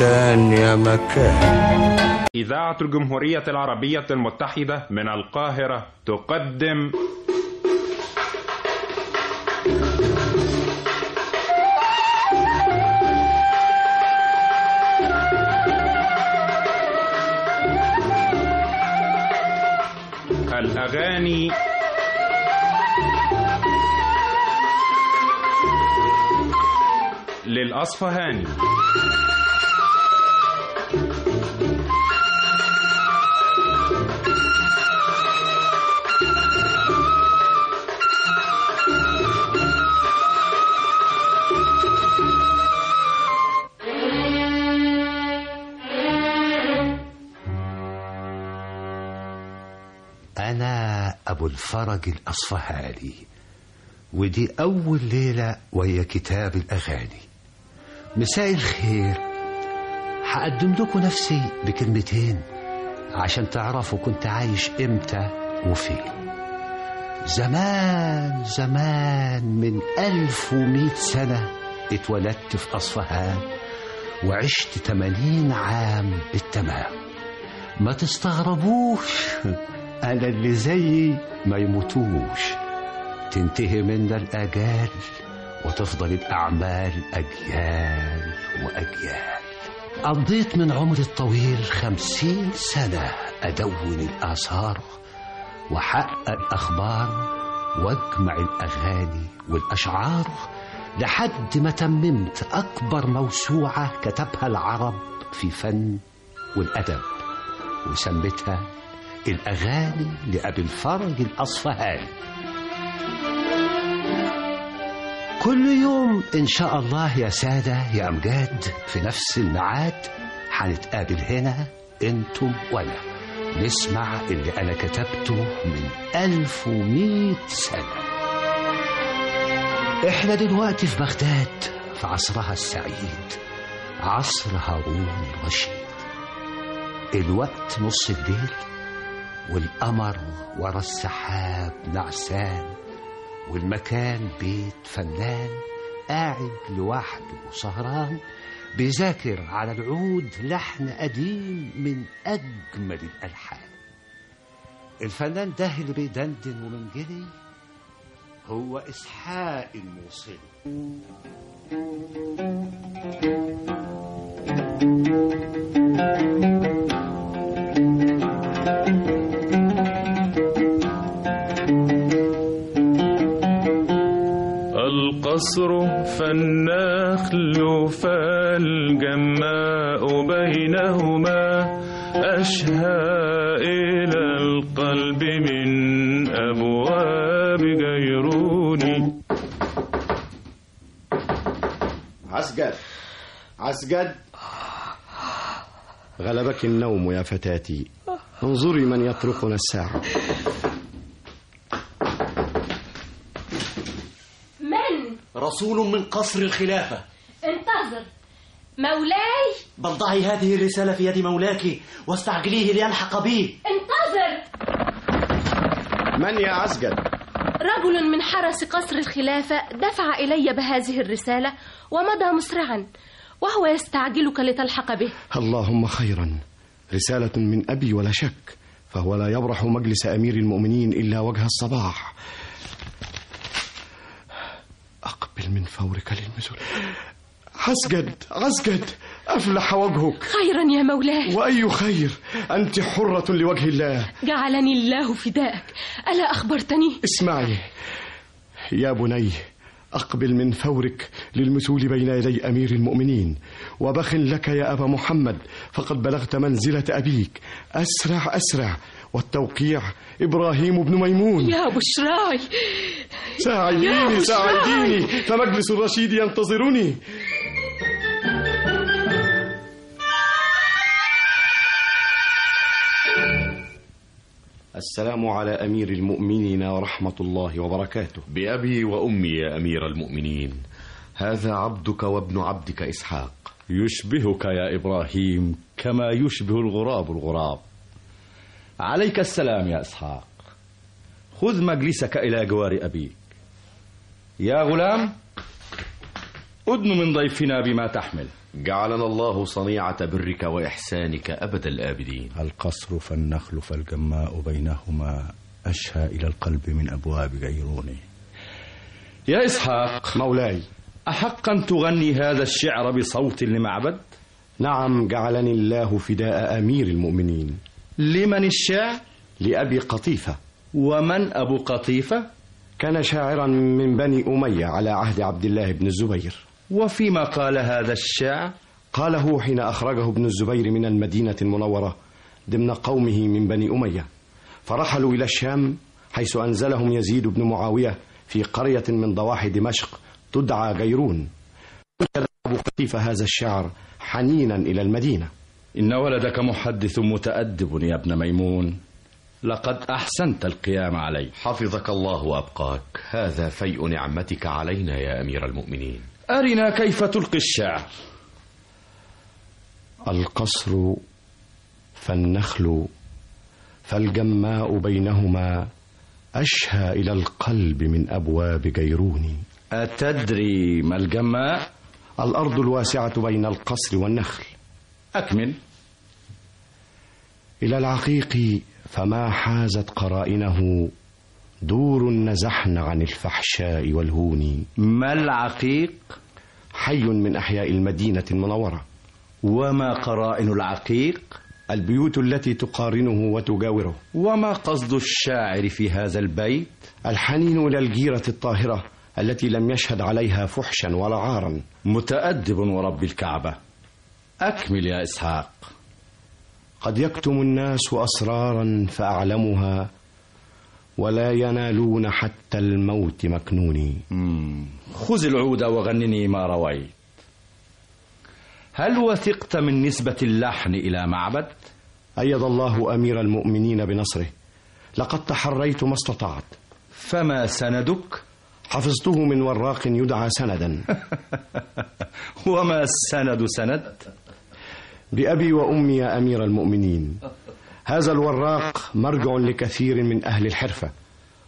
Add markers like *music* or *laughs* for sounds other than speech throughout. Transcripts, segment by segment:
مكان يا مكان. إذاعة الجمهورية العربية المتحدة من القاهرة تقدم. الأغاني. للأصفهاني. أبو الفرج الأصفهاني ودي أول ليلة وهي كتاب الأغاني. مساء الخير. هقدم لكم نفسي بكلمتين عشان تعرفوا كنت عايش إمتى وفين. زمان زمان من ألف ومئة سنة اتولدت في أصفهان وعشت تمانين عام بالتمام. ما تستغربوش. أنا اللي زيي ما يموتوش. تنتهي منا الآجال وتفضل الأعمال أجيال وأجيال. قضيت من عمري الطويل خمسين سنة أدون الآثار وحقق الأخبار وأجمع الأغاني والأشعار لحد ما تممت أكبر موسوعة كتبها العرب في فن والأدب وسميتها الأغاني لأبي الفرج الأصفهاني. كل يوم إن شاء الله يا سادة يا أمجاد في نفس الميعاد هنتقابل هنا أنتم وأنا. نسمع اللي أنا كتبته من ألف ومئة سنة. إحنا دلوقتي في بغداد في عصرها السعيد عصر هارون الرشيد. الوقت نص الليل والقمر ورا السحاب نعسان والمكان بيت فنان قاعد لوحده وسهران بيذاكر على العود لحن قديم من أجمل الألحان. الفنان ده اللي بيدندن ومنجلي هو إسحاق الموصلي. القصر فالنخل فالجماء بينهما أشهى إلى القلب من أبواب جيرون. عسجد عسجد. غلبك النوم يا فتاتي انظري من يطرقنا الساعة من؟ رسول من قصر الخلافة. انتظر. مولاي. بل ضعي هذه الرسالة في يد مولاك واستعجليه ليلحق بي. انتظر. من يا عسجد؟ رجل من حرس قصر الخلافة دفع إلي بهذه الرسالة ومضى مسرعا وهو يستعجلك لتلحق به. اللهم خيرا. رسالة من أبي ولا شك فهو لا يبرح مجلس أمير المؤمنين إلا وجه الصباح. من فورك للنزول. عسجد عسجد أفلح وجهك. خيرا يا مولاي. وأي خير؟ أنت حرة لوجه الله. جعلني الله فداءك. ألا أخبرتني؟ اسمعي. يا بني أقبل من فورك للمثول بين يدي أمير المؤمنين. وبخ لك يا أبا محمد فقد بلغت منزلة أبيك. أسرع أسرع. والتوقيع إبراهيم بن ميمون. يا بشراي ساعديني. ساعديني. فمجلس الرشيد ينتظرني. السلام على أمير المؤمنين ورحمة الله وبركاته. بأبي وأمي يا أمير المؤمنين. هذا عبدك وابن عبدك إسحاق. يشبهك يا إبراهيم كما يشبه الغراب الغراب. عليك السلام يا إسحاق. خذ مجلسك إلى جوار أبيك. يا غلام أدن من ضيفنا بما تحمل. جعلنا الله صنيعة برك وإحسانك أبد الآبدين. القصر فالنخل فالجماء بينهما أشهى إلى القلب من أبواب غيروني يا إسحاق مولاي. أحقا تغني هذا الشعر بصوت لمعبد؟ نعم جعلني الله فداء أمير المؤمنين. لمن الشعر لأبي قطيفة. ومن أبو قطيفة؟ كان شاعرا من بني أمية على عهد عبد الله بن الزبير. وفيما قال هذا الشعر قاله حين أخرجه ابن الزبير من المدينة المنورة ضمن قومه من بني أمية. فرحلوا إلى الشام حيث أنزلهم يزيد بن معاوية في قرية من ضواحي دمشق تدعى جيرون أنشد أبو قطيفة هذا الشعر حنينا إلى المدينة. إن ولدك محدث متأدب يا ابن ميمون. لقد أحسنت القيام عليه. حفظك الله وأبقاك. هذا فيء نعمتك علينا يا أمير المؤمنين. أرنا كيف تلقي الشعر. القصر فالنخل فالجماء بينهما أشهى إلى القلب من أبواب جيرون. أتدري ما الجماء؟ الأرض الواسعة بين القصر والنخل. أكمل. إلى العقيق فما حازت قرائنه دور نزحن عن الفحشاء والهون. ما العقيق؟ حي من أحياء المدينة المنورة. وما قرائن العقيق؟ البيوت التي تقارنه وتجاوره. وما قصد الشاعر في هذا البيت؟ الحنين إلى الجيرة الطاهرة التي لم يشهد عليها فحشا ولا عارا. متأدب ورب الكعبة. أكمل يا إسحاق قد يكتم الناس أسرارا فأعلمها ولا ينالون حتى الموت مكنوني. خذ العود وغنني ما رويت هل وثقت من نسبة اللحن إلى معبد؟ أيد الله أمير المؤمنين بنصره لقد تحريت ما استطعت فما سندك؟ حفظته من وراق يدعى سندا *laughs* وما السند سند؟ بأبي وأمي يا أمير المؤمنين. هذا الوراق مرجع لكثير من أهل الحرفة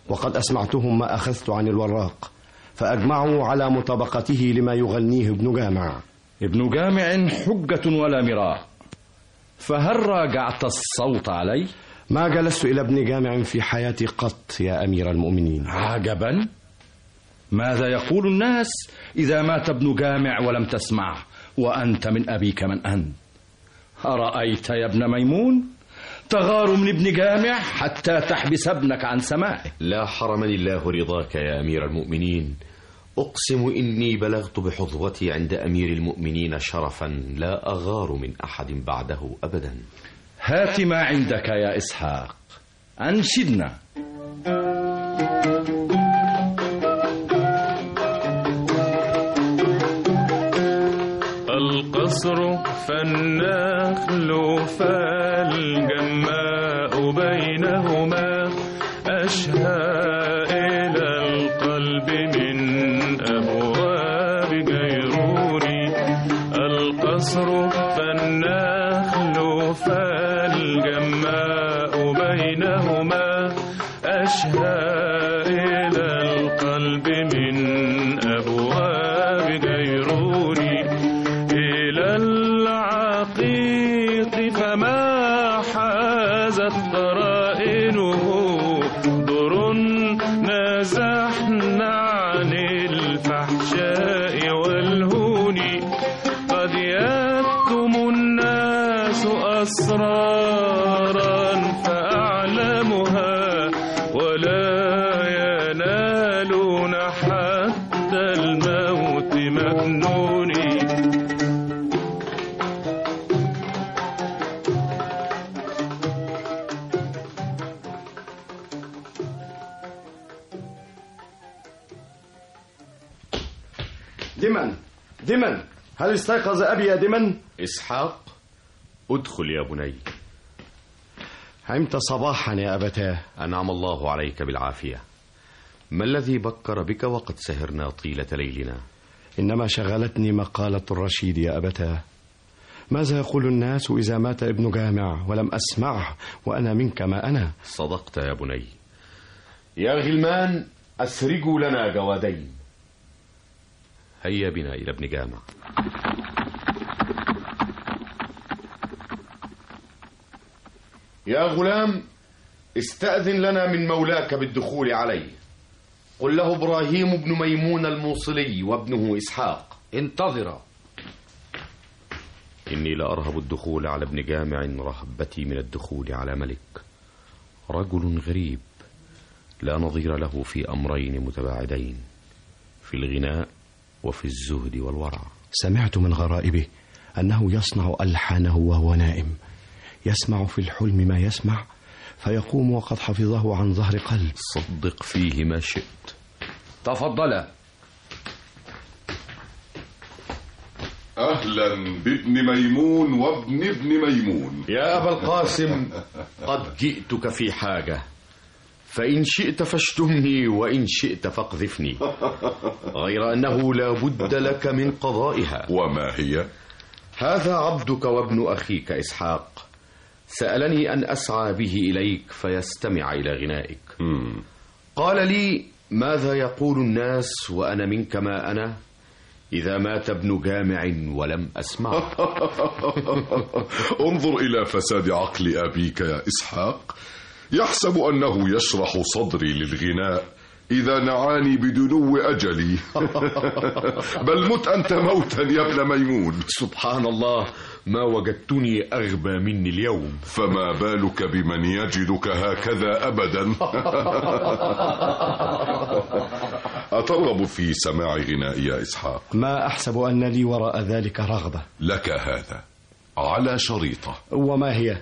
وقد أسمعتهم ما أخذت عن الوراق فأجمعوا على مطابقته لما يغنيه ابن جامع. ابن جامع حجة ولا مراء. فهل راجعت الصوت عليه؟ ما جلست إلى ابن جامع في حياتي قط يا أمير المؤمنين. عجبا. ماذا يقول الناس إذا مات ابن جامع ولم تسمع وأنت من أبيك من أنت. أرأيت يا ابن ميمون؟ تغار من ابن جامع حتى تحبس ابنك عن سماعه. لا حرمني الله رضاك يا أمير المؤمنين. أقسم إني بلغت بحظوتي عند أمير المؤمنين شرفا لا أغار من أحد بعده أبدا. هات ما عندك يا إسحاق. أنشدنا. القصر فالنخل فالجماء استيقظ أبي دمن؟ إسحاق ادخل يا بني. عمت صباحا يا أبتاه. أنعم الله عليك بالعافية. ما الذي بكر بك وقد سهرنا طيلة ليلنا؟ إنما شغلتني مقالة الرشيد يا أبتاه. ماذا يقول الناس إذا مات ابن جامع ولم أسمعه وأنا منك ما أنا؟ صدقت يا بني. يا غلمان أسرجوا لنا جوادين هيا بنا إلى ابن جامع. يا غلام استأذن لنا من مولاك بالدخول عليه. قل له إبراهيم بن ميمون الموصلي وابنه إسحاق. انتظرا إني لأرهب الدخول على ابن جامع رهبتي من الدخول على ملك. رجل غريب لا نظير له في أمرين متباعدين. في الغناء وفي الزهد والورع. سمعت من غرائبه أنه يصنع ألحانه وهو نائم. يسمع في الحلم ما يسمع فيقوم وقد حفظه عن ظهر قلب. صدق فيه ما شئت. تفضلا. أهلا بابن ميمون وابن ابن ميمون. يا أبا القاسم قد جئتك في حاجة. فإن شئت فاشتمني وإن شئت فاقذفني. غير أنه لا بد لك من قضائها. وما هي؟ هذا عبدك وابن أخيك إسحاق. سألني أن أسعى به إليك فيستمع إلى غنائك. قال لي ماذا يقول الناس وأنا منك ما أنا؟ إذا مات ابن جامع ولم أسمع. *laughs* انظر إلى فساد عقل أبيك يا إسحاق. يحسب أنه يشرح صدري للغناء إذا نعاني بدنو أجلي. *laughs* بل مت أنت موتا يا ابن ميمون. سبحان الله ما وجدتني أغبى مني اليوم. فما بالك بمن يجدك هكذا أبدا؟ *laughs* أترغب في سماع غنائي يا إسحاق. ما أحسب أن لي وراء ذلك رغبة. لك هذا على شريطة. وما هي؟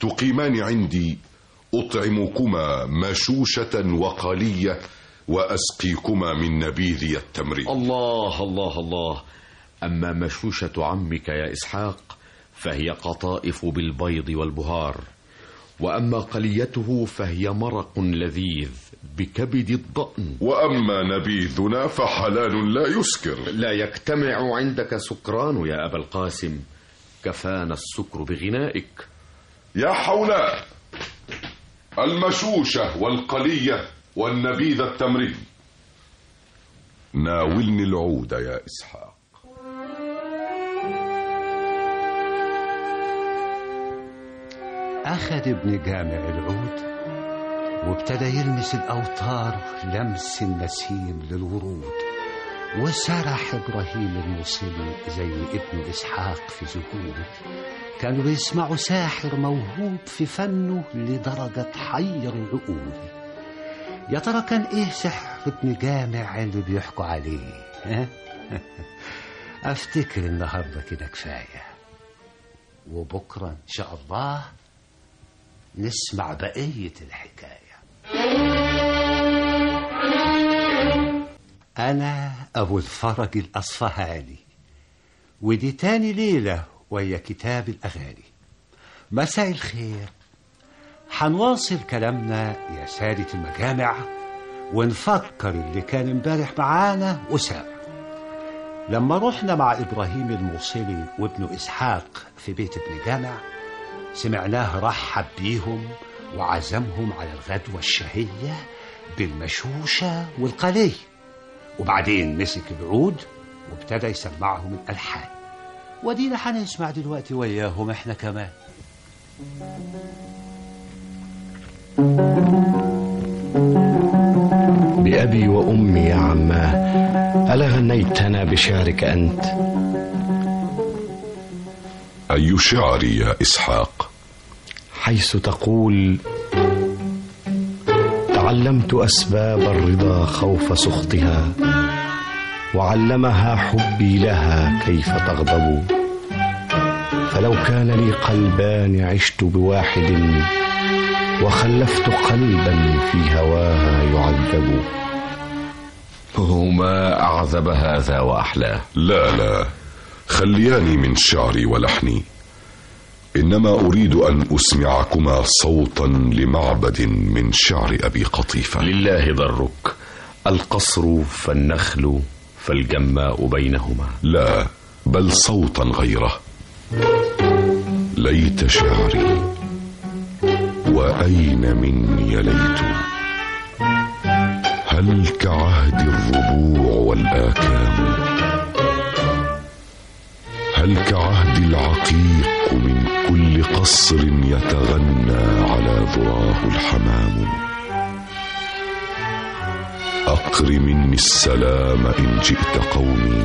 تقيمان عندي أطعمكما مشوشة وقلية وأسقيكما من نبيذي التمرين الله الله الله. أما مشوشة عمك يا إسحاق فهي قطائف بالبيض والبهار. وأما قليته فهي مرق لذيذ بكبد الضأن. وأما نبيذنا فحلال لا يسكر. لا يجتمع عندك سكران يا أبا القاسم. كفانا السكر بغنائك. يا حولاء المشوشة والقلية والنبيذ التمرين. ناولني العود يا إسحاق. أخذ ابن جامع العود وابتدى يلمس الأوتار لمس النسيم للورود. وسرح إبراهيم الموصلي زي ابن إسحاق في زهود كانوا بيسمعوا ساحر موهوب في فنه لدرجة حير العقول. يا ترى كان إيه سحر ابن جامع اللي بيحكوا عليه؟ ها؟ *laughs* أفتكر النهاردة كده كفاية. وبكرة إن شاء الله نسمع بقية الحكاية. أنا أبو الفرج الأصفهاني. ودي تاني ليلة وهي كتاب الأغاني. مساء الخير. هنواصل كلامنا يا سادة المجامع ونفكر اللي كان امبارح معانا وسامع لما رحنا مع إبراهيم الموصلي وابنه إسحاق في بيت ابن جامع سمعناه رحب بيهم وعزمهم على الغدوة الشهية بالمشوشة والقلي وبعدين مسك العود وابتدى يسمعهم الألحان ودينا هنسمع دلوقتي وياهم إحنا كمان. بأبي وأمي يا عماه ألا غنيتنا بشعرك أنت؟ أي شعر يا إسحاق؟ حيث تقول تعلمت أسباب الرضا خوف سخطها وعلمها حبي لها كيف تغضب. فلو كان لي قلبان عشت بواحد وخلفت قلبا في هواها يعذب. وما أعذب هذا وأحلاه لا لا خلياني من شعري ولحني. إنما أريد أن أسمعكما صوتا لمعبد من شعر أبي قطيفة. لله ضرك القصر فالنخل فالجماء بينهما. لا بل صوتا غيره. ليت شعري وأين مني ليت هل كعهد الربوع والآكام؟ هل كعهد العقيق من كل قصر يتغنى على ذراه الحمام. أقر مني السلام إن جئت قومي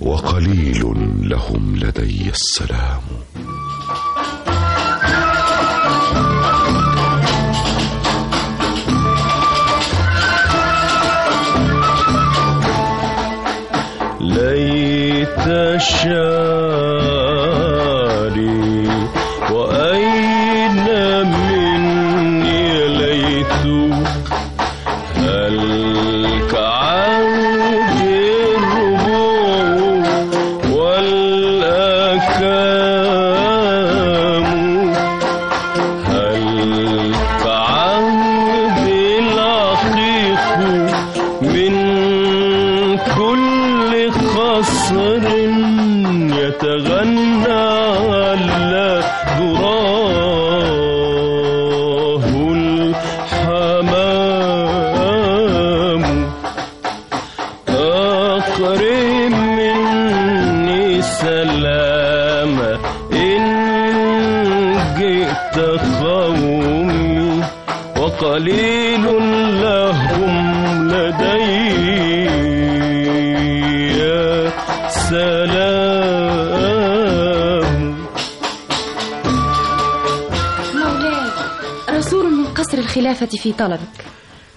وقليل لهم لدي السلام. ليت قصر الخلافة في طلبك.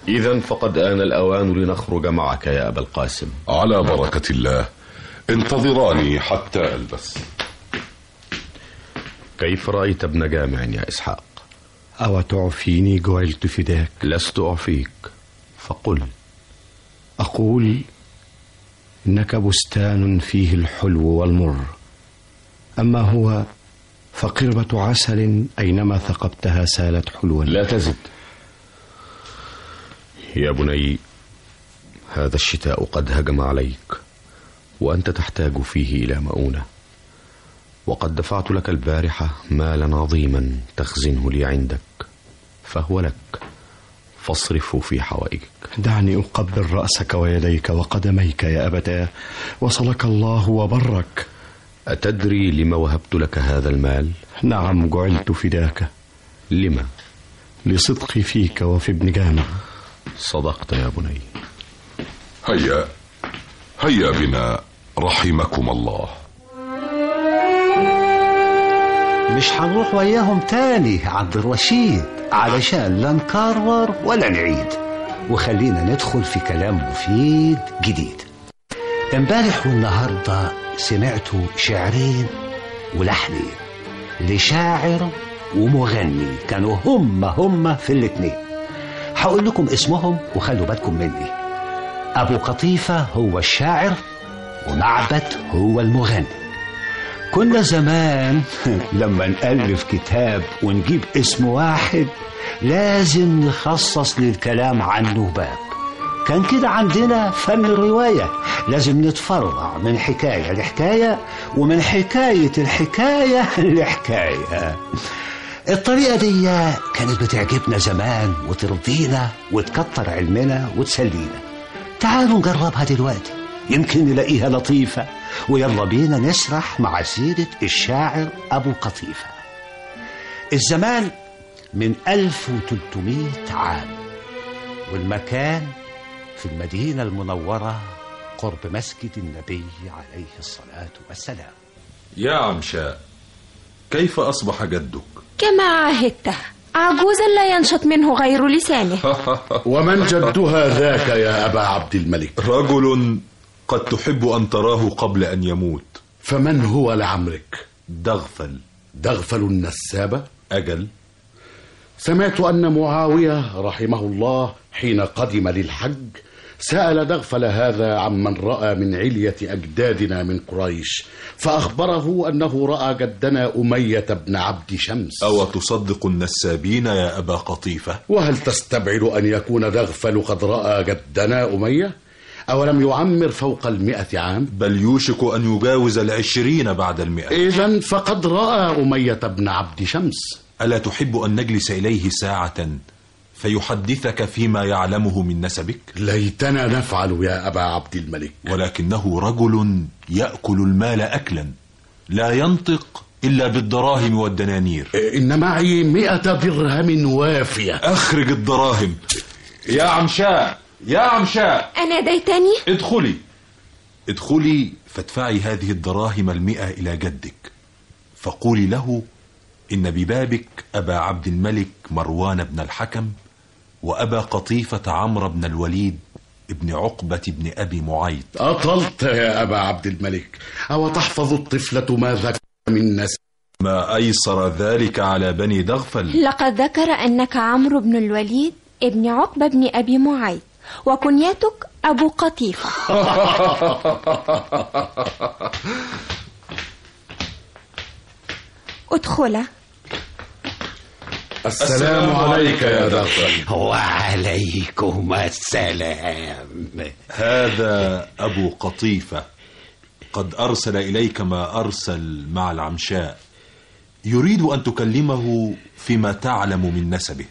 إذا فقد آن الأوان لنخرج معك يا أبا القاسم. على بركة الله انتظراني حتى ألبس. كيف رأيت ابن جامع يا إسحاق؟ أو تعفيني جعلت فداك. لست أعفيك. فقل. أقول إنك بستان فيه الحلو والمر. أما هو فقربة عسل أينما ثقبتها سالت حلوا. لا تزد. يا بني هذا الشتاء قد هجم عليك وأنت تحتاج فيه إلى مؤونة. وقد دفعت لك البارحة مالا عظيما تخزنه لي عندك فهو لك. فاصرفه في حوائجك. دعني أقبل رأسك ويديك وقدميك يا أبتاه وصلك الله وبرك. أتدري لما وهبت لك هذا المال؟ نعم جعلت فداك. لما؟ لصدقي فيك وفي ابن جامع صدقت يا بني. هيا هيا بنا رحمكم الله. مش هنروح وياهم تاني عبد الرشيد علشان لا نكرر ولا نعيد. وخلينا ندخل في كلام مفيد جديد. امبارح والنهاردة سمعت شعرين ولحنين لشاعر ومغني كانوا هم هم في الاتنين هقول لكم اسمهم وخلوا بالكم مني. أبو قطيفة هو الشاعر ومعبد هو المغني. كنا زمان *laughs* لما نألف كتاب ونجيب اسم واحد لازم نخصص للكلام عنه باب كان كده عندنا فن الرواية. لازم نتفرع من حكاية لحكاية ومن حكاية الحكاية *laughs* لحكاية. الطريقة دي كانت بتعجبنا زمان وترضينا وتكتر علمنا وتسلينا. تعالوا نجربها دلوقتي يمكن نلاقيها لطيفة. ويلا بينا نسرح مع سيرة الشاعر أبو قطيفة. الزمان من 1300 عام والمكان في المدينة المنورة قرب مسجد النبي عليه الصلاة والسلام. يا عمشاء كيف أصبح جدك؟ كما عاهدته عجوزا لا ينشط منه غير لسانه. *laughs* ومن جدها ذاك يا أبا عبد الملك؟ رجل قد تحب أن تراه قبل أن يموت. فمن هو لعمرك؟ دغفل. دغفل النسابة؟ أجل. سمعت أن معاوية رحمه الله حين قدم للحج سأل دغفل هذا عمن رأى من علية أجدادنا من قريش فأخبره أنه رأى جدنا أمية بن عبد شمس. أو تصدق النسابين يا أبا قطيفة؟ وهل تستبعد أن يكون دغفل قد رأى جدنا أمية؟ أولم يعمر فوق المئة عام؟ بل يوشك أن يجاوز العشرين بعد المئة. إذا فقد رأى أمية بن عبد شمس. ألا تحب أن نجلس إليه ساعة؟ فيحدثك فيما يعلمه من نسبك. ليتنا نفعل يا أبا عبد الملك. ولكنه رجل يأكل المال أكلا لا ينطق إلا بالدراهم والدنانير. إن معي مئة درهم وافية. أخرج الدراهم. يا عمشاء يا عمشاء. أناديتني؟ ادخلي. ادخلي فادفعي هذه الدراهم المئة إلى جدك. فقولي له إن ببابك أبا عبد الملك مروان بن الحكم وأبا قطيفة عمرو بن الوليد ابن عقبة بن أبي معيط. أطلت يا أبا عبد الملك أو تحفظ الطفلة ما ذكر من نسب ما أيسر ذلك على بني دغفل؟ لقد ذكر أنك عمرو بن الوليد ابن عقبة بن أبي معيط وكنيتك أبو قطيفة. *laughs* ادخلا السلام عليك يا دغفل وعليكم السلام. هذا أبو قطيفة. قد أرسل إليك ما أرسل مع العمشاء. يريد أن تكلمه فيما تعلم من نسبه.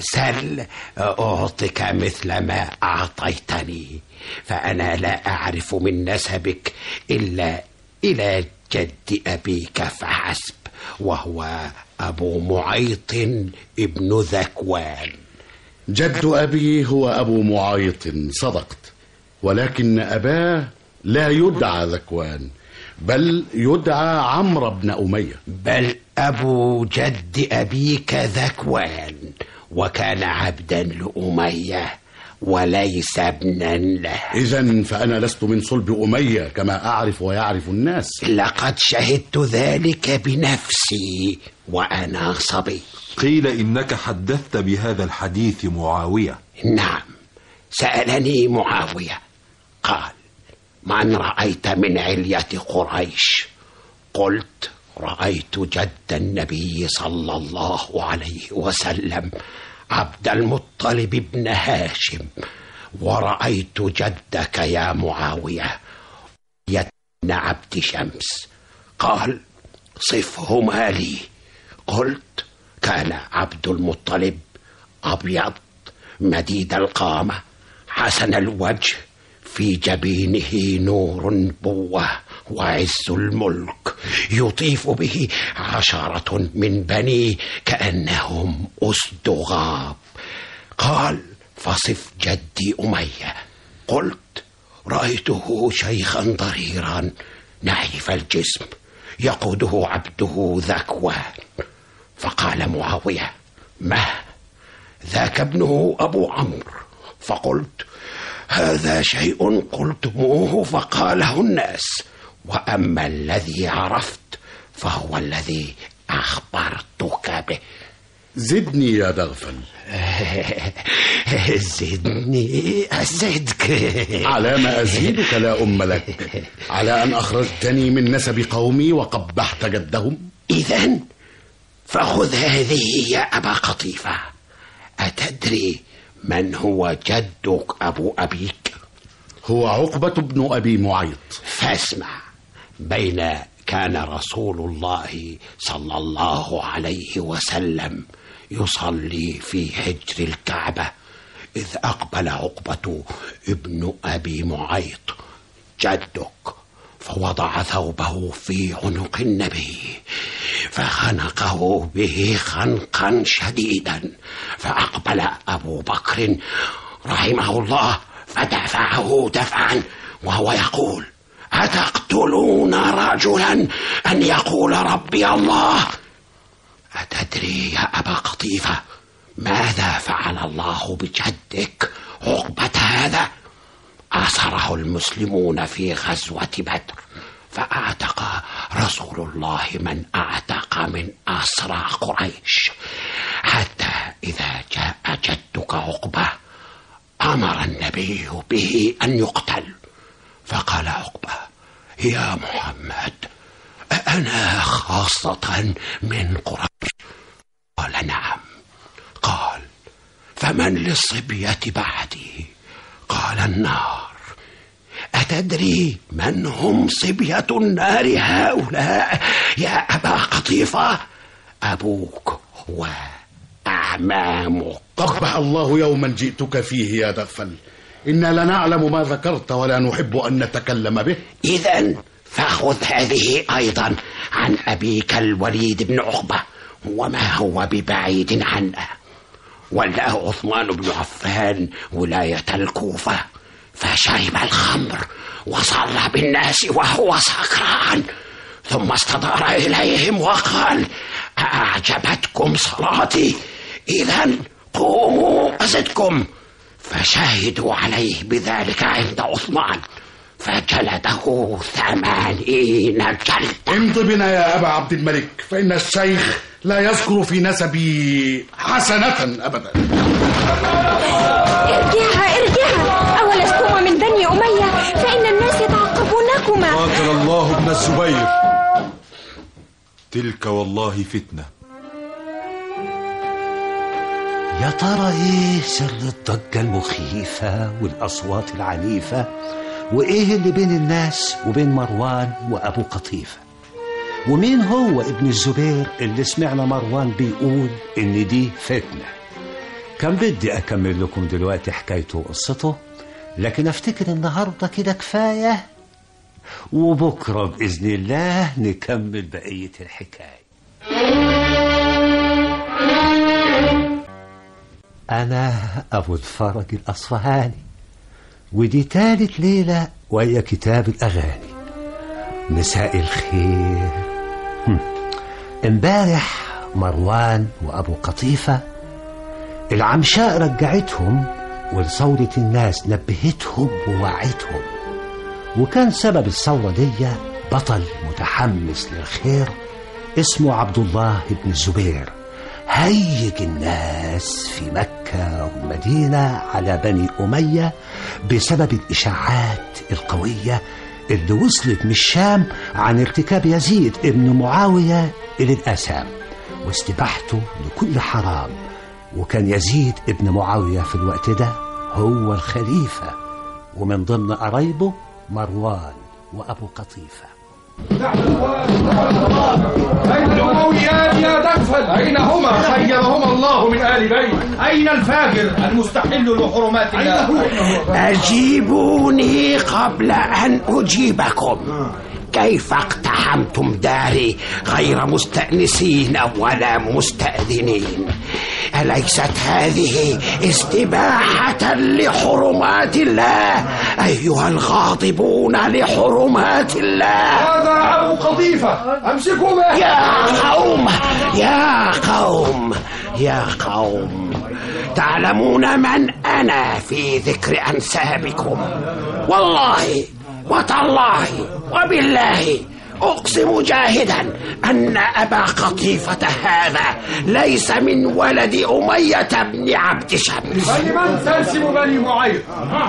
سل أعطك مثل ما أعطيتني فأنا لا أعرف من نسبك إلا إلى جد أبيك فحسب وهو أبو معيط ابن ذكوان. جد أبي هو أبو معيط صدقت. ولكن أباه لا يدعى ذكوان بل يدعى عمرو بن أمية. بل أبو جد أبيك ذكوان وكان عبدا لأمية. وليس ابنا له. إذا فأنا لست من صلب أمية كما أعرف ويعرف الناس. لقد شهدت ذلك بنفسي وأنا صبي. قيل إنك حدثت بهذا الحديث معاوية. نعم. سألني معاوية. قال من رأيت من علية قريش؟ قلت رأيت جد النبي صلى الله عليه وسلم. عبد المطلب بن هاشم ورأيت جدك يا معاوية يتن عبد شمس. قال صفهما لي. قلت كان عبد المطلب أبيض مديد القامة حسن الوجه في جبينه نور النبوة وعز الملك يطيف به عشرة من بني كأنهم أسد غاب قال فصف جدي أمية. قلت رأيته شيخا ضريرا نحيف الجسم يقوده عبده ذكوان. فقال معاوية ما ذاك ابنه أبو عمرو. فقلت هذا شيء قلتموه فقاله الناس. وأما الذي عرفت فهو الذي أخبرتك به. زدني يا دغفل. *laughs* زدني أزدك. على ما أزيدك لا أم لك. على أن أخرجتني من نسب قومي وقبحت جدهم. اذا فخذ هذه يا أبا قطيفة. أتدري من هو جدك أبو أبيك؟ هو عقبة بن أبي معيط. فاسمع. بين كان رسول الله صلى الله عليه وسلم يصلي في حجر الكعبة إذ أقبل عقبة ابن أبي معيط جدك فوضع ثوبه في عنق النبي فخنقه به خنقا شديدا فأقبل أبو بكر رحمه الله فدفعه دفعا وهو يقول أتقتلون رجلا أن يقول ربي الله؟ أتدري يا أبا قطيفة ماذا فعل الله بجدك عقبة هذا؟ أسره المسلمون في غزوة بدر فأعتق رسول الله من أعتق من أسرى قريش. حتى إذا جاء جدك عقبة أمر النبي به أن يقتل. فقال عقبة يا محمد أنا خاصة من قريش؟ قال نعم. قال فمن للصبية بعدي؟ قال النار. أتدري من هم صبية النار هؤلاء؟ يا أبا قطيفة أبوك وأعمامك. قبح الله يوما جئتك فيه يا دغفل. إنا لنعلم ما ذكرت ولا نحب أن نتكلم به. إذا فخذ هذه أيضا عن أبيك الوليد بن عقبة وما هو ببعيد عنا ولاه عثمان بن عفان ولاية الكوفة فشرب الخمر وصلى بالناس وهو سكران. ثم استدار إليهم وقال أعجبتكم صلاتي إذا قوموا أزدكم. فشهدوا عليه بذلك عند عثمان. فجلده ثمانين جلدة. امض بنا يا أبا عبد الملك فإن الشيخ لا يذكر في نسبي حسنة أبدا. ارجعها ارجعها. أولستما من بني أمية؟ فإن الناس يتعقبونكما. قاتل الله ابن الزبير. تلك والله فتنة. يا ترى إيه سر الضجة المخيفة والأصوات العنيفة وإيه اللي بين الناس وبين مروان وأبو قطيفة؟ ومين هو ابن الزبير اللي سمعنا مروان بيقول إن دي فتنة؟ كان بدي أكمل لكم دلوقتي حكايته وقصته لكن أفتكر النهاردة كده كفاية. وبكرة بإذن الله نكمل بقية الحكاية. أنا أبو الفرج الأصفهاني. ودي تالت ليلة وهي كتاب الأغاني. مساء الخير. امبارح مروان وأبو قطيفة العمشاء رجعتهم وثورة الناس نبهتهم ووعتهم وكان سبب الثورة دي بطل متحمس للخير اسمه عبد الله بن الزبير. هيج الناس في مكة والمدينة على بني أمية بسبب الإشاعات القوية اللي وصلت من الشام عن ارتكاب يزيد ابن معاوية إلى الآثام واستباحته لكل حرام. وكان يزيد ابن معاوية في الوقت ده هو الخليفة ومن ضمن قرايبه مروان وأبو قطيفة. يا؟ أين هما؟ خيرهما الله من آل بيت أين الفاجر المستحل لحرمات الله؟ أجيبوني قبل أن أجيبكم كيف اقتحمتم داري غير مستأنسين ولا مستأذنين؟ أليست هذه استباحة لحرمات الله؟ أيها الغاضبون لحرمات الله. هذا أبو قطيفة أمسكوا به. يا قوم يا قوم يا قوم. تعلمون من أنا في ذكر أنسابكم؟ والله وتالله وبالله أقسم جاهدا أن أبا قطيفة هذا ليس من ولد أمية بن عبد شمس فلمن تنسب بني معيط؟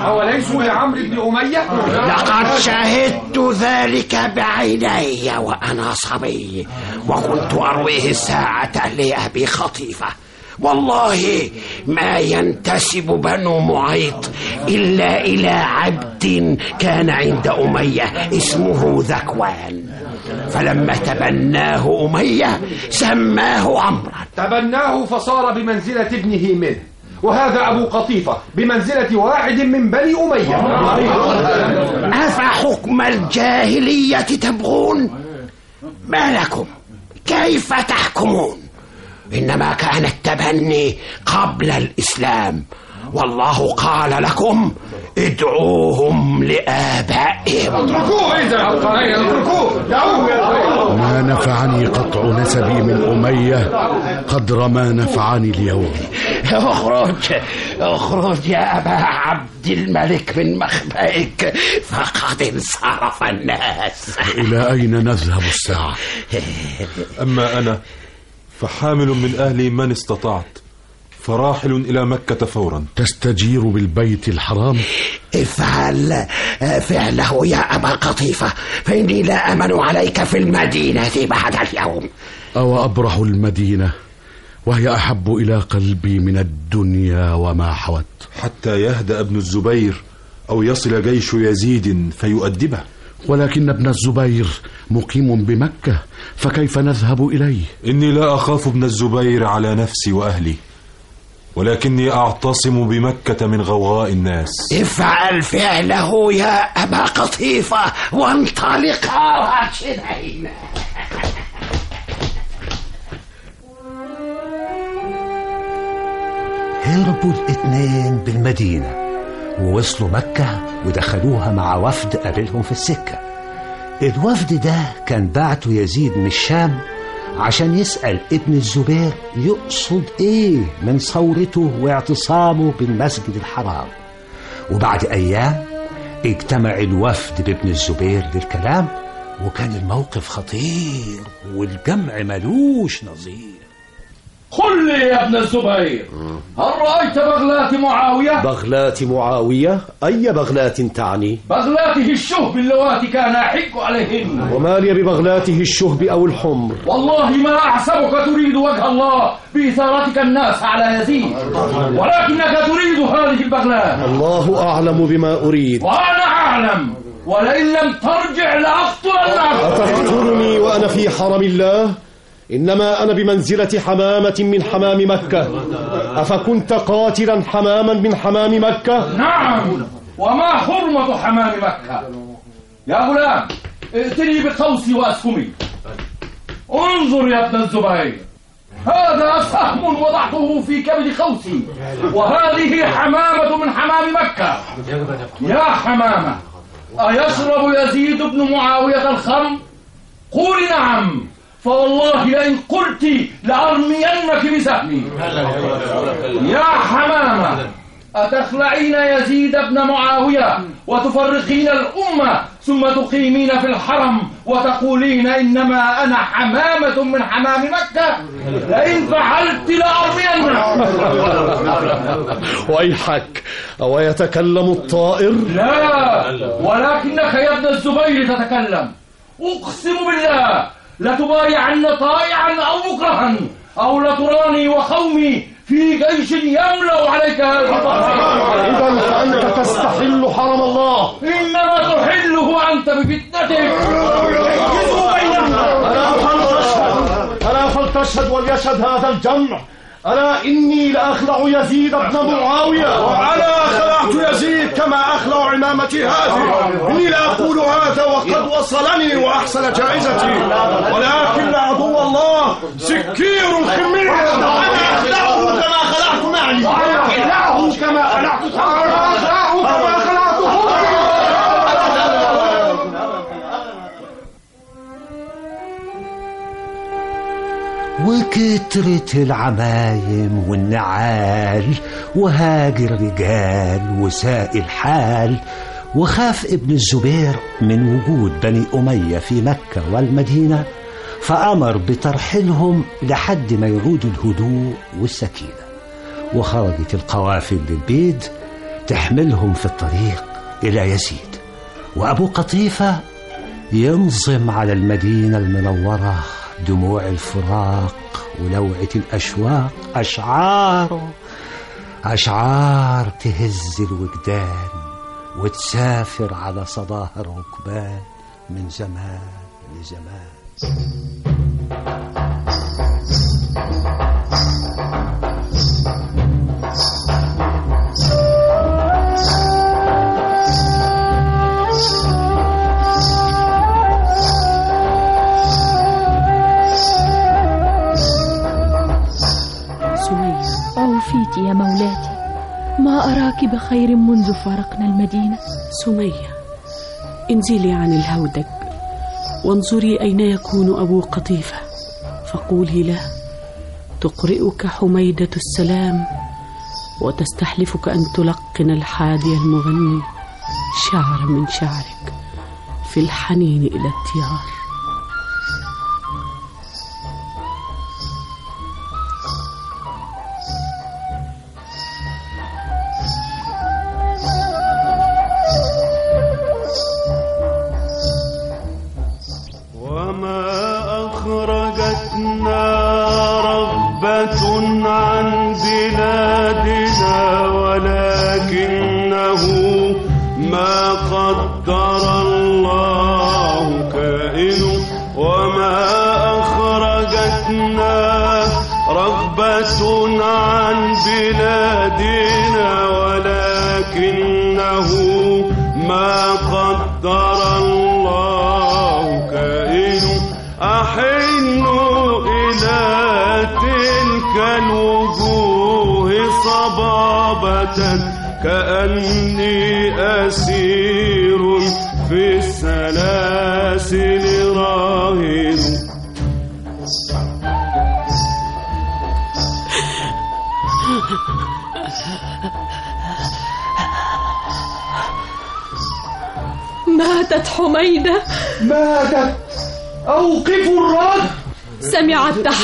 أوليسوا لعمرو بن أمية؟ لقد شهدت ذلك بعيني وأنا صبي وكنت أرويه الساعة لأبي خطيفة والله ما ينتسب بنو معيط إلا إلى عبد كان عند أمية اسمه ذكوان. فلما تبناه أمية سماه عمرا تبناه فصار بمنزلة ابنه منه. وهذا أبو قطيفة بمنزلة واحد من بني أمية. أفحكم الجاهلية تبغون؟ ما لكم؟ كيف تحكمون؟ إنما كان التبني قبل الإسلام. والله قال لكم ادعوهم لآبائهم. اتركوه إذا اتركوه. دعوه. ما نفعني قطع نسبي من أمية قدر ما نفعني اليوم. اخرج اخرج يا أبا عبد الملك من مخبئك. فقد انصرف الناس. إلى أين نذهب الساعة؟ *laughs* أما أنا فحامل من أهلي من استطعت. فراحل إلى مكة فورا. تستجير بالبيت الحرام؟ افعل. فعله يا أبا قطيفة فإني لا أمن عليك في المدينة بعد اليوم. أو أبرح المدينة وهي أحب إلى قلبي من الدنيا وما حوت. حتى يهدأ ابن الزبير أو يصل جيش يزيد فيؤدبه. ولكن ابن الزبير مقيم بمكة فكيف نذهب إليه؟ إني لا أخاف ابن الزبير على نفسي وأهلي ولكني أعتصم بمكة من غوغاء الناس. افعل فعله يا أبا قطيفة وانطلقا راشدين. هربوا الاثنين بالمدينة. ووصلوا مكة ودخلوها مع وفد قابلهم في السكة. الوفد ده كان بعته يزيد من الشام عشان يسأل ابن الزبير يقصد إيه من ثورته واعتصامه بالمسجد الحرام. وبعد أيام اجتمع الوفد بابن الزبير للكلام وكان الموقف خطير والجمع ملوش نظير. قل لي يا ابن الزبير هل رأيت بغلات معاوية؟ بغلات معاوية أي بغلات تعني؟ بغلاته الشهب اللواتي كان يحق عليهن وما لي ببغلاته الشهب أو الحمر والله ما أحسبك تريد وجه الله بإثارتك الناس على يزيد ولكنك تريد هذه البغلات الله أعلم بما أريد وأنا أعلم ولئن لم ترجع لأقتلنك أتقتلني وأنا في حرم الله؟ إنما أنا بمنزلة حمامة من حمام مكة. أفكنت قاتلا حماما من حمام مكة؟ نعم. وما حرمة حمام مكة؟ يا غلام ائتني بقوسي وأسهمي انظر يا ابن الزبير هذا سهم وضعته في كبد قوسي وهذه حمامة من حمام مكة. يا حمامة أيشرب يزيد بن معاوية الخمر؟ قولي نعم. فوالله لئن قلت لأرمينك بسهمي. يا حمامة أتخلعين يزيد بن معاوية وتفرقين الأمة ثم تقيمين في الحرم وتقولين إنما أنا حمامة من حمام مكة؟ لئن فعلت لأرمينك. ويحك أو يتكلم الطائر؟ لا ولكنك يا ابن الزبير تتكلم. أقسم بالله لتبايعن طائعا أو مكرها أو لتراني وقومي في جيش يملأ عليك هذا إذا فأنت تستحل حرم الله. إنما تحله أنت بفتنتك. ألا فلتشهد ألا فلتشهد وليشهد هذا الجمع. ألا إني لأخلع يزيد بن معاوية وأنا خلعت يزيد كما أخلع عمامتي هذه. إني لأقول هذا وقد وصلني وأحسن جائزتي ولكن عدو الله سكير الخمير. أنا أخلعه كما خلعت معي. أخلعه كما خلعت أخلعه وكترت العمايم والنعال وهاجر رجال وساء الحال وخاف ابن الزبير من وجود بني أمية في مكة والمدينة فأمر بترحيلهم لحد ما يعود الهدوء والسكينة. وخرجت القوافل للبيد تحملهم في الطريق إلى يزيد وأبو قطيفة ينظم على المدينة المنورة. دموع الفراق ولوعة الأشواق. أشعار. أشعار تهز الوجدان وتسافر على صداها الركبان من زمان لزمان. يا مولاتي ما أراك بخير منذ فارقنا المدينة؟ سمية انزلي عن الهودج وانظري أين يكون أبو قطيفة. فقولي له تقرئك حميدة السلام وتستحلفك أن تلقن الحادي المغني شعر من شعرك في الحنين إلى الديار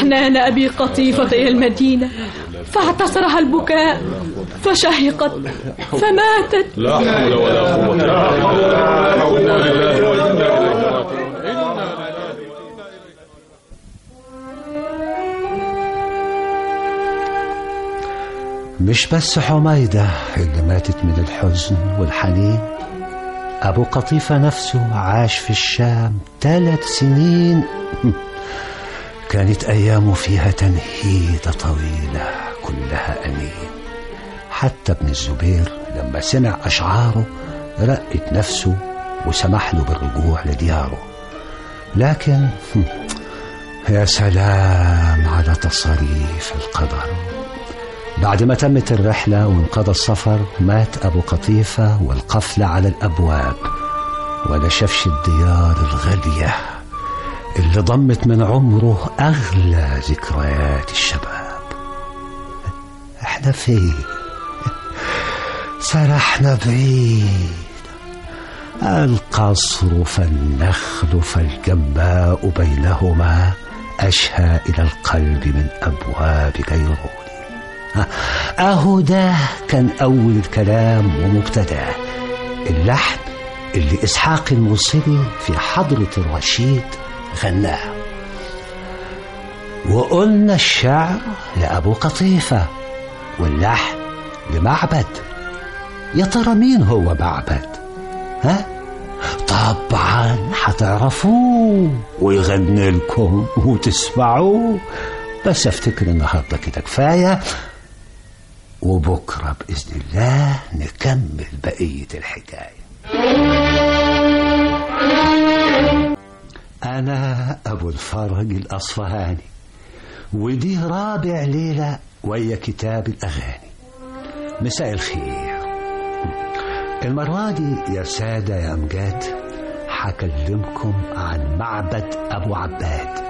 تحنان أبي قطيفة إلى المدينة. فاعتصرها البكاء فشهقت فماتت. لا حول ولا قوة إلا بالله. مش بس حميدة اللي ماتت من الحزن والحنين. أبو قطيفة نفسه عاش في الشام ثلاث سنين. *laughs* كانت أيامه فيها تنهيدة طويلة كلها أنين. حتى ابن الزبير لما سمع أشعاره رقت نفسه وسمح له بالرجوع لدياره. لكن *laughs* يا سلام على تصاريف القدر. بعد ما تمت الرحلة وانقضى السفر مات أبو قطيفة والقفلة على الأبواب ولا شافش الديار الغالية. اللي ضمت من عمره أغلى ذكريات الشباب. إحنا فين سرحنا بعيد. القصر فالنخل فالجماء بينهما أشهى إلى القلب من أبواب جيروني أهو ده كان أول الكلام ومبتدأ اللحن اللي إسحاق الموصلي في حضرة الرشيد غناه وقلنا الشعر لأبو قطيفة واللحن لمعبد. يا ترى مين هو معبد؟ ها؟ طبعا هتعرفوه ويغني لكم وتسمعوه. بس أفتكر النهارده كده كفاية. وبكرة بإذن الله نكمل بقية الحكاية. أنا أبو الفرج الأصفهاني ودي رابع ليلة ويا كتاب الأغاني. مساء الخير. المرة دي يا سادة يا أمجاد هكلمكم عن معبد أبو عباد.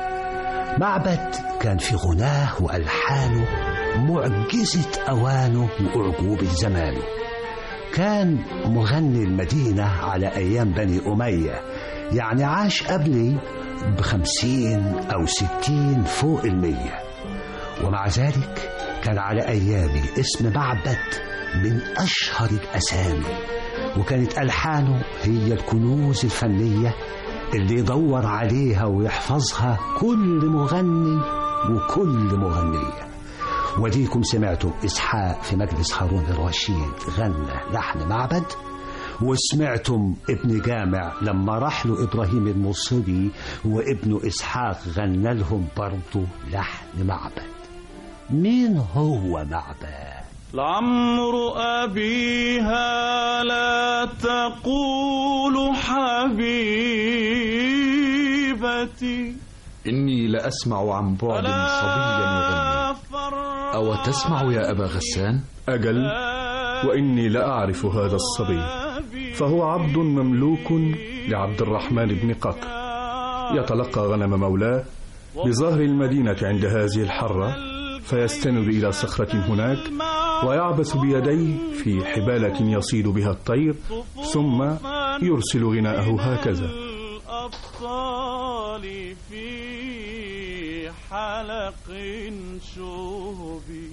معبد كان في غناه وألحانه معجزة أوانه وأعجوبة زمانه. كان مغني المدينة على أيام بني أمية يعني عاش قبلي بخمسين أو ستين فوق المية. ومع ذلك كان على أيامي اسم معبد من أشهر الأسامي وكانت ألحانه هي الكنوز الفنية اللي يدور عليها ويحفظها كل مغني وكل مغنية. وديكم سمعتم إسحاق في مجلس هارون الرشيد غنى لحن معبد. وسمعتم ابن جامع لما راح له إبراهيم الموصلي وابنه إسحاق غنى لهم برضه لحن معبد. مين هو معبد؟ لعمر أبيها لا تقول حبيبتي. إني لأسمع عن بعد صبيا يغني أو تسمع يا أبا غسان؟ أجل. وإني لأعرف هذا الصبي. فهو عبد مملوك لعبد الرحمن بن قطر يتلقى غنم مولاه بظهر المدينة عند هذه الحرة فيستند إلى صخرة هناك ويعبث بيديه في حبالة يصيد بها الطير ثم يرسل غناءه هكذا. الأبطال في حلق شوبي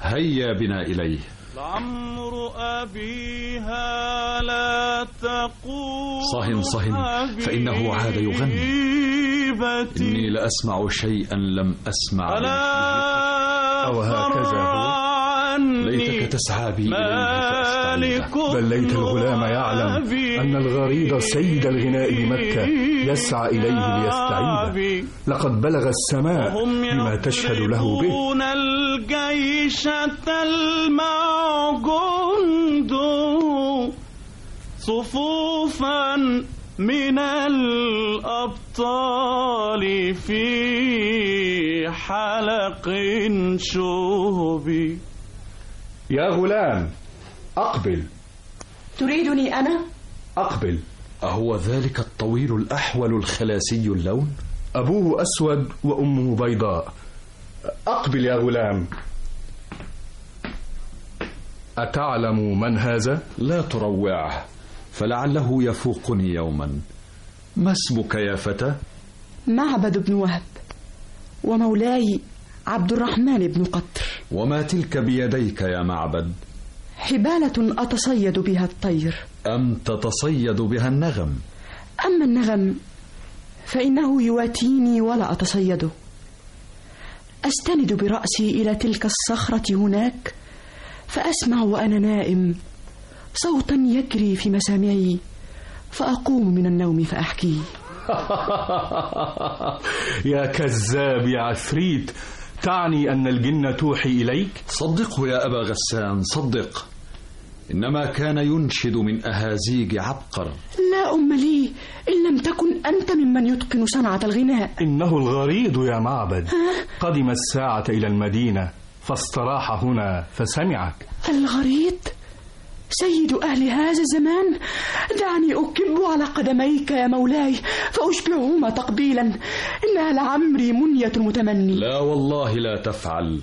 هيا بنا إليه. لعمر أبيها لا تقول صهن صهن فإنه عاد يغني. إني لأسمع شيئا لم أسمع أو هكذا هو. ليتك تسعى بي إليه بل ليت الغلام يعلم أن الغريض سيد الغناء بمكة يسعى إليه ليستعيده لقد بلغ السماء بما تشهد له به. الجيشة المعجند صفوفا من الأبطال في حلق شهبي يا غلام أقبل تريدني أنا؟ أقبل أهو ذلك الطويل الأحول الخلاسي اللون؟ أبوه أسود وأمه بيضاء أقبل يا غلام أتعلم من هذا؟ لا تروعه فلعله يفوقني يوما ما اسمك يا فتى؟ معبد بن وهب ومولاي عبد الرحمن بن قطر. وما تلك بيديك يا معبد؟ حبالة أتصيد بها الطير. أم تتصيد بها النغم؟ أما النغم فإنه يواتيني ولا أتصيده أستند برأسي إلى تلك الصخرة هناك فأسمع وأنا نائم صوتا يجري في مسامعي فأقوم من النوم فأحكيه *laughs* يا كذاب يا عفريت! تعني أن الجن توحي إليك؟ صدقه يا أبا غسان صدق. إنما كان ينشد من أهازيج عبقر. لا أم لي إن لم تكن أنت ممن يتقن صنعة الغناء. إنه الغريض يا معبد. قدم الساعة إلى المدينة فاستراح هنا فسمعك. الغريض؟ سيد أهل هذا الزمان دعني أكب على قدميك يا مولاي فأشبعهما تقبيلا. إنها لعمري منية متمني لا والله لا تفعل.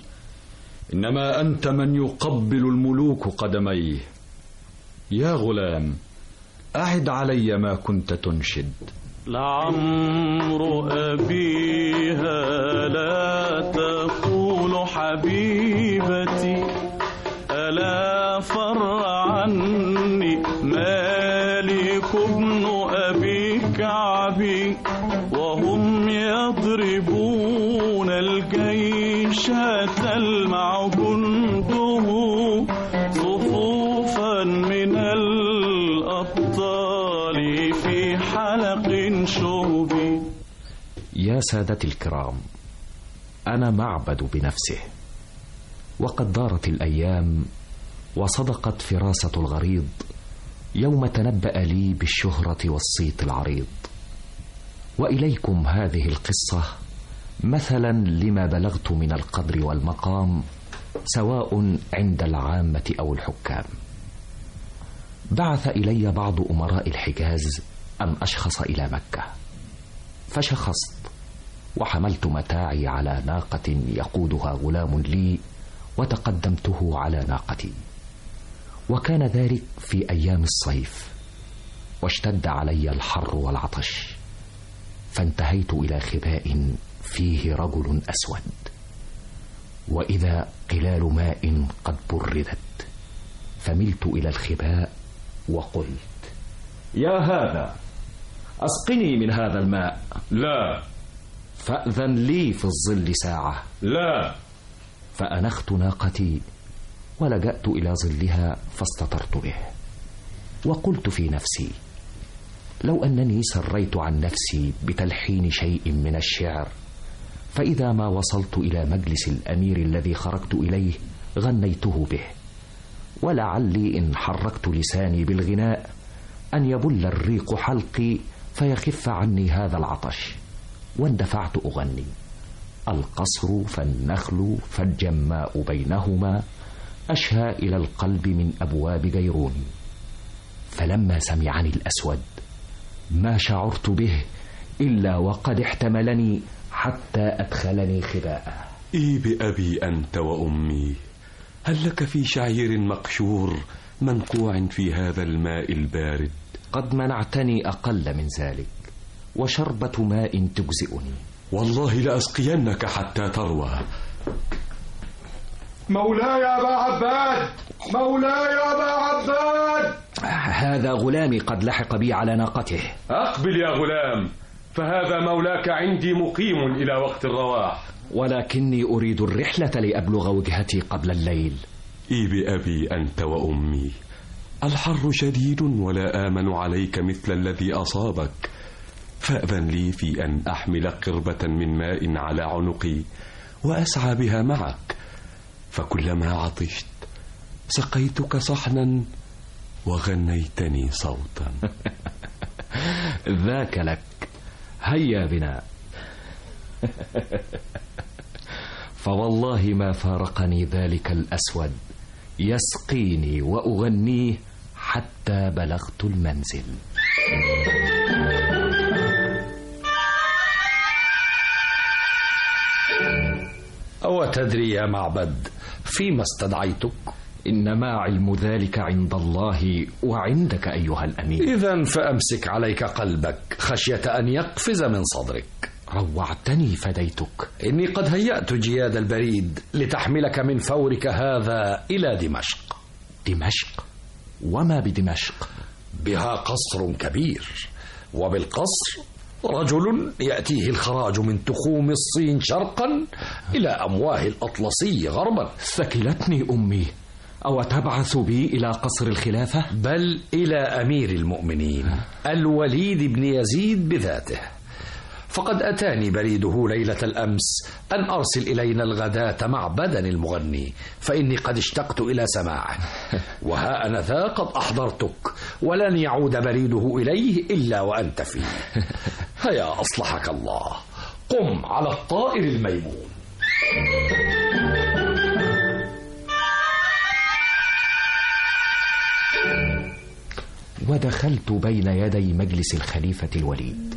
إنما أنت من يقبل الملوك قدميه. يا غلام أعد علي ما كنت تنشد. لعمر أبيها لا تقول حبيبتي. جنده صفوفا من الأبطال في حلق شهب يا سادتي الكرام أنا معبد بنفسه. وقد دارت الأيام وصدقت فراسة الغريض يوم تنبأ لي بالشهرة والصيت العريض. وإليكم هذه القصة مثلا لما بلغت من القدر والمقام سواء عند العامة أو الحكام. بعث إلي بعض أمراء الحجاز أن أشخص إلى مكة. فشخصت وحملت متاعي على ناقة يقودها غلام لي وتقدمته على ناقتي. وكان ذلك في أيام الصيف واشتد علي الحر والعطش. فانتهيت إلى خباء فيه رجل أسود وإذا قلال ماء قد بردت فملت إلى الخباء وقلت يا هذا أسقني من هذا الماء. لا. فأذن لي في الظل ساعة. لا. فأنخت ناقتي ولجأت إلى ظلها فاستطرت به وقلت في نفسي لو أنني سريت عن نفسي بتلحين شيء من الشعر فإذا ما وصلت إلى مجلس الأمير الذي خرجت إليه غنيته به. ولعلي إن حركت لساني بالغناء أن يبل الريق حلقي فيخف عني هذا العطش. واندفعت أغني. القصر فالنخل فالجماء بينهما أشهى إلى القلب من أبواب جيرون. فلما سمعني الأسود ما شعرت به إلا وقد احتملني حتى أدخلني خباءه. إي بأبي أنت وأمي هل لك في شعير مقشور منقوع في هذا الماء البارد؟ قد منعتني أقل من ذلك وشربة ماء تجزئني. والله لأسقينك حتى تروى. مولاي أبا عباد مولاي أبا عباد! هذا غلامي قد لحق بي على ناقته. أقبل يا غلام! فهذا مولاك عندي مقيم إلى وقت الرواح. ولكني أريد الرحلة لأبلغ وجهتي قبل الليل. إي بأبي أنت وأمي. الحر شديد ولا آمن عليك مثل الذي أصابك. فأذن لي في أن أحمل قربة من ماء على عنقي وأسعى بها معك. فكلما عطشت سقيتك صحنا وغنيتني صوتا. *laughs* ذاك لك. هيا بنا. فوالله ما فارقني ذلك الأسود. يسقيني وأغنيه حتى بلغت المنزل. أو تدري يا معبد فيما استدعيتك؟ إنما علم ذلك عند الله وعندك أيها الأمير إذا فأمسك عليك قلبك خشية أن يقفز من صدرك. روعتني فديتك. إني قد هيأت جياد البريد لتحملك من فورك هذا إلى دمشق. دمشق؟ وما بدمشق؟ بها قصر كبير وبالقصر رجل يأتيه الخراج من تخوم الصين شرقا إلى أمواه الأطلسي غربا. ثكلتني أمي. أو تبعث بي إلى قصر الخلافة؟ بل إلى أمير المؤمنين الوليد بن يزيد بذاته. فقد أتاني بريده ليلة الأمس أن أرسل إلينا الغداة مع بدن المغني فإني قد اشتقت إلى سماعه. *laughs* وها أنا ذا قد أحضرتك ولن يعود بريده إليه إلا وأنت فيه. *laughs* هيا أصلحك الله. قم على الطائر الميمون. ودخلت بين يدي مجلس الخليفة الوليد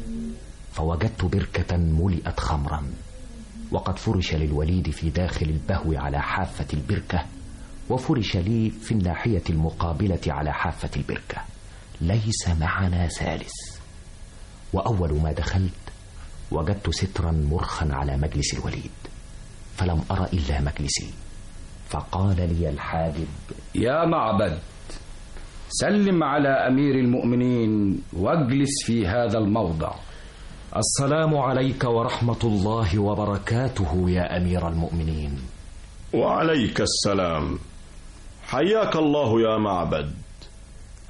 فوجدت بركة ملئت خمرا وقد فرش للوليد في داخل البهو على حافة البركة وفرش لي في الناحية المقابلة على حافة البركة ليس معنا ثالث. وأول ما دخلت وجدت سترا مرخا على مجلس الوليد فلم أر إلا مجلسي فقال لي الحاجب يا معبد سلم على أمير المؤمنين واجلس في هذا الموضع. السلام عليك ورحمة الله وبركاته يا أمير المؤمنين. وعليك السلام. حياك الله يا معبد.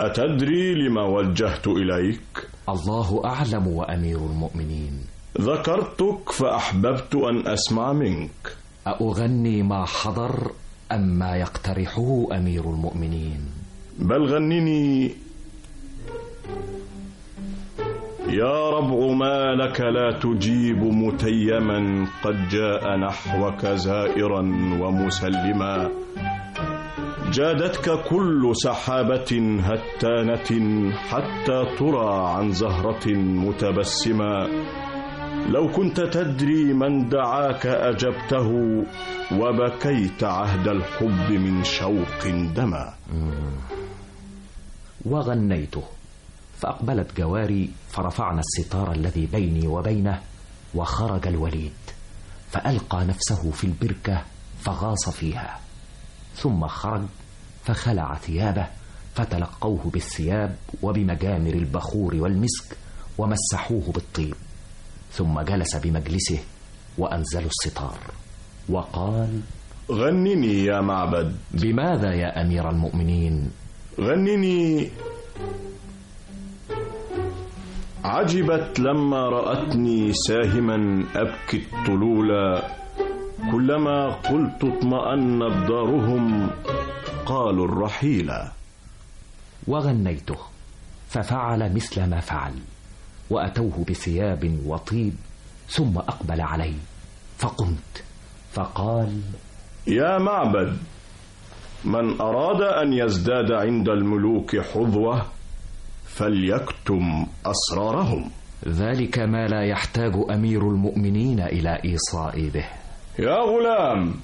أتدري لما وجهت إليك؟ الله أعلم وأمير المؤمنين. ذكرتك فأحببت أن أسمع منك. أغني ما حضر أم ما يقترحه أمير المؤمنين. بل غنني. يا ربع ما لك لا تجيب متيما قد جاء نحوك زائرا ومسلما. جادتك كل سحابة هتانة حتى ترى عن زهرة متبسما. لو كنت تدري من دعاك أجبته وبكيت عهد الحب من شوق دما. وغنيته فأقبلت جواري فرفعنا الستار الذي بيني وبينه وخرج الوليد فألقى نفسه في البركة فغاص فيها ثم خرج فخلع ثيابه فتلقوه بالثياب وبمجامر البخور والمسك ومسحوه بالطيب. ثم جلس بمجلسه وأنزلوا الستار. وقال غنني يا معبد. بماذا يا أمير المؤمنين؟ غنني. عجبت لما رأتني ساهما أبكي الطلولا كلما قلت اطمأن أبدارهم قالوا الرحيلا وغنيته ففعل مثل ما فعل. وأتوه بثياب وطيب ثم أقبل علي فقمت. فقال يا معبد من أراد أن يزداد عند الملوك حظوة فليكتم أسرارهم. ذلك ما لا يحتاج أمير المؤمنين إلى إيصاء به. يا غلام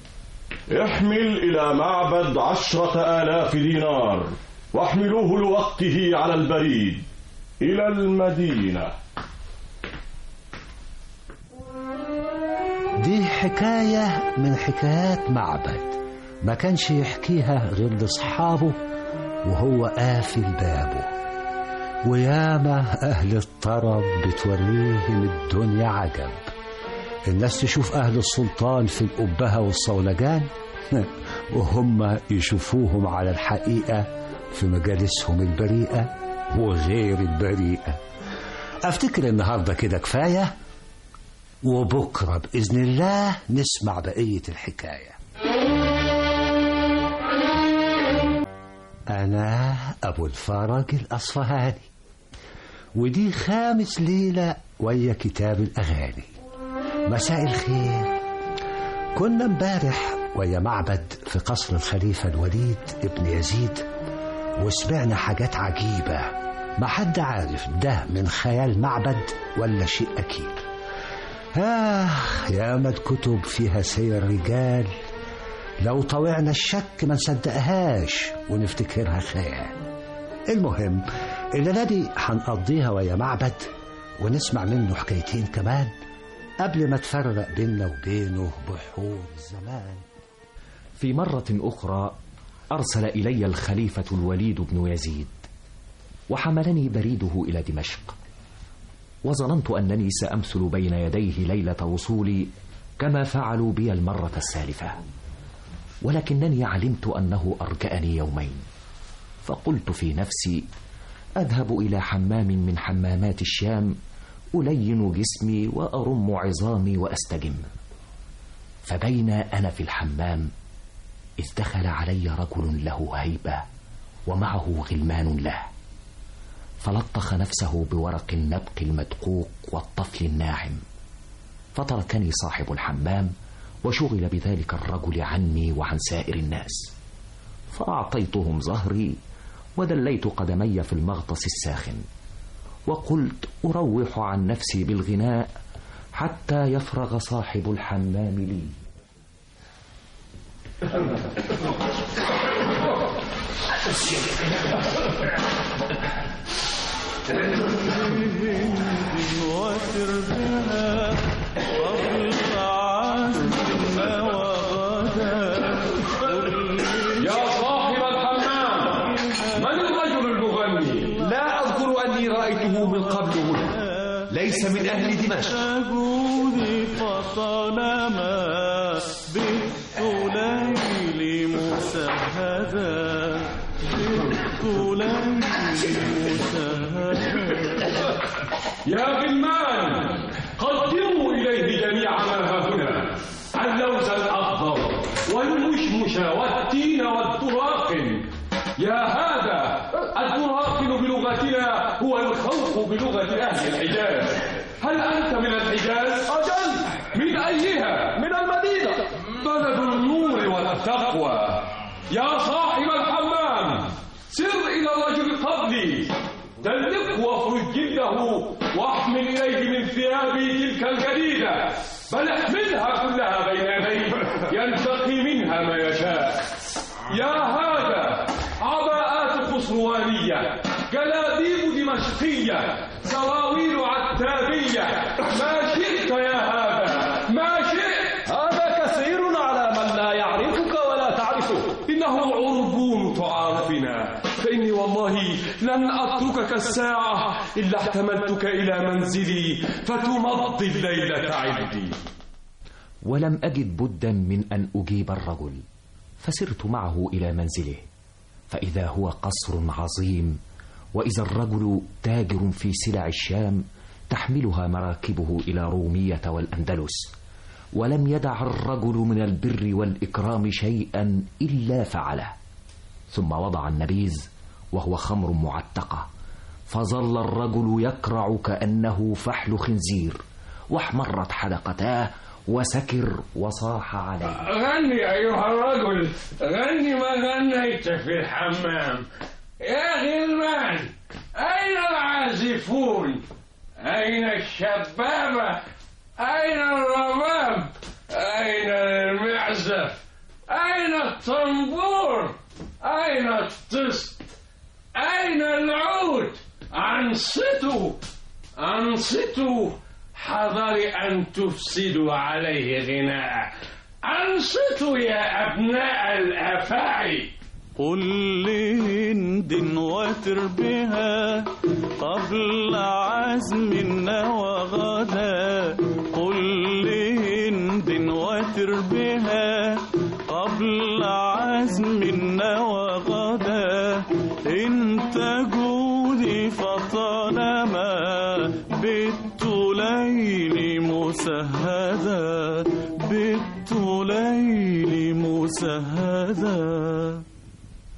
احمل إلى معبد عشرة آلاف دينار واحملوه لوقته على البريد. إلى المدينة. دي حكاية من حكايات معبد. ما كانش يحكيها غير لأصحابه وهو قافل بابه. وياما أهل الطرب بتوريهم الدنيا عجب. الناس تشوف أهل السلطان في الأبهة والصولجان *laughs* وهم يشوفوهم على الحقيقة في مجالسهم البريئة. وغير البريئة أفتكر النهاردة كده كفاية؟ وبكرة بإذن الله نسمع بقية الحكاية. أنا أبو الفرج الأصفهاني ودي خامس ليلة ويا كتاب الأغاني. مساء الخير. كنا امبارح ويا معبد في قصر الخليفة الوليد ابن يزيد وسمعنا حاجات عجيبة. ما حد عارف ده من خيال معبد ولا شيء أكيد. آه ياما كتب فيها سير رجال لو طوعنا الشك ما نصدقهاش ونفتكرها خيال. المهم الليلة دي هنقضيها ويا معبد ونسمع منه حكايتين كمان قبل ما تفرق بيننا وبينه بحور الزمان في مرة أخرى أرسل إلي الخليفة الوليد بن يزيد وحملني بريده إلى دمشق. وظننت أنني سأمثل بين يديه ليلة وصولي كما فعلوا بي المرة السالفة ولكنني علمت أنه أرجأني يومين. فقلت في نفسي أذهب إلى حمام من حمامات الشام ألين جسمي وأرم عظامي وأستجم. فبين أنا في الحمام إذ دخل علي رجل له هيبة ومعه غلمان له. فلطخ نفسه بورق النبق المدقوق والطفل الناعم. فتركني صاحب الحمام وشغل بذلك الرجل عني وعن سائر الناس. فأعطيتهم ظهري ودليت قدمي في المغطس الساخن. وقلت أروح عن نفسي بالغناء حتى يفرغ صاحب الحمام لي. وغدا يا صاحب الحمام من الرجل المغني؟ لا أذكر أني رأيته من قبل هنا. ليس من أهل دمشق. جودي فطالما بالليل مسهدا يا غلمان قدموا إليه جميع ما ها هنا اللوز الأخضر والمشمش والتين والدراقن يا هذا الدراقن بلغتنا هو الخوف بلغة أهل الحجاز. هل أنت من الحجاز؟ أجل. من أيها؟ من المدينة. بلد النور والتقوى. يا صاحب الحمام سر إلى الرجل قبلي دلقه وافرج جلده واحمل إليه من ثيابي تلك الجديدة بل احملها كلها بين يديه ينتقي منها ما يشاء. يا هذا عباءات خسروانية جلابيب دمشقية سراويل عتابية. ما شئت يا هذا ما شئت هذا كثير على من لا يعرفك ولا تعرفه إنه عربون تعارفنا والله لن أتركك الساعة إلا احتملتك إلى منزلي فتمضي الليلة عندي. ولم أجد بدا من أن أجيب الرجل فسرت معه إلى منزله فإذا هو قصر عظيم وإذا الرجل تاجر في سلع الشام تحملها مراكبه إلى رومية والأندلس ولم يدع الرجل من البر والإكرام شيئا إلا فعله. ثم وضع النبيذ وهو خمر معتقة. فظل الرجل يكرع كأنه فحل خنزير. واحمرت حلقتاه وسكر وصاح عليه. غني أيها الرجل غني ما غنيت في الحمام. يا غلمان أين العازفون؟ أين الشبابة أين الرباب؟ أين المعزف؟ أين الطنبور؟ أين الطست؟ أين العود؟ أنصتوا أنصتوا حذر أن تفسدوا عليه غناء. أنصتوا يا أبناء الأفاعي. قل لهند وتر بها قبل عزمنا وغدا قل مسهدا بت ليلي مسهدا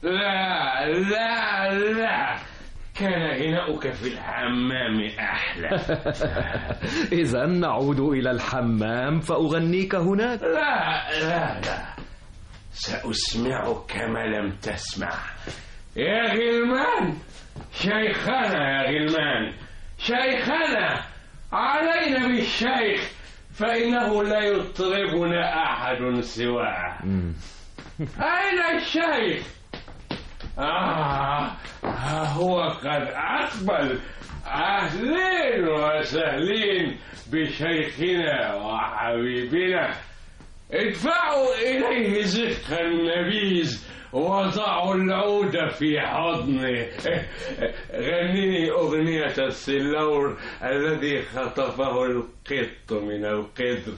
لا لا لا. كان غناؤك في الحمام أحلى. *laughs* إذا نعود إلى الحمام فأغنيك هناك. لا لا لا. سأسمعك ما لم تسمع. يا غلمان شيخنا يا غلمان شيخنا. علينا بالشيخ فإنه لا يطربنا أحد سواه. أين الشيخ؟ آه ها هو قد أقبل. أهلين وسهلين بشيخنا وحبيبنا. ادفعوا إليه زقا النبيذ. وضعوا العود في حضنه غنيني أغنية السلور الذي خطفه القط من القدر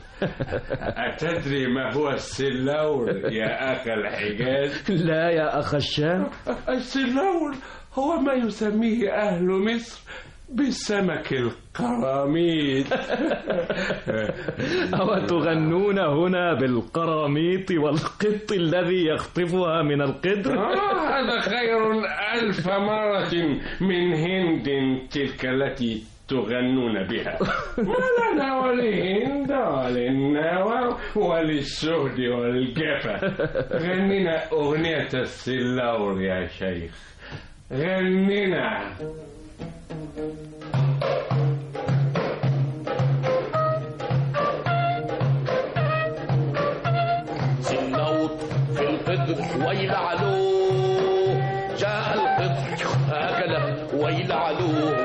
أتدري ما هو السلور يا أخ الحجاز؟ لا يا أخ الشام. *laughs* السلور هو ما يسميه أهل مصر. بالسمك القراميط. *laughs* أو تغنون هنا بالقراميط والقط الذي يخطفها من القدر؟ آه هذا خير ألف مرة من هند تلك التي تغنون بها. ما لنا ولهند وللنوى وللسهد والجفا غنينا أغنية السلاور يا شيخ. غنينا. سنوط في القدر ويل علوه جاء القدر علوه ويل علوه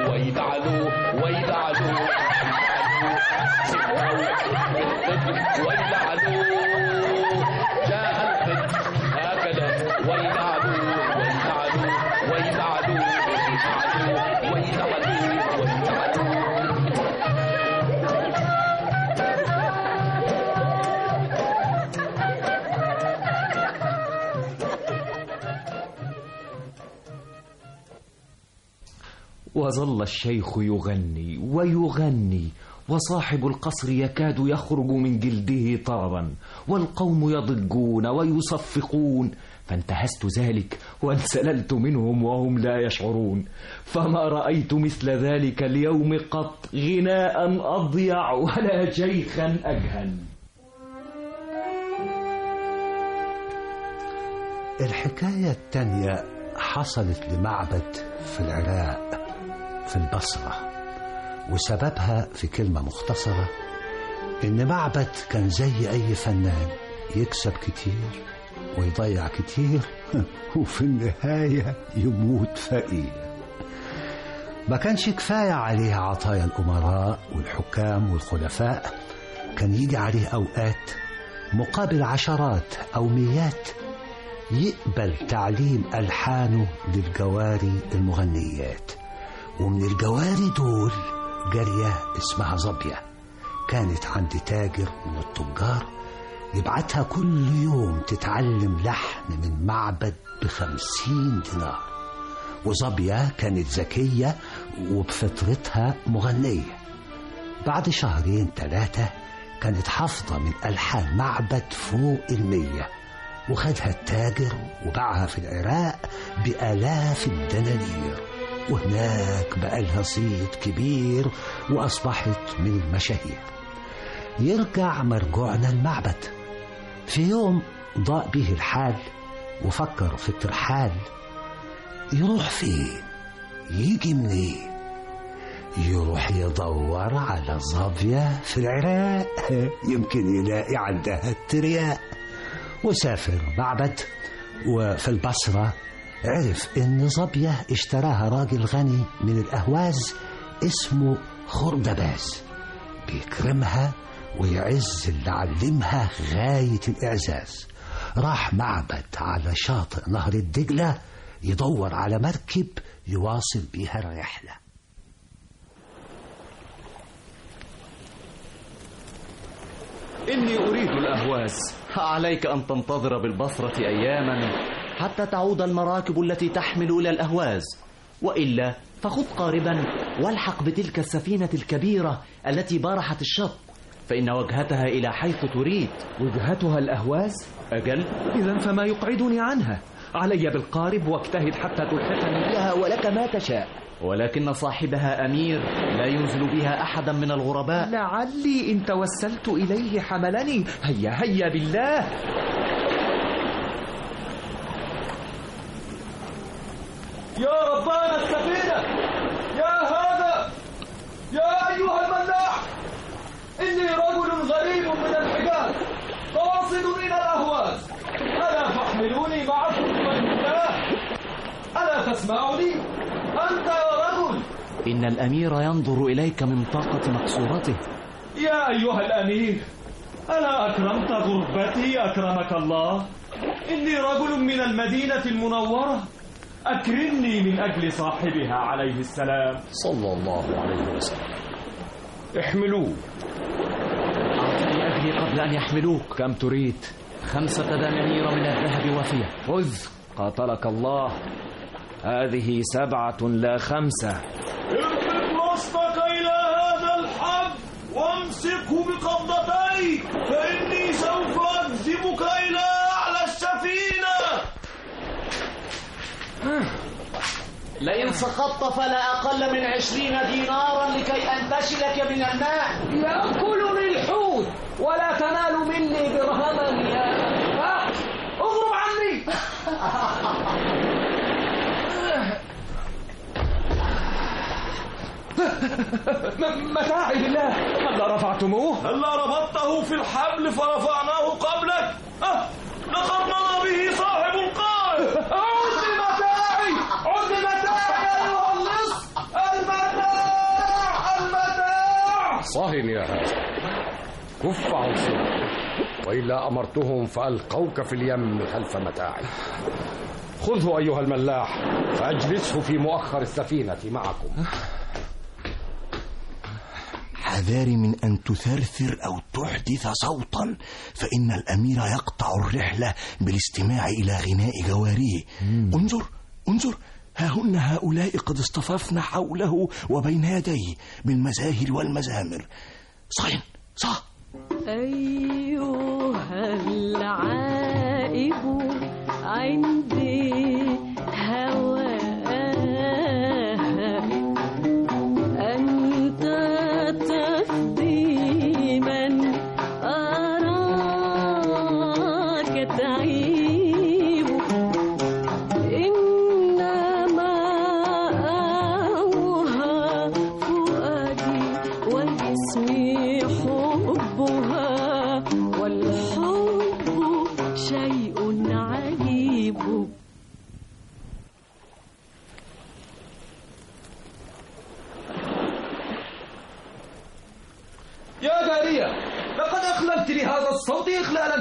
وظل الشيخ يغني ويغني وصاحب القصر يكاد يخرج من جلده طربا والقوم يضجون ويصفقون. فانتهزت ذلك وانسللت منهم وهم لا يشعرون. فما رأيت مثل ذلك اليوم قط غناء أضيع ولا شيخا أجهل. الحكاية التانية حصلت لمعبد في العراق. في البصرة وسببها في كلمة مختصرة إن معبد كان زي أي فنان يكسب كتير ويضيع كتير *laughs* وفي النهاية يموت فقير. ما كانش كفاية عليه عطايا الأمراء والحكام والخلفاء كان يجي عليه أوقات مقابل عشرات أو ميات يقبل تعليم ألحانه للجواري المغنيات. ومن الجواري دول جارية اسمها ظبية كانت عند تاجر من التجار يبعتها كل يوم تتعلم لحن من معبد بخمسين دينار. وظبية كانت ذكية وبفطرتها مغنية. بعد شهرين ثلاثة كانت حافظة من ألحان معبد فوق المية. وخدها التاجر وباعها في العراق بآلاف الدنانير. وهناك بقى لها صيت كبير وأصبحت من المشاهير. يرجع مرجوعنا المعبد. في يوم ضاق به الحال وفكر في الترحال. يروح فين يجي منين؟ يروح يدور على ظابية في العراق. *laughs* يمكن يلاقي عندها الترياق. وسافر معبد وفي البصرة عرف إن ظبية اشتراها راجل غني من الأهواز اسمه خردباز بيكرمها ويعز اللي علمها غاية الإعزاز. راح معبد على شاطئ نهر الدجلة يدور على مركب يواصل بيها الرحلة. إني أريد الأهواز. عليك أن تنتظر بالبصرة أياما حتى تعود المراكب التي تحمل إلى الأهواز. وإلا فخذ قاربا والحق بتلك السفينة الكبيرة التي بارحت الشط فإن وجهتها إلى حيث تريد. وجهتها الأهواز؟ أجل؟ إذا فما يقعدني عنها. علي بالقارب واجتهد حتى تلحقني. بها ولك ما تشاء. ولكن صاحبها أمير لا ينزل بها أحدا من الغرباء. لعلي إن توسلت إليه حملني. هيا هيا بالله. يا ربان السفينة يا هذا يا أيها الملاح إني رجل غريب من الحجاز قاصد إلى الأهواز. ألا تحملوني معكم بمن الله ألا تسمعني أنت إن الأمير ينظر إليك من طاقة مقصورته. يا أيها الأمير ألا أكرمت غربتي؟ أكرمك الله. إني رجل من المدينة المنورة. أكرمني من أجل صاحبها عليه السلام. صلى الله عليه وسلم. احملوه. أعطني أجلي قبل أن يحملوك. كم تريد؟ خمسة دنانير من الذهب وفية. خذ قاتلك الله. هذه سبعة لا خمسة. اربط رصدك إلى هذا الحب وامسكه بقبضتيك فإني سوف أجذبك إلى أعلى السفينة. لئن سقطت فلا أقل من عشرين دينارا لكي أنتشلك من الماء يأكلني الحوت ولا تنال مني درهما يا اغرب عني. *laughs* متاعي لله هلا رفعتموه. هلا ربطته في الحبل فرفعناه قبلك. أه لقد مضى به صاحب القائد *laughs* عد متاعي عد متاعي ايها اللص المتاع المتاع. صهن يا هذا. كف عن وإلا أمرتهم فألقوك في اليم خلف متاعي. خذه أيها الملاح فأجلسه في مؤخر السفينة معكم. حذاري من أن تثرثر أو تحدث صوتا فإن الأمير يقطع الرحلة بالاستماع إلى غناء جواريه. انظر انظر ها هن هؤلاء قد اصطففن حوله وبين يديه بالمزاهر والمزامر. صين صح أيها العائب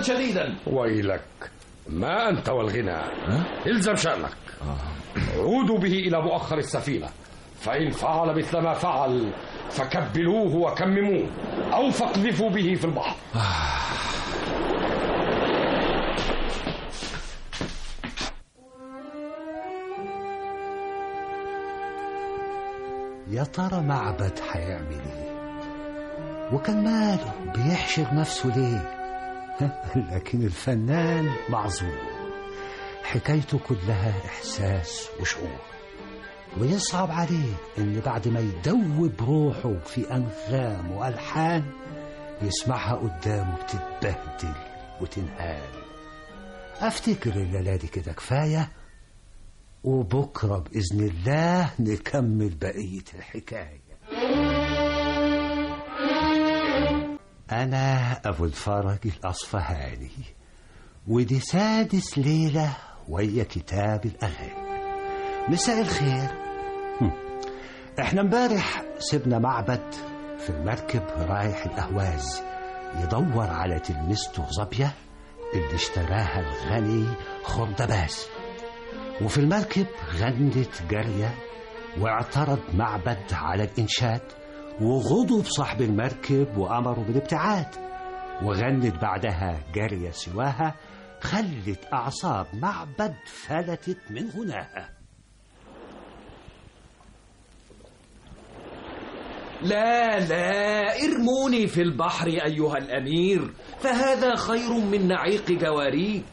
شديدا. ويلك ما أنت والغناء الزم شأنك. عودوا به إلى مؤخر السفينة. فإن فعل مثل ما فعل فكبلوه وكمموه أو فاقذفوا به في البحر. يا ترى معبد هيعمل إيه؟ وكان ماله بيحشر نفسه ليه؟ *laughs* لكن الفنان معذور حكايته كلها إحساس وشعور. ويصعب عليه إن بعد ما يدوب روحه في أنغام وألحان يسمعها قدامه بتتبهدل وتنهال. أفتكر الليلة دي كده كفاية وبكرة بإذن الله نكمل بقية الحكاية. أنا أبو الفرج الأصفهاني ودي سادس ليلة ويا كتاب الأغاني. مساء الخير. إحنا امبارح سيبنا معبد في المركب رايح الأهواز يدور على تلميذته ظبية اللي اشتراها الغني خردباز. وفي المركب غنت جارية واعترض معبد على الإنشاد وغضب صاحب المركب وأمره بالابتعاد. وغنت بعدها جارية سواها خلت أعصاب معبد فلتت من غناها لا لا ارموني في البحر أيها الأمير فهذا خير من نعيق جواريك.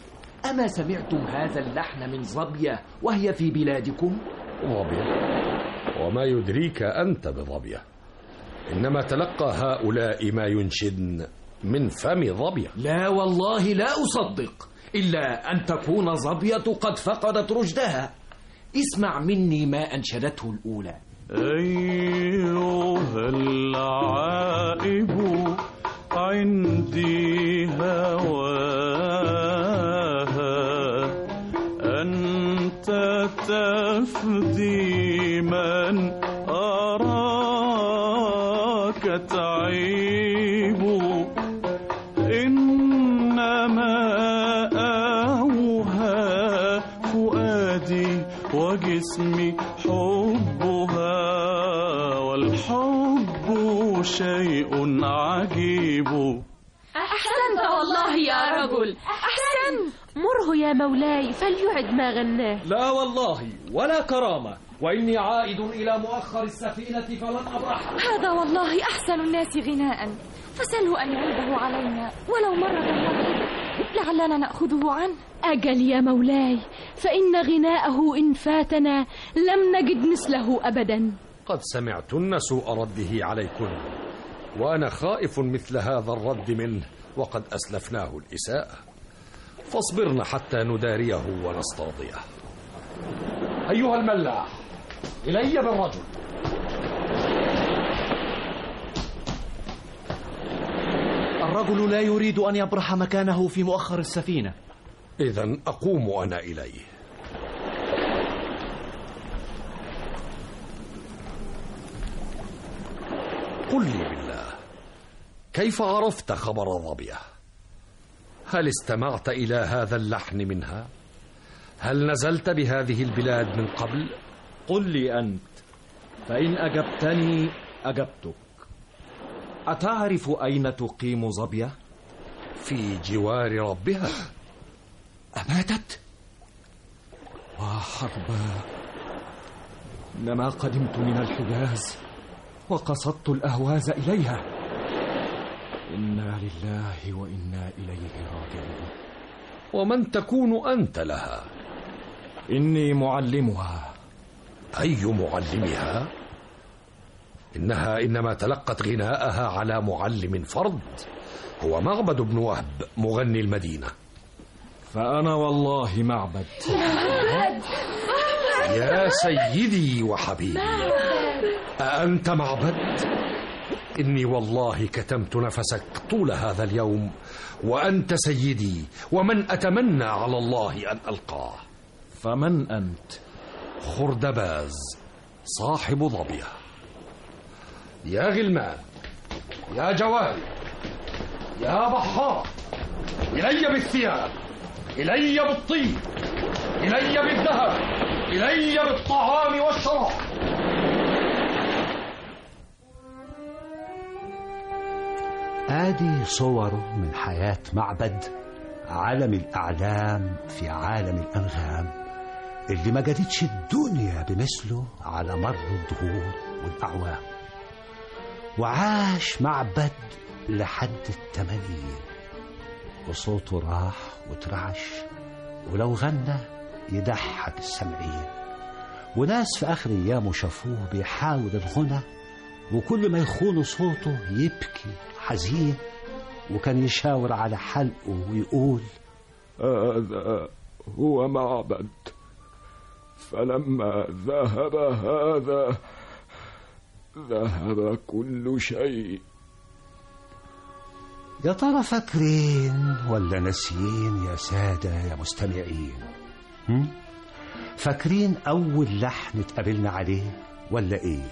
أما سمعتم هذا اللحن من ظبية وهي في بلادكم؟ ظبية. وما يدريك أنت بظبية. إنما تلقى هؤلاء ما ينشدن من فم ظبية. لا والله لا أصدق إلا أن تكون ظبية قد فقدت رشدها. اسمع مني ما أنشدته الأولى. أيها العائب عندي هواها شيء عجيب. أحسنت والله يا رجل. أحسنت. مره يا مولاي فليعد ما غناه. لا والله ولا كرامة. وإني عائد إلى مؤخر السفينة فلن أبرح هذا والله أحسن الناس غناء. فسله أن يعيده علينا. ولو مرة واحدة لعلنا نأخذه عنه. أجل يا مولاي فإن غناءه إن فاتنا لم نجد مثله أبدا. قد سمعتن سوء رده عليكن وأنا خائف مثل هذا الرد منه وقد أسلفناه الإساءة. فاصبرن حتى نداريه ونصطاديه أيها الملاح إلي بالرجل. الرجل لا يريد أن يبرح مكانه في مؤخر السفينة. إذا أقوم أنا إليه. قل لي بالله كيف عرفت خبر ظبيه هل استمعت إلى هذا اللحن منها؟ هل نزلت بهذه البلاد من قبل؟ قل لي أنت فإن أجبتني أجبتك. أتعرف أين تقيم ظبية؟ في جوار ربها. *gasps* أماتت؟ وحرباء إنما قدمت من الحجاز. وقصدت الأهواز إليها. إنا لله وإنا إليه راجعون. ومن تكون أنت لها؟ إني معلمها. أي معلمها؟ إنها إنما تلقت غناءها على معلم فرد. هو معبد بن وهب مغني المدينة. فأنا والله معبد. يا سيدي وحبيبي أأنت معبد؟ إني والله كتمت نفسك طول هذا اليوم وأنت سيدي ومن أتمنى على الله أن ألقاه فمن أنت؟ خردباز صاحب ظبية يا غلمان يا جواري يا بحار إلي بالثياب إلي بالطيب إلي بالذهب إلي بالطعام والشراب. آدي صور من حياة معبد عالم الأعلام في عالم الأنغام اللي ما جدتش الدنيا بمثله على مر الدهور والأعوام. وعاش معبد لحد التمانين وصوته راح وترعش ولو غنى يضحك السامعين وناس في آخر أيامه شافوه بيحاول الغنى وكل ما يخون صوته يبكي حزين وكان يشاور على حلقه ويقول هذا هو معبد فلما ذهب هذا ذهب كل شيء. يا ترى فاكرين ولا ناسيين يا سادة يا مستمعين؟ فاكرين أول لحن اتقابلنا عليه ولا إيه؟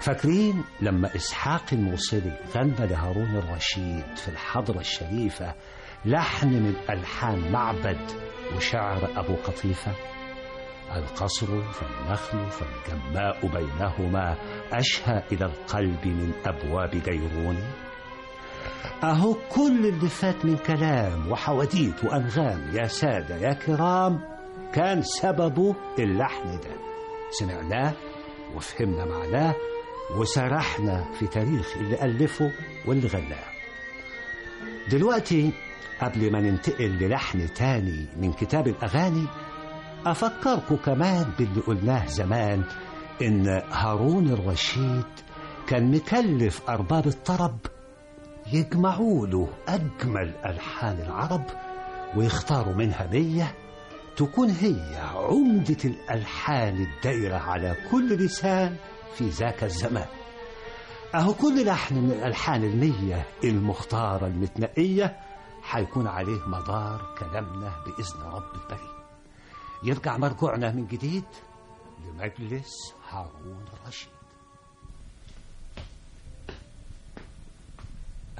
فاكرين لما إسحاق الموصلي غنى لهارون الرشيد في الحضرة الشريفة لحن من ألحان معبد وشعر أبو قطيفة؟ القصر فالنخل فالجماء بينهما أشهى إلى القلب من أبواب ديرون؟ أهو كل اللي فات من كلام وحواديت وأنغام يا سادة يا كرام كان سببه اللحن ده. سمعناه وفهمنا معناه وسرحنا في تاريخ اللي ألفه واللي غناه. دلوقتي قبل ما ننتقل للحن تاني من كتاب الأغاني أفكركم كمان باللي قلناه زمان إن هارون الرشيد كان مكلف أرباب الطرب يجمعوا له أجمل ألحان العرب ويختاروا منها مية تكون هي عمدة الألحان الدائرة على كل لسان في ذاك الزمان. أهو كل لحن من الألحان المية المختارة المتنقية حيكون عليه مدار كلامنا بإذن رب البريء يرجع مرجوعنا من جديد لمجلس هارون الرشيد.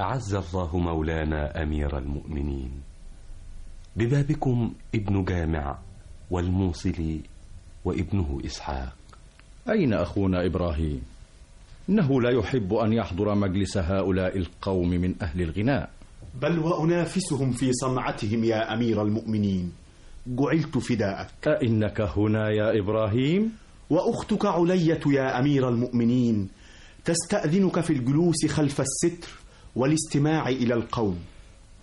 أعز الله مولانا أمير المؤمنين. ببابكم ابن جامع والموصلي وابنه إسحاق. أين أخونا إبراهيم؟ إنه لا يحب أن يحضر مجلس هؤلاء القوم من أهل الغناء. بل وأنافسهم في صنعتهم يا أمير المؤمنين. جعلت فداءك. أئنك هنا يا إبراهيم؟ وأختك علية يا أمير المؤمنين. تستأذنك في الجلوس خلف الستر والاستماع إلى القوم.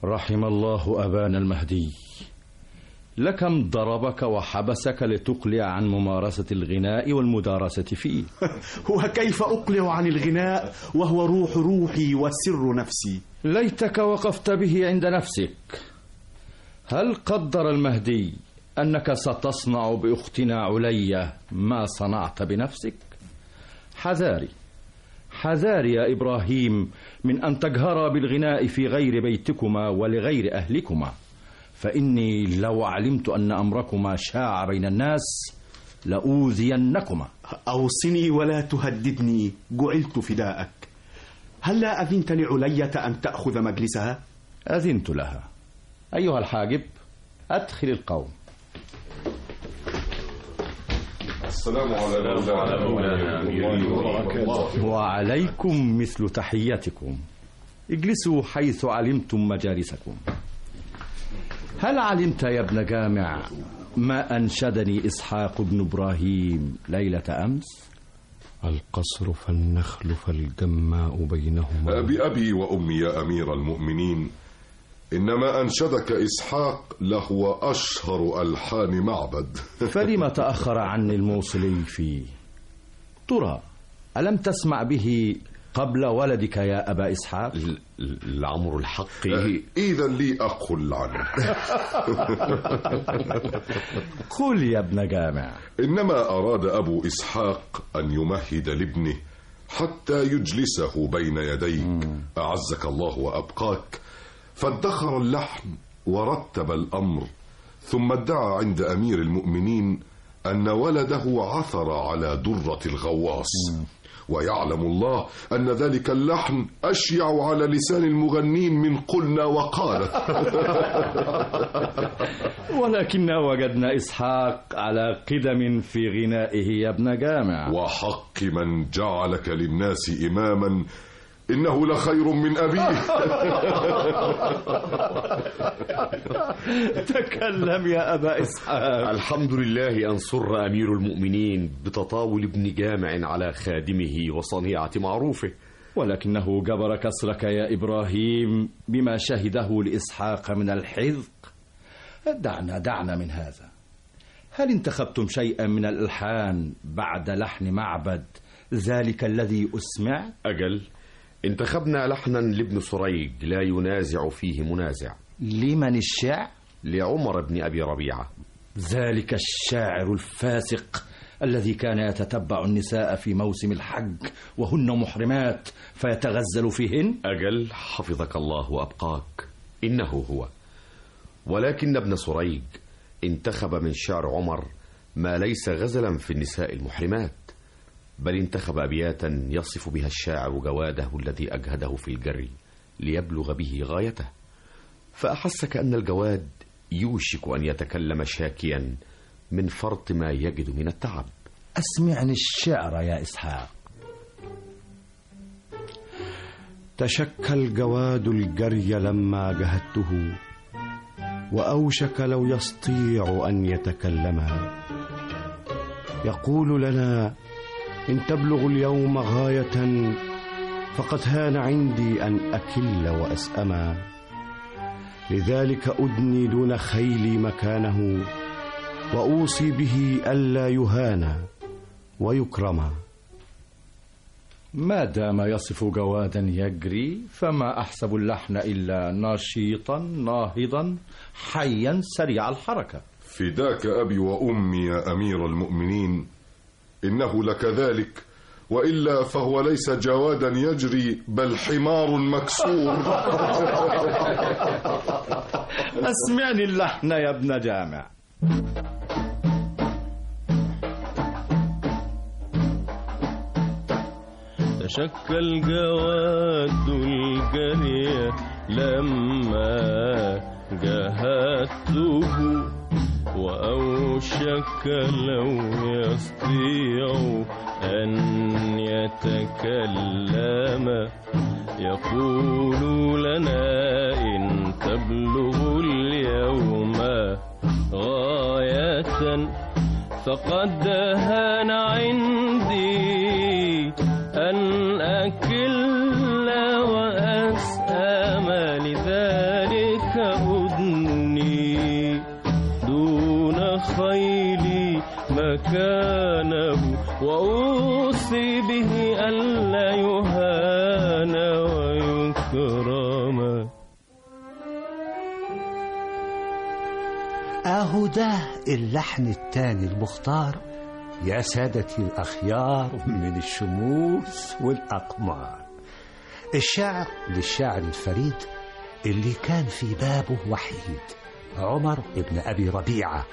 رحم الله أبانا المهدي. لكم ضربك وحبسك لتقلع عن ممارسة الغناء والمدارسة فيه. *laughs* وكيف أقلع عن الغناء وهو روح روحي وسر نفسي؟ ليتك وقفت به عند نفسك. هل قدر المهدي أنك ستصنع بأختنا علية ما صنعت بنفسك؟ حذاري. حذاري يا إبراهيم من أن تجهرا بالغناء في غير بيتكما ولغير أهلكما. فإني لو علمت أن أمركما شاع بين الناس لأوذينكما. أوصني ولا تهددني جعلت فداءك. هل لا أذنت لعلية أن تأخذ مجلسها؟ أذنت لها. أيها الحاجب أدخل القوم. السلام على مولانا وعليكم مثل تحياتكم. اجلسوا حيث علمتم مجالسكم. هل علمت يا ابن جامع ما أنشدني إسحاق بن إبراهيم ليلة أمس؟ القصر فالنخل فالجماء بينهما. بأبي وأمي يا أمير المؤمنين. إنما أنشدك إسحاق لهو أشهر ألحان معبد. *laughs* فلم تأخر عني الموصلي فيه ترى ألم تسمع به قبل ولدك يا أبا إسحاق؟ العمر الحق. *laughs* إذا لي أقل عنه. *laughs* قل يا ابن جامع. إنما أراد أبو إسحاق أن يمهد لابنه حتى يجلسه بين يديك. أعزك الله وأبقاك. فادخر اللحن ورتب الأمر ثم ادعى عند أمير المؤمنين أن ولده عثر على درة الغواص. ويعلم الله أن ذلك اللحن أشيع على لسان المغنين من قلنا وقالت *laughs* ولكننا وجدنا إسحاق على قدم في غنائه يا ابن جامع. وحق من جعلك للناس إماما إنه لخير من أبيه. *laughs* تكلم يا أبا إسحاق. الحمد لله أن سر أمير المؤمنين بتطاول ابن جامع على خادمه وصنيعة معروفه. ولكنه جبر كسرك يا إبراهيم بما شهده لإسحاق من الحذق. دعنا دعنا من هذا. هل انتخبتم شيئا من الألحان بعد لحن معبد ذلك الذي أسمع؟ أجل. انتخبنا لحنا لابن سريج لا ينازع فيه منازع. لمن الشعر؟ لعمر بن أبي ربيعة. ذلك الشاعر الفاسق الذي كان يتتبع النساء في موسم الحج وهن محرمات فيتغزل فيهن؟ أجل حفظك الله وأبقاك. إنه هو. ولكن ابن سريج انتخب من شعر عمر ما ليس غزلا في النساء المحرمات. بل انتخب أبياتا يصف بها الشاعر جواده الذي أجهده في الجري ليبلغ به غايته. فأحس كأن الجواد يوشك أن يتكلم شاكيا من فرط ما يجد من التعب. أسمعني الشعر يا إسحاق. تشكى الجواد الجري لما جهدته وأوشك لو يستطيع أن يتكلما يقول لنا إن تبلغ اليوم غاية فقد هان عندي أن أكل وأسأما لذلك أدني دون خيلي مكانه وأوصي به ألا يهان ويكرما ما دام يصف جوادا يجري فما أحسب اللحن إلا نشيطا ناهضا حيا سريع الحركة. فداك أبي وأمي يا أمير المؤمنين إنه لكذلك. وإلا فهو ليس جوادا يجري بل حمار مكسور. *laughs* أسمعني اللحن يا ابن جامع. تشكى الجواد الجري لما جاهدته وأوشك لو يستطيع أن يتكلم. يقول لنا إن تبلغ اليوم غاية. فقد هان عندي مكانه وأوصي به ألا يهان ويكرم. اهو ده اللحن التاني المختار يا سادتي الأخيار من الشموس والأقمار. الشعر للشاعر الفريد اللي كان في بابه وحيد عمر ابن أبي ربيعة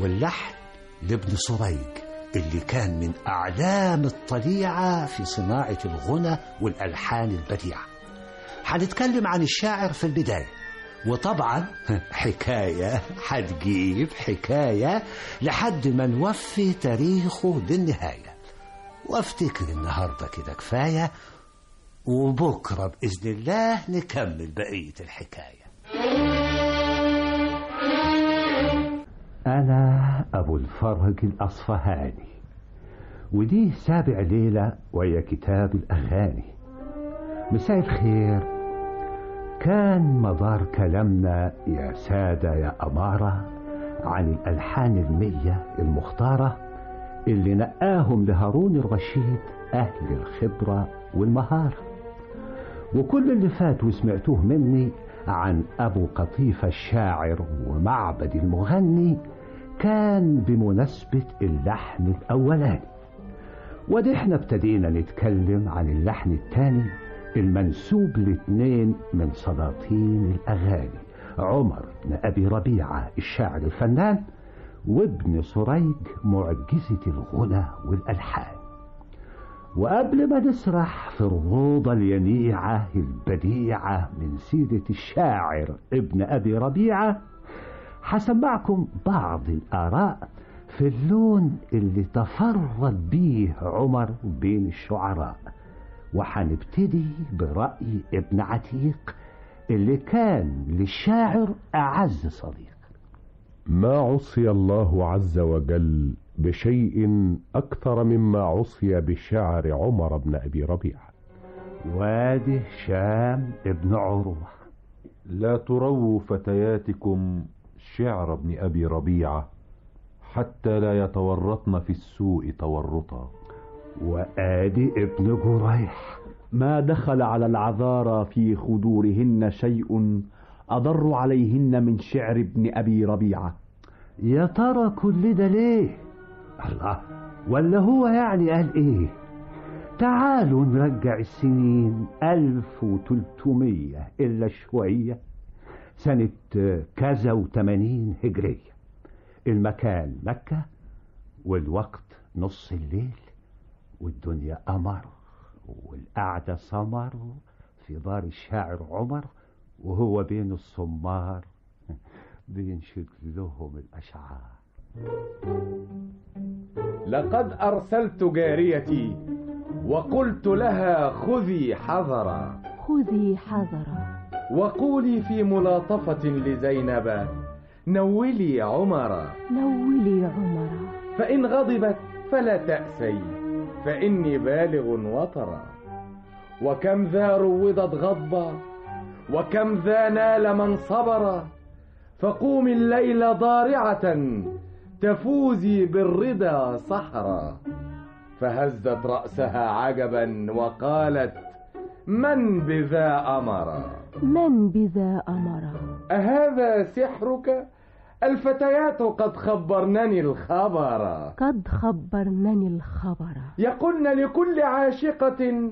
واللحن لابن سريج اللي كان من أعلام الطليعة في صناعة الغنى والألحان البديعة. هنتكلم عن الشاعر في البداية. وطبعا *laughs* حكاية هتجيب حكاية لحد ما نوفي تاريخه للنهاية. وافتكر النهاردة كده كفاية وبكرة بإذن الله نكمل بقية الحكاية. أنا أبو الفرج الأصفهاني. ودي سابع ليلة ويا كتاب الأغاني. مساء الخير. كان مدار كلامنا يا سادة يا أمارة عن الألحان المية المختارة اللي نقاهم لهارون الرشيد أهل الخبرة والمهارة. وكل اللي فات وسمعتوه مني عن أبو قطيفة الشاعر ومعبد المغني كان بمناسبة اللحن الأولاني. ودي إحنا ابتدينا نتكلم عن اللحن الثاني المنسوب لاثنين من سلاطين الأغاني عمر بن أبي ربيعة الشاعر الفنان وابن سريج معجزة الغنى والألحان. وقبل ما نسرح في الروضة الينيعة البديعة من سيرة الشاعر ابن أبي ربيعة هسمعكم بعض الآراء في اللون اللي تفرد بيه عمر بين الشعراء وحنبتدي برأي ابن عتيق اللي كان للشاعر أعز صديق. ما عصي الله عز وجل بشيء أكثر مما عصي بشعر عمر بن أبي ربيعة. وادي شام ابن عروة. لا ترووا فتياتكم شعر ابن أبي ربيعة حتى لا يتورطن في السوء تورطا. وآدي ابن جريح. ما دخل على العذارى في خدورهن شيء أضر عليهن من شعر ابن أبي ربيعة. يا ترى كل ده ليه الله ولا هو يعني قال إيه؟ تعالوا نرجع السنين ألف وتلتمية إلا شوية. سنة كذا وتمانين هجرية. المكان مكة والوقت نص الليل والدنيا قمر والقعدة سمر في دار الشاعر عمر وهو بين الصمار بينشد لهم الأشعار. لقد أرسلت جاريتي وقلت لها خذي حذرا. خذي حذرا. وقولي في ملاطفة لزينب. نولي عمرا نولي عمرا فإن غضبت فلا تأسي فإني بالغ وطرا وكم ذا روضت غضبا وكم ذا نال من صبرا فقومي الليل ضارعة تفوزي بالرضا سحرا فهزت رأسها عجبا وقالت من بذا أمر؟ من بذا أمر؟ أهذا سحرك؟ الفتيات قد خبرنني الخبر. قد خبرنني الخبر. يقولن لكل عاشقة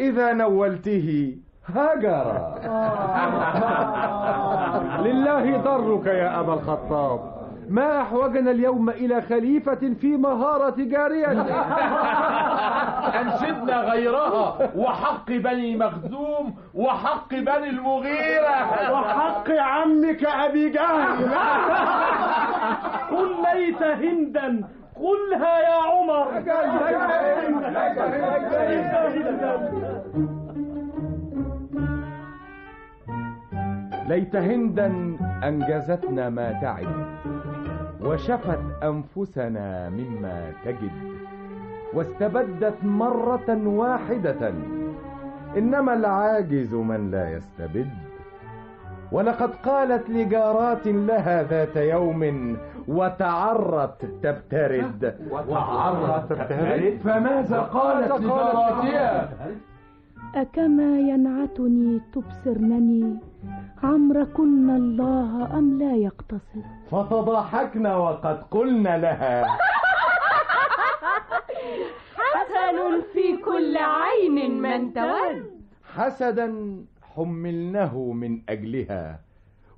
إذا نولته هجر *laughs* لله ضرك يا أبا الخطاب. ما أحوجنا اليوم إلى خليفة في مهارة جارية. *laughs* أنشدنا غيرها وحق بني مخزوم وحق بني المغيرة. وحق عمك أبي جهل. قل ليت هندا قلها يا عمر. ليت هندا أنجزتنا ما تعد. وشفت أنفسنا مما تجد واستبدت مرة واحدة. إنما العاجز من لا يستبد. ولقد قالت لجارات لها ذات يوم وتعرت تبترد. وتعرت تبترد؟ فماذا قالت لجاراتها؟ أكما ينعتني تبصرنني عمركن الله أم لا يقتصر؟ فتضاحكن وقد قلن لها. حسن في كل عين من تود. حسدا حملنه من أجلها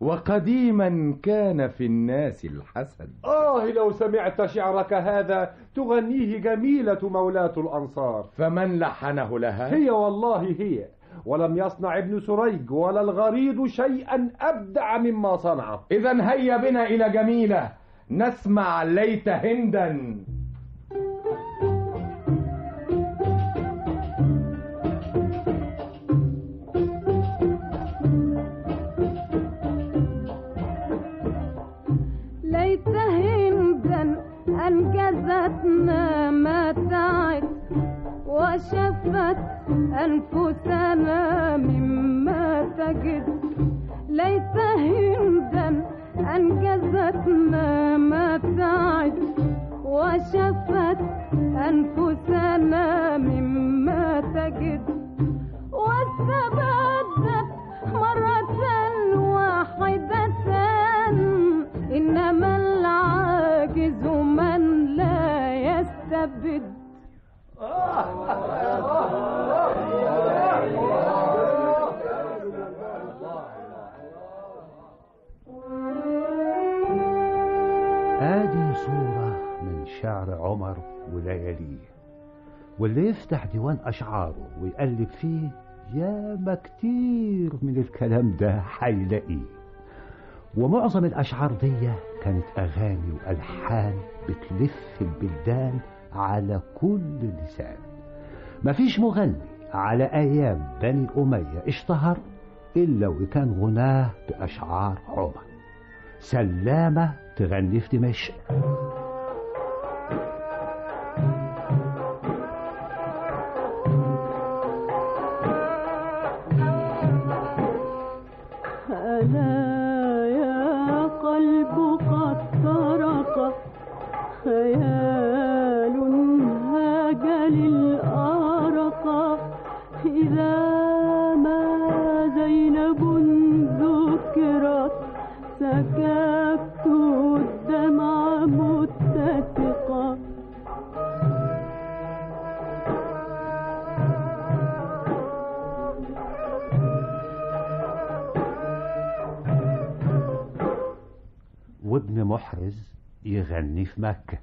وقديما كان في الناس الحسد. آه لو سمعت شعرك هذا تغنيه جميلة مولاة الأنصار. فمن لحنه لها؟ هي والله هي. ولم يصنع ابن سريج ولا الغريض شيئا أبدع مما صنع. إذا هيا بنا إلى جميلة. نسمع ليت هندا. ليت هندا أنجزتنا ما تعد. وشفت أنفسنا مما تجد. ليت هندا أنجزتنا ما تعد. وشفت أنفسنا مما تجد. واستبدت مرة واحدة. إنما العاجز من لا يستبد. ادي صورة من شعر عمر ولياليه واللي يفتح ديوان أشعاره ويقلب فيه ياما كتير من الكلام ده هيلاقيه ومعظم الأشعار دي كانت أغاني وألحان بتلف البلدان على كل لسان. مفيش مغني على أيام بني أمية اشتهر إلا وكان غناه بأشعار عمر سلامة تغني في دمشق. ألا يا قلب قد طرق. خيال وابن محرز يغني في مكة.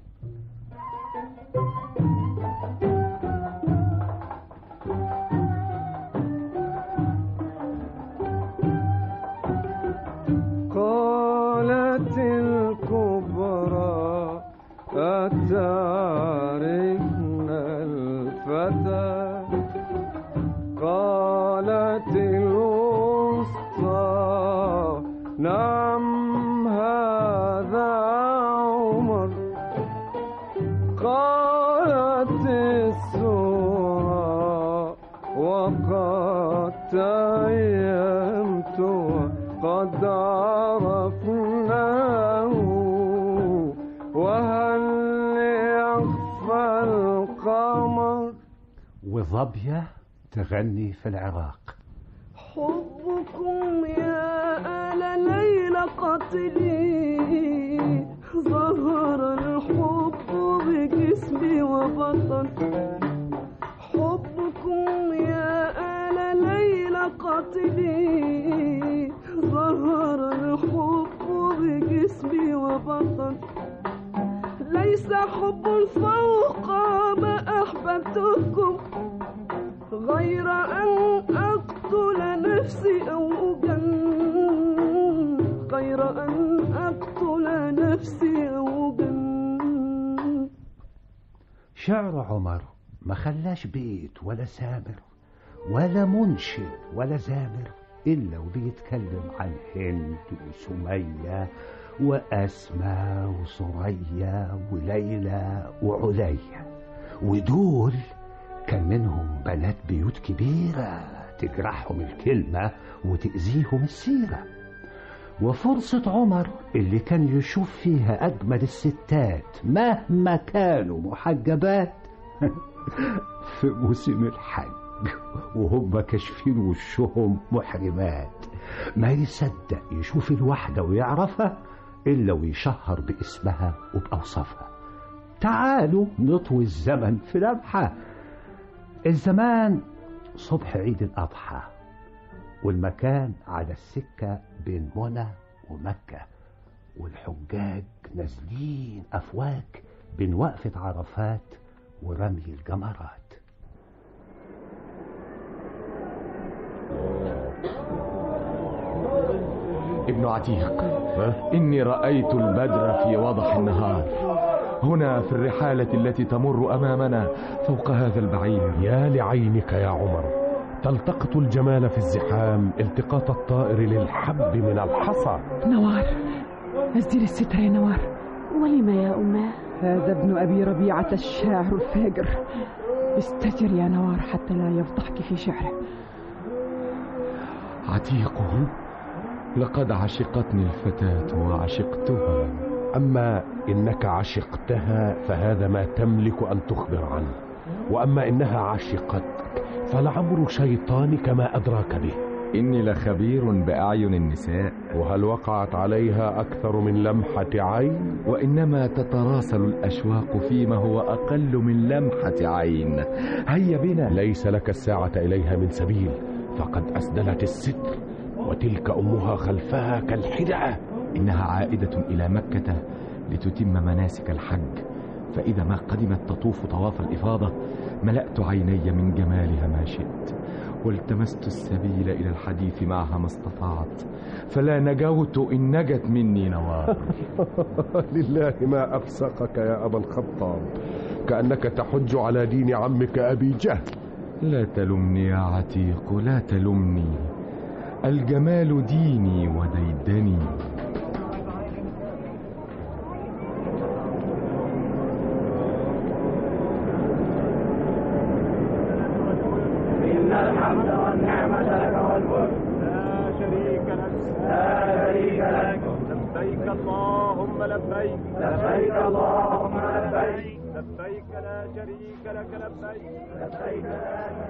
تغني في العراق. حبكم يا آل ليلى قتلي. ظهر الحب بجسمي وبطن. حبكم يا آل ليلى قتلي. ظهر الحب بجسمي وبطن. ليس حب فوق ما أحببتكم. غير أن أقتل نفسي أو أجن. غير أن أقتل نفسي أو أجن. شعر عمر ما خلاش بيت ولا سامر ولا منشد ولا زامر إلا وبيتكلم عن هند وسمية وأسماء وسرية وليلى وعليا. ودول كان منهم بنات بيوت كبيرة تجرحهم الكلمة وتأذيهم السيرة. وفرصة عمر اللي كان يشوف فيها أجمل الستات مهما كانوا محجبات *laughs* في موسم الحج وهم كاشفين وشهم محرمات. ما يصدق يشوف الواحدة ويعرفها إلا ويشهر باسمها وبأوصافها. تعالوا نطوي الزمن في لمحة الزمان صبح عيد الأضحى والمكان على السكة بين منى ومكة والحجاج نازلين أفواج بين وقفة عرفات ورمي الجمرات. ابن عتيق إني رأيت البدر في وضح النهار. هنا في الرحالة التي تمر أمامنا فوق هذا البعير. يا لعينك يا عمر تلتقط الجمال في الزحام التقاط الطائر للحب من الحصى. نوار نزلي الستر يا نوار. ولم يا أماه هذا ابن أبي ربيعة الشاعر الفاجر. استتر يا نوار حتى لا يفضحك في شعره. عتيق لقد عشقتني الفتاة وعشقتها. أما إنك عشقتها فهذا ما تملك أن تخبر عنه. وأما إنها عشقتك فلعمر شيطانك ما أدراك به. إني لخبير بأعين النساء. وهل وقعت عليها أكثر من لمحة عين؟ وإنما تتراسل الأشواق فيما هو أقل من لمحة عين. هيا بنا. ليس لك الساعة إليها من سبيل فقد أسدلت الستر وتلك أمها خلفها كالحدعة. إنها عائدة إلى مكة لتتم مناسك الحج. فإذا ما قدمت تطوف طواف الإفاضة ملأت عيني من جمالها ما شئت. والتمست السبيل إلى الحديث معها ما استطعت. فلا نجوت إن نجت مني نوار *laughs* لله ما أفسقك يا أبا الخطاب. كأنك تحج على دين عمك أبي جهل. لا تلمني يا عتيق لا تلمني. الجمال ديني وديدني. إن الحمد والنعمة لك والملك لا شريك لك. لا شريك لك. لبيك اللهم لبيك. لبيك اللهم لبيك. لبيك لا شريك لك لبيك لبيك لا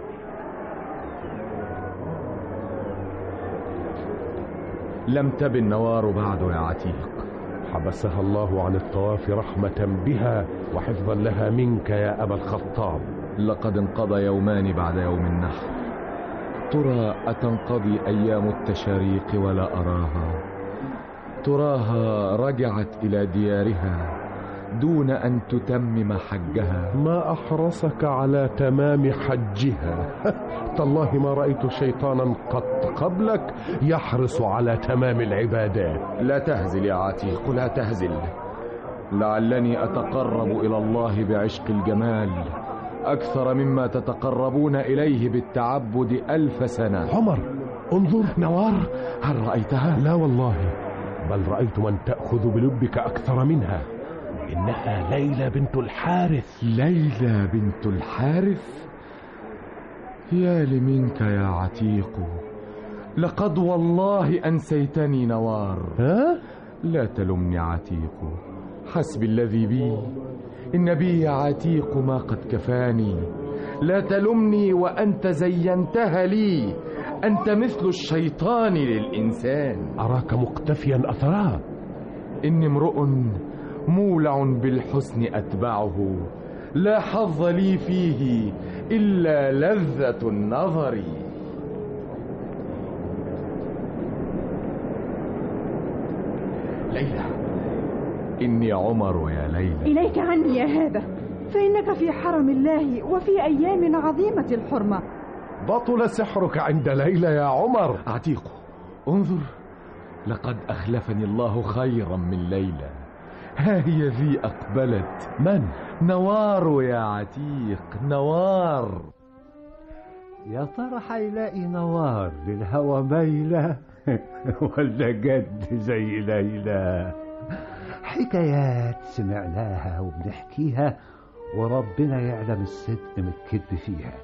لم تبن نوار بعد يا عتيق حبسها الله عن الطواف رحمة بها وحفظا لها منك يا أبا الخطاب. لقد انقضى يومان بعد يوم النحر. ترى أتنقضي أيام التشاريق ولا أراها؟ تراها رجعت إلى ديارها. دون أن تتمم حجها ما أحرصك على تمام حجها. *laughs* تالله ما رأيت شيطانا قط قبلك يحرص على تمام العبادات. لا تهزل يا عتيق لا تهزل. لعلني أتقرب إلى الله بعشق الجمال. أكثر مما تتقربون إليه بالتعبد ألف سنة. عمر انظر. نوار هل رأيتها؟ لا والله بل رأيت من تأخذ بلبك أكثر منها. إنها ليلى بنت الحارث. ليلى بنت الحارث؟ يا لمنك يا عتيق لقد والله أنسيتني نوار. ها؟ لا تلمني عتيق حسبي الذي بي. إن بي عتيق ما قد كفاني. لا تلمني وأنت زينتها لي. أنت مثل الشيطان للإنسان. أراك مقتفيا أثراه إني امرؤ مولع بالحسن أتبعه لا حظ لي فيه إلا لذة النظر. ليلى إني عمر يا ليلى. إليك عني يا هذا. فإنك في حرم الله وفي أيام عظيمة الحرمة. بطل سحرك عند ليلى يا عمر. عتيق انظر لقد أخلفني الله خيرا من ليلى. ها هي ذي أقبلت من؟ نوار يا عتيق نوار. يا ترى حيلاقي نوار للهوى ميلة. *laughs* ولا جد زي ليلى. حكايات سمعناها وبنحكيها وربنا يعلم الصدق من الكذب فيها.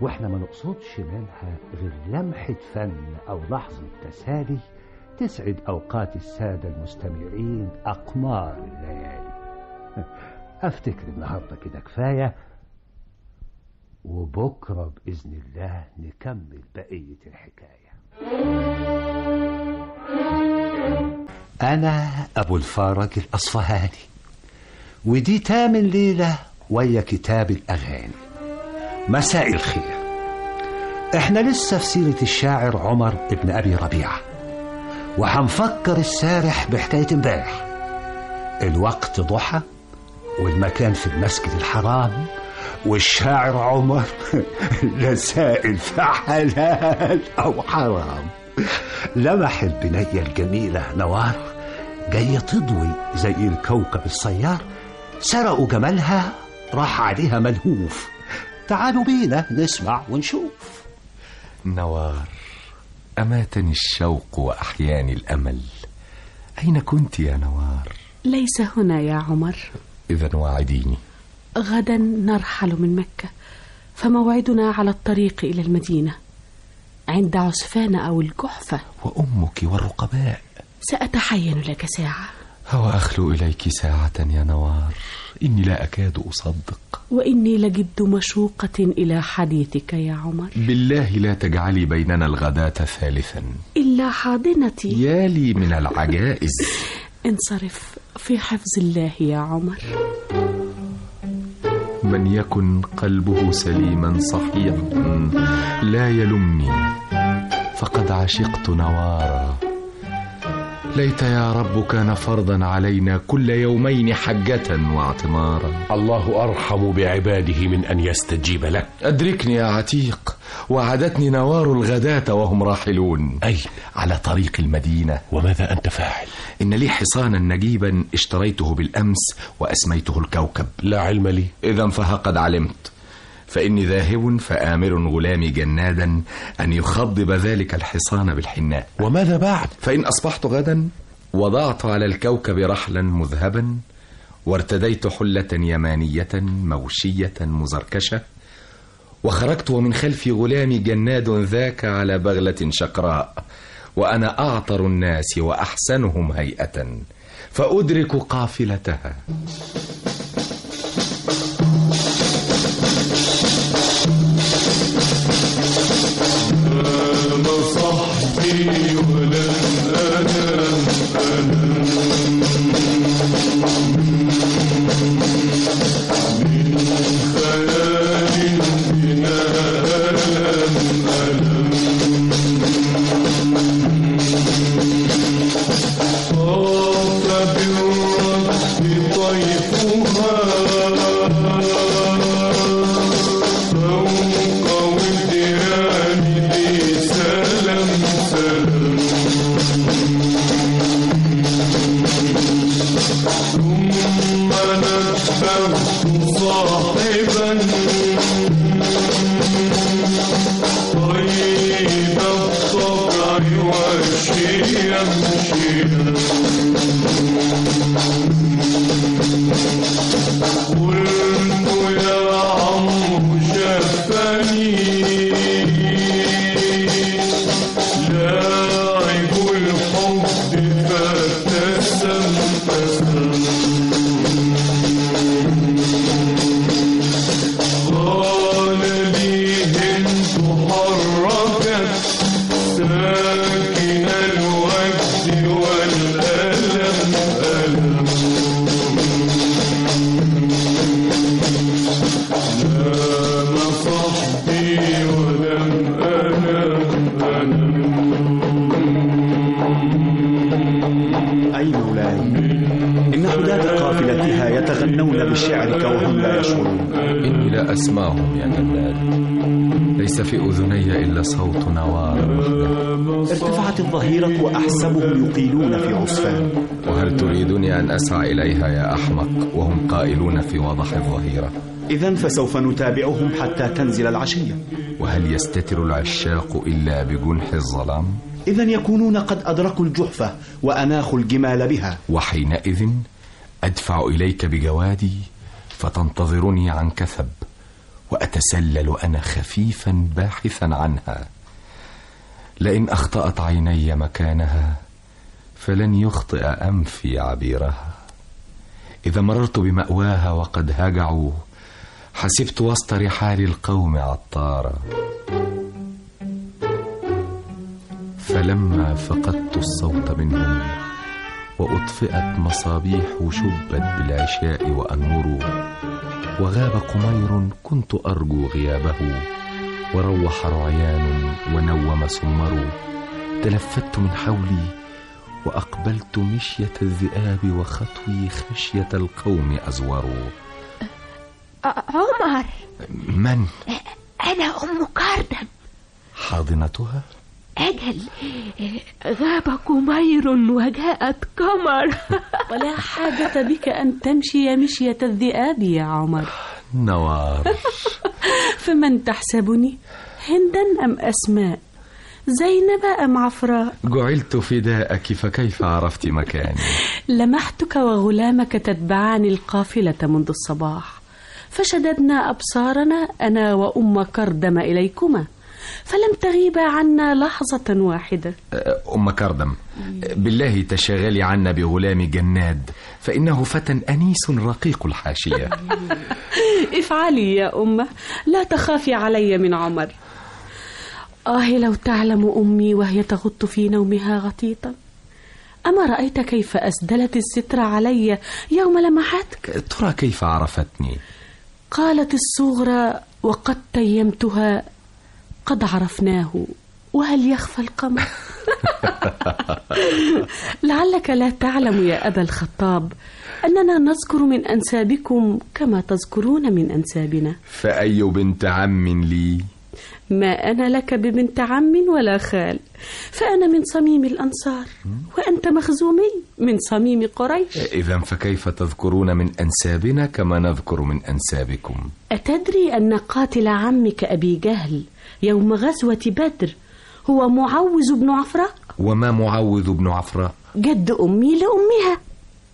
وإحنا ما نقصدش منها غير لمحة فن أو لحظة تسالي. تسعد أوقات السادة المستمعين أقمار الليالي. *laughs* أفتكر النهاردة كده كفاية وبكرة بإذن الله نكمل بقية الحكاية. أنا أبو الفارج الأصفهاني ودي تامن ليلة ويا كتاب الأغاني. مساء الخير. إحنا لسه في سيرة الشاعر عمر ابن أبي ربيعة. وهنفكر السارح بحكاية امبارح. الوقت ضحى والمكان في المسجد الحرام والشاعر عمر *laughs* لا سائل في حلال أو حرام. لمح البنية الجميلة نوار جاية تضوي زي الكوكب السيار. سرقوا جمالها راح عليها ملهوف. تعالوا بينا نسمع ونشوف. نوار. أماتني الشوق وأحياني الأمل؟ أين كنت يا نوار؟ ليس هنا يا عمر. إذا واعديني. غدا نرحل من مكة فموعدنا على الطريق إلى المدينة. عند عسفان أو الجحفة. وأمك والرقباء. سأتحين لك ساعة. هو أخلو إليك ساعة يا نوار. إني لا أكاد أصدق. وإني لجد مشوقة إلى حديثك يا عمر. بالله لا تجعلي بيننا الغداة ثالثا. إلا حاضنتي. يا لي من العجائز. *laughs* انصرف في حفظ الله يا عمر. من يكن قلبه سليما صحيحا لا يلمني. فقد عشقت نوارا. ليت يا رب كان فرضا علينا كل يومين حجة واعتمارا. الله أرحم بعباده من أن يستجيب لك. أدركني يا عتيق وعدتني نوار الغداة وهم راحلون. أي. على طريق المدينة. وماذا أنت فاعل؟ إن لي حصانا نجيبا اشتريته بالأمس وأسميته الكوكب. لا علم لي. إذا فها قد علمت. فإني ذاهب فآمر غلامي جنادا أن يخضب ذلك الحصان بالحناء وماذا بعد؟ فإن أصبحت غدا وضعت على الكوكب رحلا مذهبا وارتديت حلة يمانية موشية مزركشة وخرجت ومن خلفي غلامي جناد ذاك على بغلة شقراء وأنا أعطر الناس وأحسنهم هيئة فأدرك قافلتها ليس في أذني إلا صوت نوار. وحده ارتفعت الظهيرة وأحسبهم يقيلون في عسفان وهل تريدني أن أسعى إليها يا أحمق؟ وهم قائلون في وضح الظهيرة. إذا فسوف نتابعهم حتى تنزل العشية. وهل يستتر العشاق إلا بجنح الظلام؟ إذا يكونون قد أدركوا الجحفة وأناخوا الجمال بها. وحينئذ أدفع إليك بجوادي فتنتظرني عن كثب. وأتسلل أنا خفيفا باحثا عنها. لئن أخطأت عيني مكانها فلن يخطئ أنفي عبيرها. إذا مررت بمأواها وقد هجعوا حسبت وسط رحال القوم عطارا. فلما فقدت الصوت منهم وأطفئت مصابيح شبت بالعشاء وأنوروا وغاب قمير كنت أرجو غيابه. وروح رعيان ونوم سمر. تلفت من حولي وأقبلت مشية الذئاب وخطوي خشية القوم أزور. عمر. من؟ أنا أم كاردم حاضنتها؟ أجل غاب قمير وجاءت قمر. *laughs* ولا حاجة بك أن تمشي مشية الذئاب يا عمر. *laughs* نوار. *laughs* فمن تحسبني؟ هندا أم أسماء؟ زينب أم عفراء؟ جعلت فداءك فكيف عرفت مكاني؟ لمحتك وغلامك تتبعان القافلة منذ الصباح. فشددنا أبصارنا أنا وأم كردم إليكما. فلم تغيبا عنا لحظة واحدة. أم كردم بالله تشاغلي عنا بغلام جناد فإنه فتى أنيس رقيق الحاشية. *laughs* افعلي يا أمة لا تخافي علي من عمر. آه لو تعلم أمي وهي تغط في نومها غطيطا. أما رأيت كيف أسدلت الستر علي يوم لمحتك؟ ترى كيف عرفتني؟ قالت الصغرى وقد تيمتها قد عرفناه وهل يخفى القمر؟ *laughs* لعلك لا تعلم يا أبا الخطاب أننا نذكر من أنسابكم كما تذكرون من أنسابنا. فأي بنت عم لي؟ ما أنا لك ببنت عم ولا خال فأنا من صميم الأنصار وأنت مخزومي من صميم قريش. إذا فكيف تذكرون من أنسابنا كما نذكر من أنسابكم؟ أتدري أن قاتل عمك أبي جهل يوم غزوة بدر. هو معوذ بن عفراء؟ وما معوذ بن عفراء؟ جد أمي لأمها.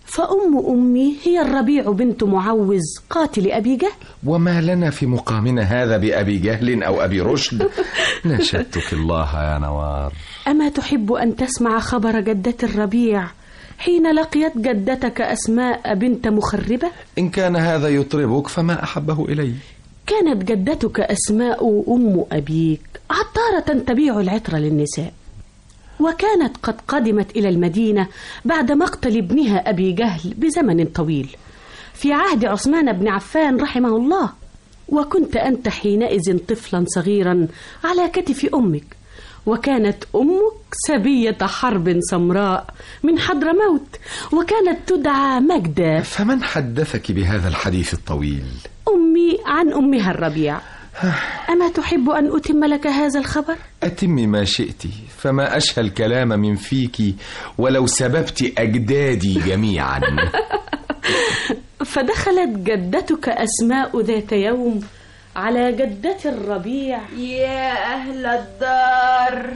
فأم أمي هي الربيع بنت معوذ قاتل أبي جهل. وما لنا في مقامنا هذا بأبي جهل أو أبي رشد؟ *laughs* نشدتك الله يا نوار. أما تحب أن تسمع خبر جدة الربيع؟ حين لقيت جدتك أسماء بنت مخربة؟ إن كان هذا يطربك فما أحبه إلي. كانت جدتك أسماء أم أبيك عطارة تبيع العطر للنساء. وكانت قد قدمت إلى المدينة بعد مقتل ابنها أبي جهل بزمن طويل. في عهد عثمان بن عفان رحمه الله وكنت أنت حينئذ طفلا صغيرا على كتف أمك. وكانت أمك سبية حرب سمراء من حضرموت وكانت تدعى مجدة فمن حدثك بهذا الحديث الطويل؟ أمي عن أمها الربيع. *sighs* أما تحب أن أتم لك هذا الخبر؟ أتمي ما شئت فما أشهى الكلام من فيك ولو سببت أجدادي جميعا. *laughs* فدخلت جدتك أسماء ذات يوم على جدة الربيع. يا أهل الدار.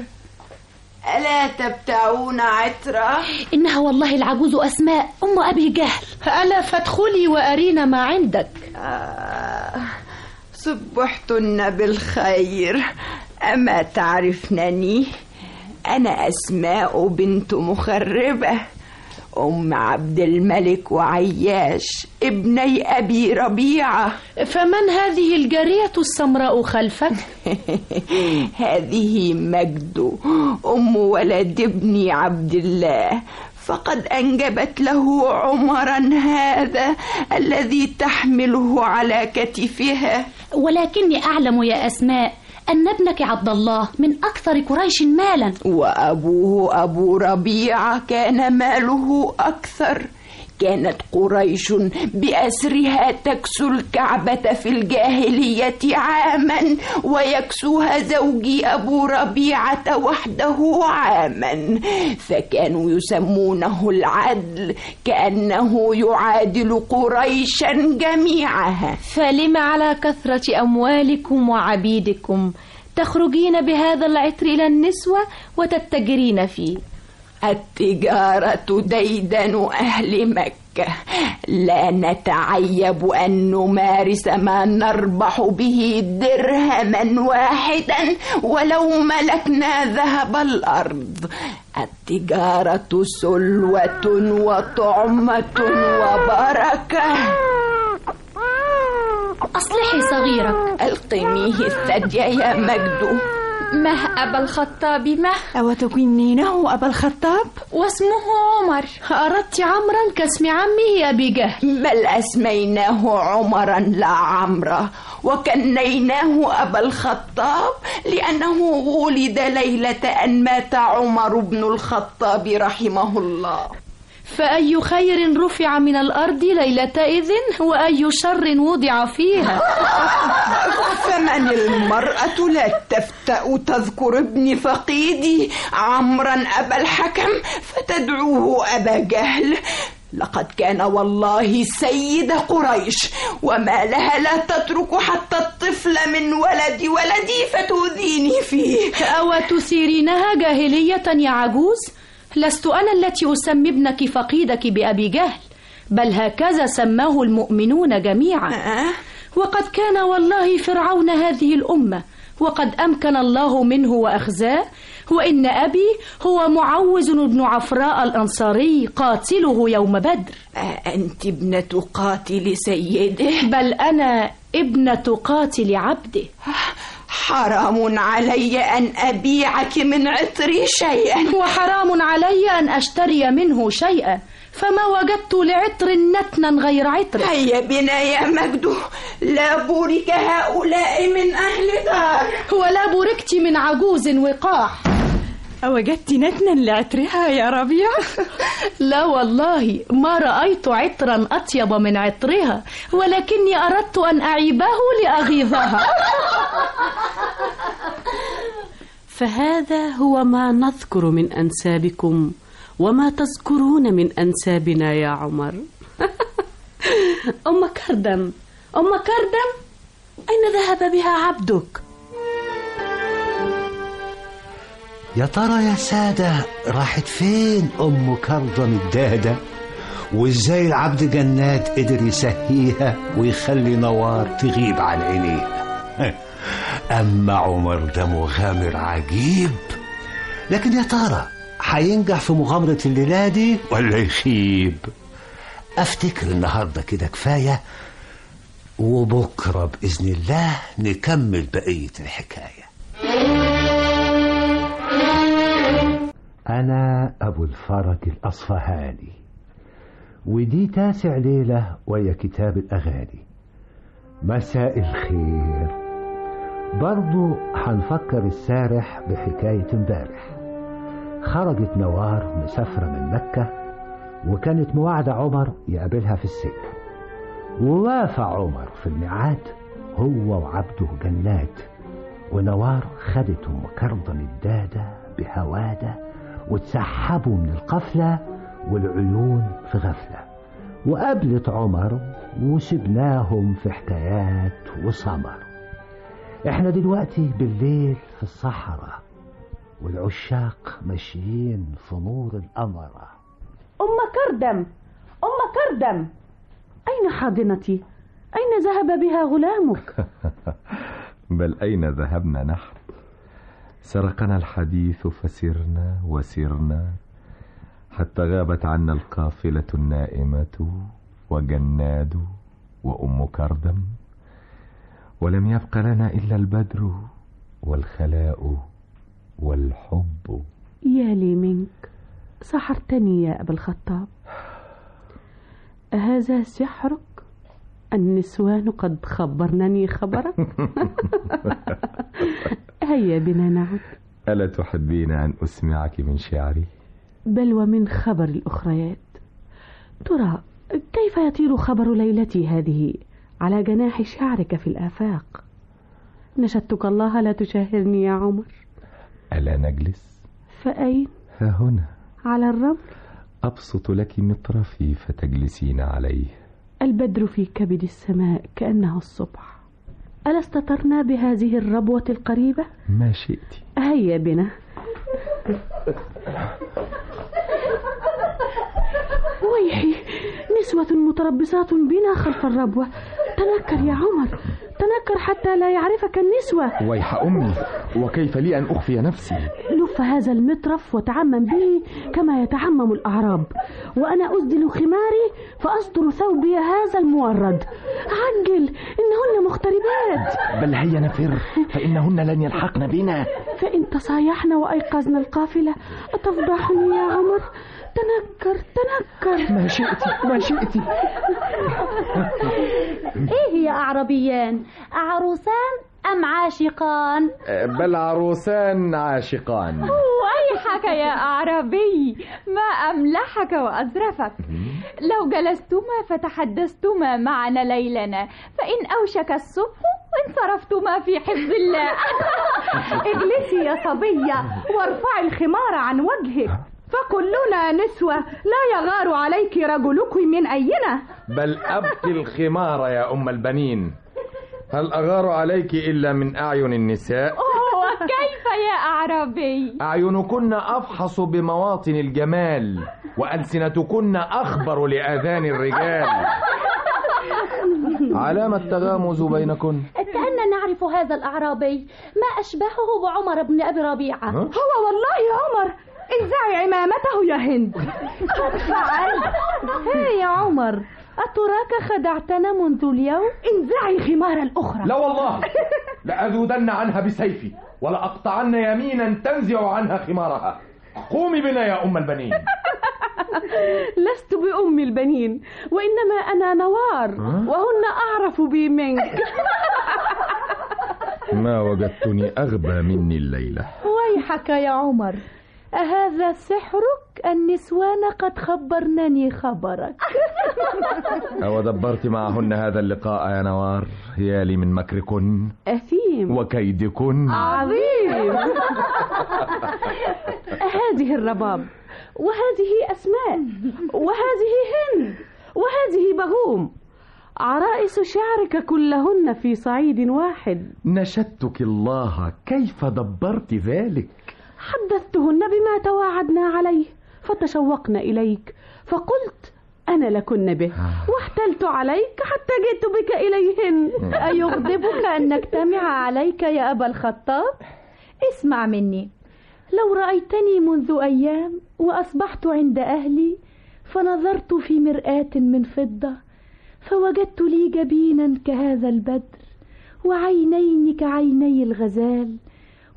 ألا تبتعون عطرة؟ إنها والله العجوز أسماء أم أبي جهل. ألا فادخلي وأرينا ما عندك. آه صبحتن بالخير. أما تعرفنني؟ أنا أسماء بنت مخربة. أم عبد الملك وعياش ابني أبي ربيعة. فمن هذه الجارية السمراء خلفك؟ *laughs* هذه مجد أم ولد ابني عبد الله. فقد أنجبت له عمرا هذا الذي تحمله على كتفها. ولكني أعلم يا أسماء أن ابنك عبد الله من أكثر قريش مالا. وأبوه أبو ربيعة كان ماله أكثر. كانت قريش بأسرها تكسو الكعبة في الجاهلية عاما ويكسوها زوجي أبو ربيعة وحده عاما. فكانوا يسمونه العدل كأنه يعادل قريشا جميعها. فلم على كثرة أموالكم وعبيدكم؟ تخرجين بهذا العطر إلى النسوة وتتجرين فيه. التجارة ديدن أهل مكة. لا نتعيب أن نمارس ما نربح به درهما واحدا ولو ملكنا ذهب الأرض. التجارة سلوة وطعمة وبركة. أصلحي صغيرك. ألقميه الثدي يا مجدو مه أبا الخطاب مه. أو تكنينه أبا الخطاب؟ واسمه عمر. أردت عمرا كاسم عمه أبي جهل بل أسميناه عمرا لا عمرا وكنيناه أبا الخطاب لأنه ولد ليلة أن مات عمر بن الخطاب رحمه الله. فأي خير رفع من الأرض ليلة إذن وأي شر وضع فيها؟ فمن المرأة لا تفتأ تذكر ابن فقيدي عمرا أبا الحكم فتدعوه أبا جهل. لقد كان والله سيد قريش وما لها لا تترك حتى الطفل من ولد ولدي فتؤذيني فيه. أو تثيرينها جاهلية يا عجوز؟ لست أنا التي أسمي ابنك فقيدك بأبي جهل بل هكذا سماه المؤمنون جميعا. وقد كان والله فرعون هذه الأمة وقد أمكن الله منه وأخزاه وإن أبي هو معوز بن عفراء الأنصاري قاتله يوم بدر. أنت ابنة قاتل سيده؟ بل أنا ابنة قاتل عبده. حرام علي أن أبيعك من عطري شيئا. وحرام علي أن أشتري منه شيئا. فما وجدت لعطر نتنا غير عطر. هيا بنا يا مجدو لا بورك هؤلاء من أهل دار. ولا بوركت من عجوز وقاح. أوجدت نتنا لعطرها يا ربيع؟ *laughs* لا والله ما رأيت عطرا أطيب من عطرها ولكني أردت أن أعيبه لأغيظها *laughs* فهذا هو ما نذكر من أنسابكم وما تذكرون من أنسابنا يا عمر *laughs* أم كردم أم كردم أين ذهب بها عبدك؟ يا ترى يا سادة راحت فين أم كرضم الدادة وإزاي العبد جنات قدر يسهيها ويخلي نوار تغيب عن عينيها *laughs* أما عمر ده مغامر عجيب. لكن يا ترى هينجح في مغامرة الليلة دي ولا يخيب؟ أفتكر النهاردة كده كفاية وبكرة بإذن الله نكمل بقية الحكاية. أنا أبو الفرج الأصفهاني. ودي تاسع ليلة ويا كتاب الأغاني. مساء الخير. برضو هنفكر السارح بحكاية امبارح. خرجت نوار مسافرة من مكة وكانت مواعدة عمر يقابلها في السجن. ووافق عمر في الميعاد هو وعبده جنات ونوار خدت أم كرضن الدادة بهوادة وتسحبوا من القفلة والعيون في غفلة. وقابلت عمر وسبناهم في حكايات وسمر. إحنا دلوقتي بالليل في الصحراء والعشاق ماشيين في نور القمرة أم كردم! أم كردم! أين حاضنتي؟ أين ذهب بها غلامك؟ *laughs* بل أين ذهبنا نحن؟ سرقنا الحديث فسرنا وسرنا حتى غابت عنا القافلة النائمة وجناد وأم كردم. ولم يبق لنا إلا البدر والخلاء والحب. يا لي منك سحرتني يا أبا الخطاب. أهذا سحرك؟ النسوان قد خبرنني خبرك. *laughs* هيا بنا نعد. ألا تحبين أن أسمعك من شعري؟ بل ومن خبر الأخريات. ترى كيف يطير خبر ليلتي هذه على جناح شعرك في الآفاق؟ نشدتك الله لا تشاهرني يا عمر. ألا نجلس؟ فأين؟ ها هنا. على الرمل؟ أبسط لك مطرفي فتجلسين عليه. البدر في كبد السماء كأنه الصبح. ألا استطرنا بهذه الربوة القريبة؟ ما شئت. هيا بنا. ويحي نسوة متربصات بنا خلف الربوة. تنكر يا عمر. تنكر حتى لا يعرفك النسوة. ويح أمي وكيف لي أن أخفي نفسي؟ لف هذا المطرف وتعمم به كما يتعمم الأعراب. وأنا أسدل خماري فأصدر ثوبي هذا المورد. عجل إنهن مغتربات. بل هيا نفر فإنهن لن يلحقن بنا. فإن تصايحنا وأيقظنا القافلة أتفضحني يا عمر؟ تنكر تنكر. ما شئت ما شئت. إيه يا اعربيان عروسان أم عاشقان؟ بل عروسان عاشقان. ويحك يا أعرابي ما أملحك وأزرفك. لو جلستما فتحدثتما معنا ليلنا فإن أوشك الصبح انصرفتما في حفظ الله. *laughs* اجلسي يا صبية وارفعي الخمار عن وجهك. فكلنا نسوة لا يغار عليك رجلك من أينا بل أبقي الخمار يا أم البنين. هل أغار عليك إلا من أعين النساء؟ وكيف يا أعرابي؟ أعينكن أفحص بمواطن الجمال وألسنتكن أخبر لآذان الرجال. علام التغامز بينكن؟ كأننا نعرف هذا الأعرابي. ما أشبهه بعمر بن أبي ربيعة؟ هو والله يا عمر. انزعي عمامته يا هند. قد فعلت هي يا عمر أتراك خدعتنا منذ اليوم؟ انزعي خمار الأخرى لا والله لأذودن عنها بسيفي ولأقطعن يمينا تنزع عنها خمارها. قومي بنا يا أم البنين. *laughs* لست بأم البنين وإنما أنا نوار وهن أعرف بي منك. *laughs* ما وجدتني أغبى مني الليلة. ويحك يا عمر. أهذا سحرك؟ النسوان قد خبرنني خبرك. *laughs* أو دبرت معهن هذا اللقاء يا نوار؟ يا لي من مكركن. أثيم. وكيدكن. عظيم. *laughs* هذه الرباب. وهذه أسماء. وهذه هند وهذه بغوم عرائس شعرك كلهن في صعيد واحد. نشدتك الله. كيف دبرت ذلك؟ حدثتهن بما تواعدنا عليه فتشوقن إليك فقلت أنا لكن به واحتلت عليك حتى جئت بك إليهن. أيغضبك أن نجتمع عليك يا أبا الخطاب؟ اسمع مني لو رأيتني منذ أيام وأصبحت عند أهلي فنظرت في مرآة من فضة فوجدت لي جبينا كهذا البدر وعينين كعيني الغزال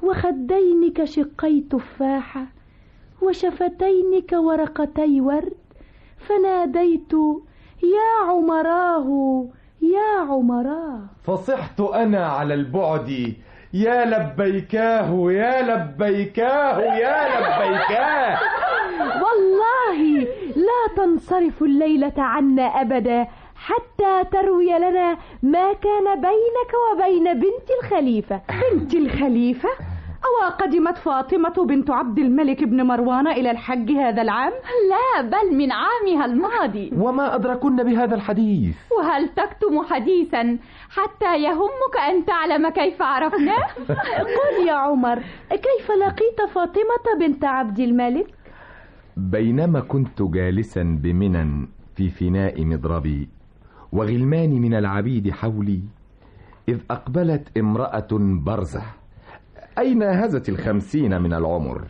وخدين كشقي تفاحة وشفتين كورقتي ورد فناديت يا عمراه يا عمراه. فصحت أنا على البعد يا لبيكاه يا لبيكاه يا لبيكاه. *laughs* والله لا تنصرف الليلة عنا أبدا حتى تروي لنا ما كان بينك وبين بنت الخليفة. بنت الخليفة؟ أو قدمت فاطمة بنت عبد الملك بن مروان إلى الحج هذا العام؟ لا بل من عامها الماضي وما أدركن بهذا الحديث وهل تكتم حديثا حتى يهمك أن تعلم كيف عرفناه؟ *laughs* قل يا عمر كيف لقيت فاطمة بنت عبد الملك؟ بينما كنت جالسا بمنى في فناء مضربي وغلمان من العبيد حولي إذ أقبلت امرأة برزة أي ناهزت الخمسين من العمر؟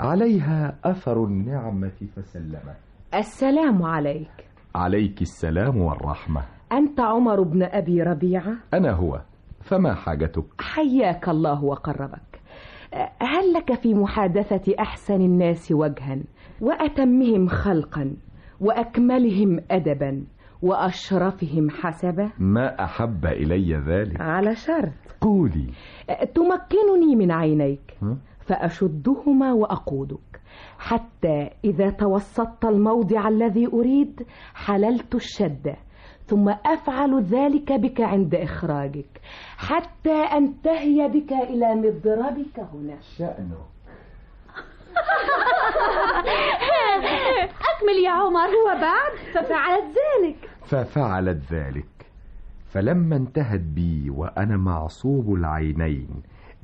عليها أثر النعمة فسلمت السلام عليك. عليك السلام والرحمة. أنت عمر بن أبي ربيعة؟ أنا هو. فما حاجتك؟ حياك الله وقربك. هل لك في محادثة أحسن الناس وجها؟ وأتمهم خلقا وأكملهم أدبا. وأشرفهم حسبا ما أحب إلي ذلك. على شرط. قولي. تمكنني من عينيك. فأشدهما وأقودك. حتى إذا توسطت الموضع الذي أريد حللت الشدة ثم أفعل ذلك بك عند إخراجك. حتى أنتهي بك إلى مضربك هنا. شأنه *laughs* أكمل يا عمر. وبعد ففعلت ذلك. ففعلت ذلك. فلما انتهت بي وأنا معصوب العينين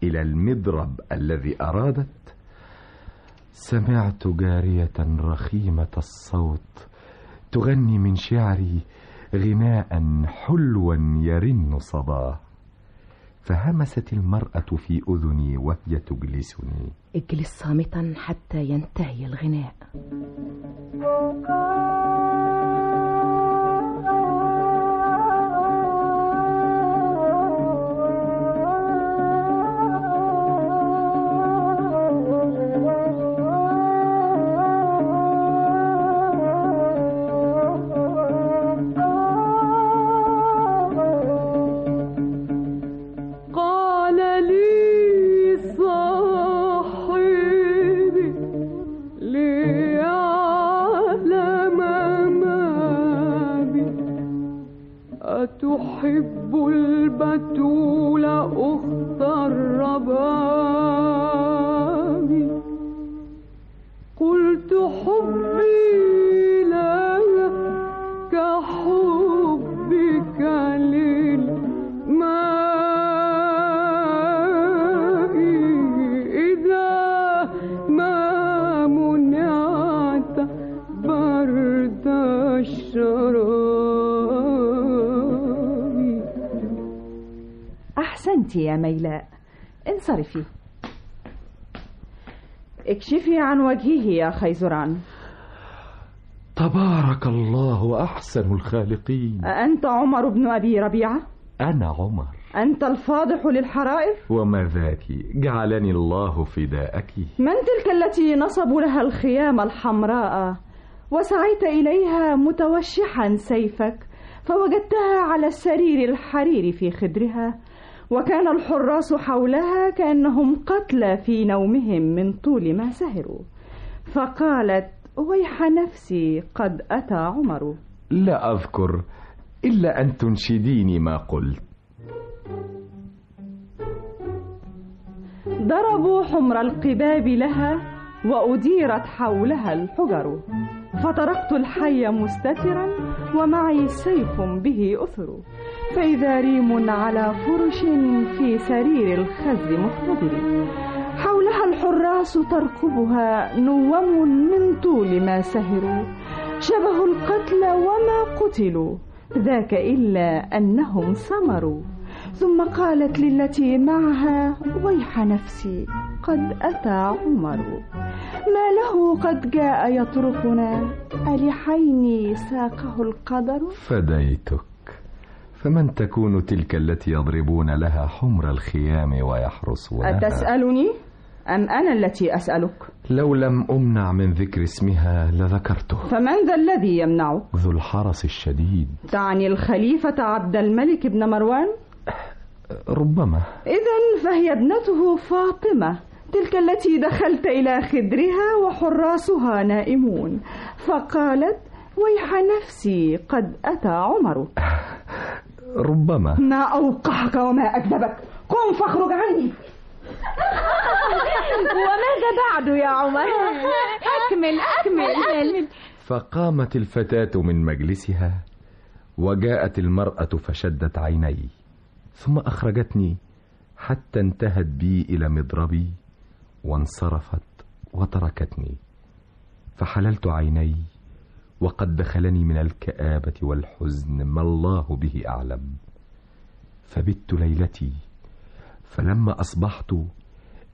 إلى المضرب الذي أرادت سمعت جارية رخيمة الصوت تغني من شعري غناء حلوا يرن صباه فهمست المرأة في أذني وهي تجلسني. اجلس صامتا حتى ينتهي الغناء. اكشفي عن وجهه يا خيزران. تبارك الله أحسن الخالقين. أأنت عمر بن أبي ربيعة؟ أنا عمر. أنت الفاضح للحرائر؟ وما ذاك؟ جعلني الله فداءك. من تلك التي نصبوا لها الخيام الحمراء؟ وسعيت إليها متوشحا سيفك فوجدتها على السرير الحرير في خدرها. وكان الحراس حولها كأنهم قتلى في نومهم من طول ما سهروا. فقالت ويح نفسي قد أتى عمر. لا أذكر إلا أن تنشديني ما قلت. ضربوا حمر القباب لها وأديرت حولها الحجر. فطرقت الحي مستترا ومعي سيف به أثر. فإذا ريم على فرش في سرير الخز مختبر حولها الحراس ترقبها نوم من طول ما سهروا. شبه القتلى وما قتلوا ذاك إلا أنهم سمروا. ثم قالت للتي معها ويح نفسي قد أتى عمر. ما له قد جاء يطرقنا ألحين ساقه القدر؟ فديتك. فمن تكون تلك التي يضربون لها حمر الخيام ويحرسونها أتسألني؟ أم أنا التي أسألك؟ لو لم أمنع من ذكر اسمها لذكرته. فمن ذا الذي يمنعك؟ ذو الحرس الشديد. تعني الخليفة عبد الملك بن مروان؟ ربما. إذا فهي ابنته فاطمة. تلك التي دخلت إلى خدرها وحراسها نائمون. فقالت ويح نفسي قد أتى عمر *laughs* ربما. ما أوقعك وما أكذبك. قم فاخرج عني. *laughs* وماذا بعد يا عمر؟ أكمل أكمل فقامت الفتاة من مجلسها وجاءت المرأة فشدت عيني ثم أخرجتني حتى انتهت بي إلى مضربي وانصرفت وتركتني فحللت عيني وقد دخلني من الكآبة والحزن ما الله به أعلم. فبت ليلتي فلما أصبحت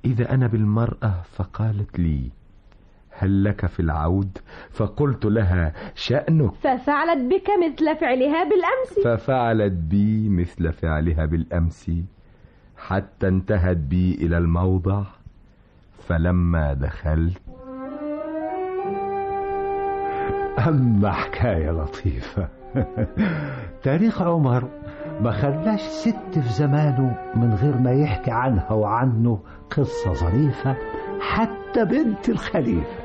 إذا أنا بالمرأة فقالت لي هل لك في العود؟ فقلت لها شأنك. ففعلت بك مثل فعلها بالأمس. ففعلت بي مثل فعلها بالأمس. حتى انتهت بي إلى الموضع فلما دخلت أما حكاية لطيفة. تاريخ عمر ما خلاش ست في زمانه من غير ما يحكي عنها وعنه قصة ظريفة حتى بنت الخليفة.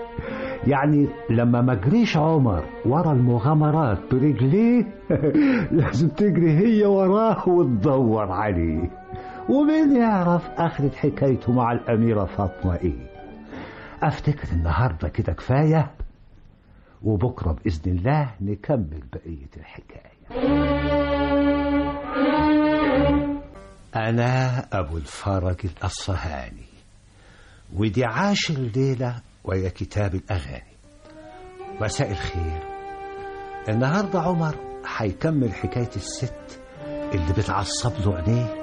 يعني لما ما جريش عمر ورا المغامرات برجليه *laughs* لازم تجري هي وراه وتدور عليه. ومين يعرف آخرة حكايته مع الأميرة فاطمة إيه؟ أفتكر النهاردة كده كفاية وبكرة بإذن الله نكمل بقية الحكاية. أنا أبو الفرج الأصفهاني ودي عاشر ليلة وهي كتاب الأغاني. مساء الخير. النهاردة عمر هيكمل حكاية الست اللي بتعصب له عينيه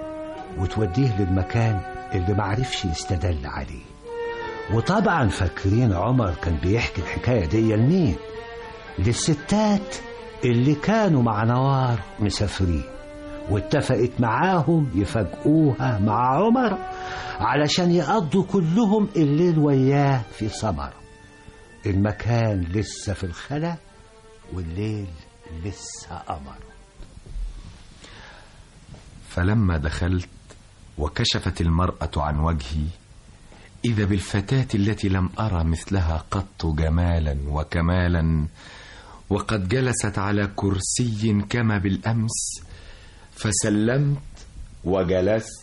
وتوديه للمكان اللي معرفش يستدل عليه. وطبعا فاكرين عمر كان بيحكي الحكاية دي لمين؟ للستات اللي كانوا مع نوار مسافرين واتفقت معاهم يفاجئوها مع عمر علشان يقضوا كلهم الليل وياه في سمر المكان لسه في الخلا والليل لسه قمر. فلما دخلت وكشفت المرأة عن وجهي إذا بالفتاة التي لم أرى مثلها قط جمالا وكمالا وقد جلست على كرسي كما بالأمس فسلمت وجلست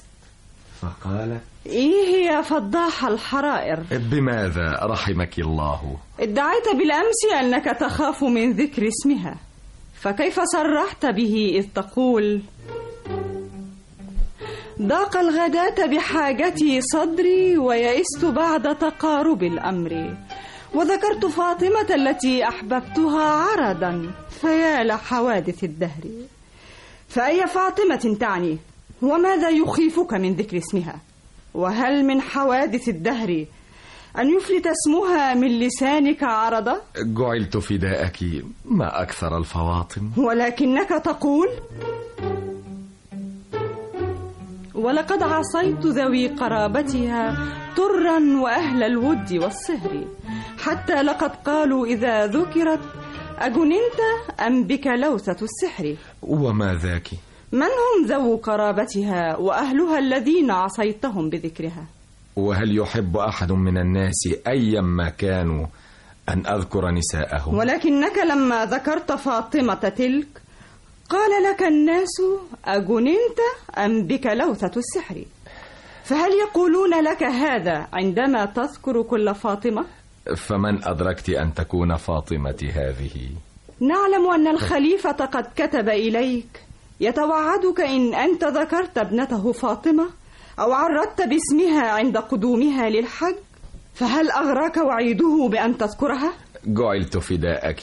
فقالت إيه يا فضاح الحرائر؟ بماذا رحمك الله؟ ادعيت بالأمس أنك تخاف من ذكر اسمها فكيف صرحت به إذ تقول ضاق الغداة بحاجتي صدري ويئست بعد تقارب الأمر وذكرت فاطمة التي أحببتها عرضا فيا لحوادث الدهر. فأي فاطمة تعني؟ وماذا يخيفك من ذكر اسمها؟ وهل من حوادث الدهر أن يفلت اسمها من لسانك عرضا؟ جعلت فداءك ما أكثر الفواطم. ولكنك تقول ولقد عصيت ذوي قرابتها طرا وأهل الود والصهر حتى لقد قالوا إذا ذكرت أجننت أم بك لوثة السحر؟ وما ذاك؟ من هم ذو قرابتها وأهلها الذين عصيتهم بذكرها؟ وهل يحب أحد من الناس أيما كانوا أن أذكر نساءهم؟ ولكنك لما ذكرت فاطمة تلك قال لك الناس أجننت أم بك لوثة السحر فهل يقولون لك هذا عندما تذكر كل فاطمة؟ فمن أدركت أن تكون فاطمة هذه نعلم أن الخليفة قد كتب إليك يتوعدك إن أنت ذكرت ابنته فاطمة أو عرضت باسمها عند قدومها للحج فهل أغراك وعيده بأن تذكرها؟ جعلت فداءك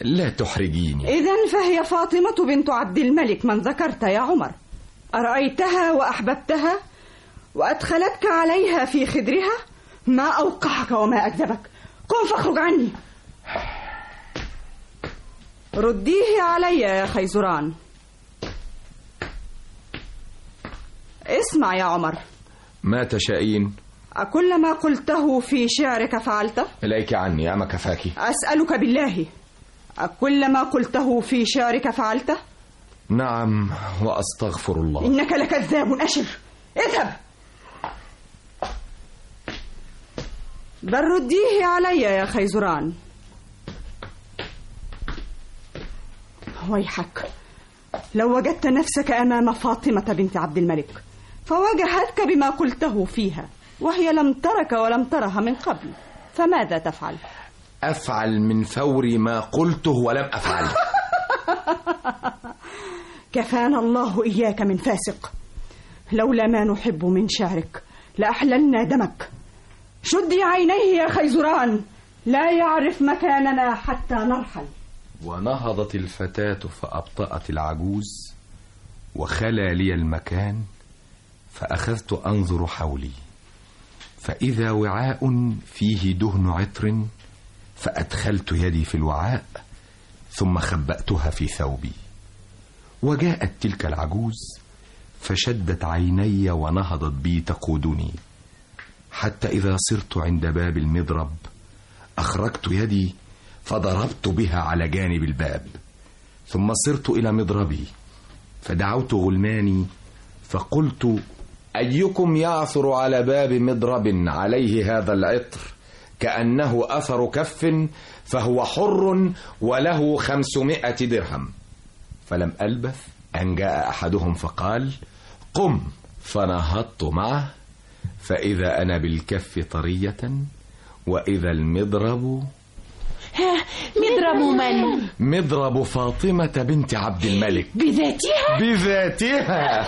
لا تحرجيني. إذا فهي فاطمة بنت عبد الملك من ذكرت يا عمر. أرأيتها وأحببتها؟ وأدخلتك عليها في خدرها؟ ما أوقعك وما أكذبك. قم فاخرج عني. رديه علي يا خيزران. اسمع يا عمر. ما تشائين؟ أكل ما قلته في شعرك فعلته؟ إليك عني أما كفاك؟ أسألك بالله أكل ما قلته في شعرك فعلته؟ نعم وأستغفر الله. إنك لكذاب أشر. اذهب. بل رديه علي يا خيزران. ويحك. لو وجدت نفسك أمام فاطمة بنت عبد الملك فواجهتك بما قلته فيها. وهي لم ترك ولم ترها من قبل. فماذا تفعل؟ أفعل من فور ما قلته ولم أفعل. *laughs* كفانا الله إياك من فاسق. لولا ما نحب من شعرك لأحللنا دمك. شدي عينيه يا خيزران لا يعرف مكاننا حتى نرحل. ونهضت الفتاة فأبطأت العجوز وخلا لي المكان فأخذت أنظر حولي. فإذا وعاء فيه دهن عطر فأدخلت يدي في الوعاء ثم خبأتها في ثوبي. وجاءت تلك العجوز فشدت عيني ونهضت بي تقودني. حتى إذا صرت عند باب المضرب أخرجت يدي فضربت بها على جانب الباب. ثم صرت إلى مضربي فدعوت غلماني فقلت أيكم يعثر على باب مضرب عليه هذا العطر؟ كأنه أثر كف فهو حر وله خمسمائة درهم. فلم ألبث أن جاء أحدهم فقال قم فنهضت معه فإذا أنا بالكف طرية وإذا المضرب ها مضرب من؟ مضرب فاطمة بنت عبد الملك. بذاتها؟ بذاتها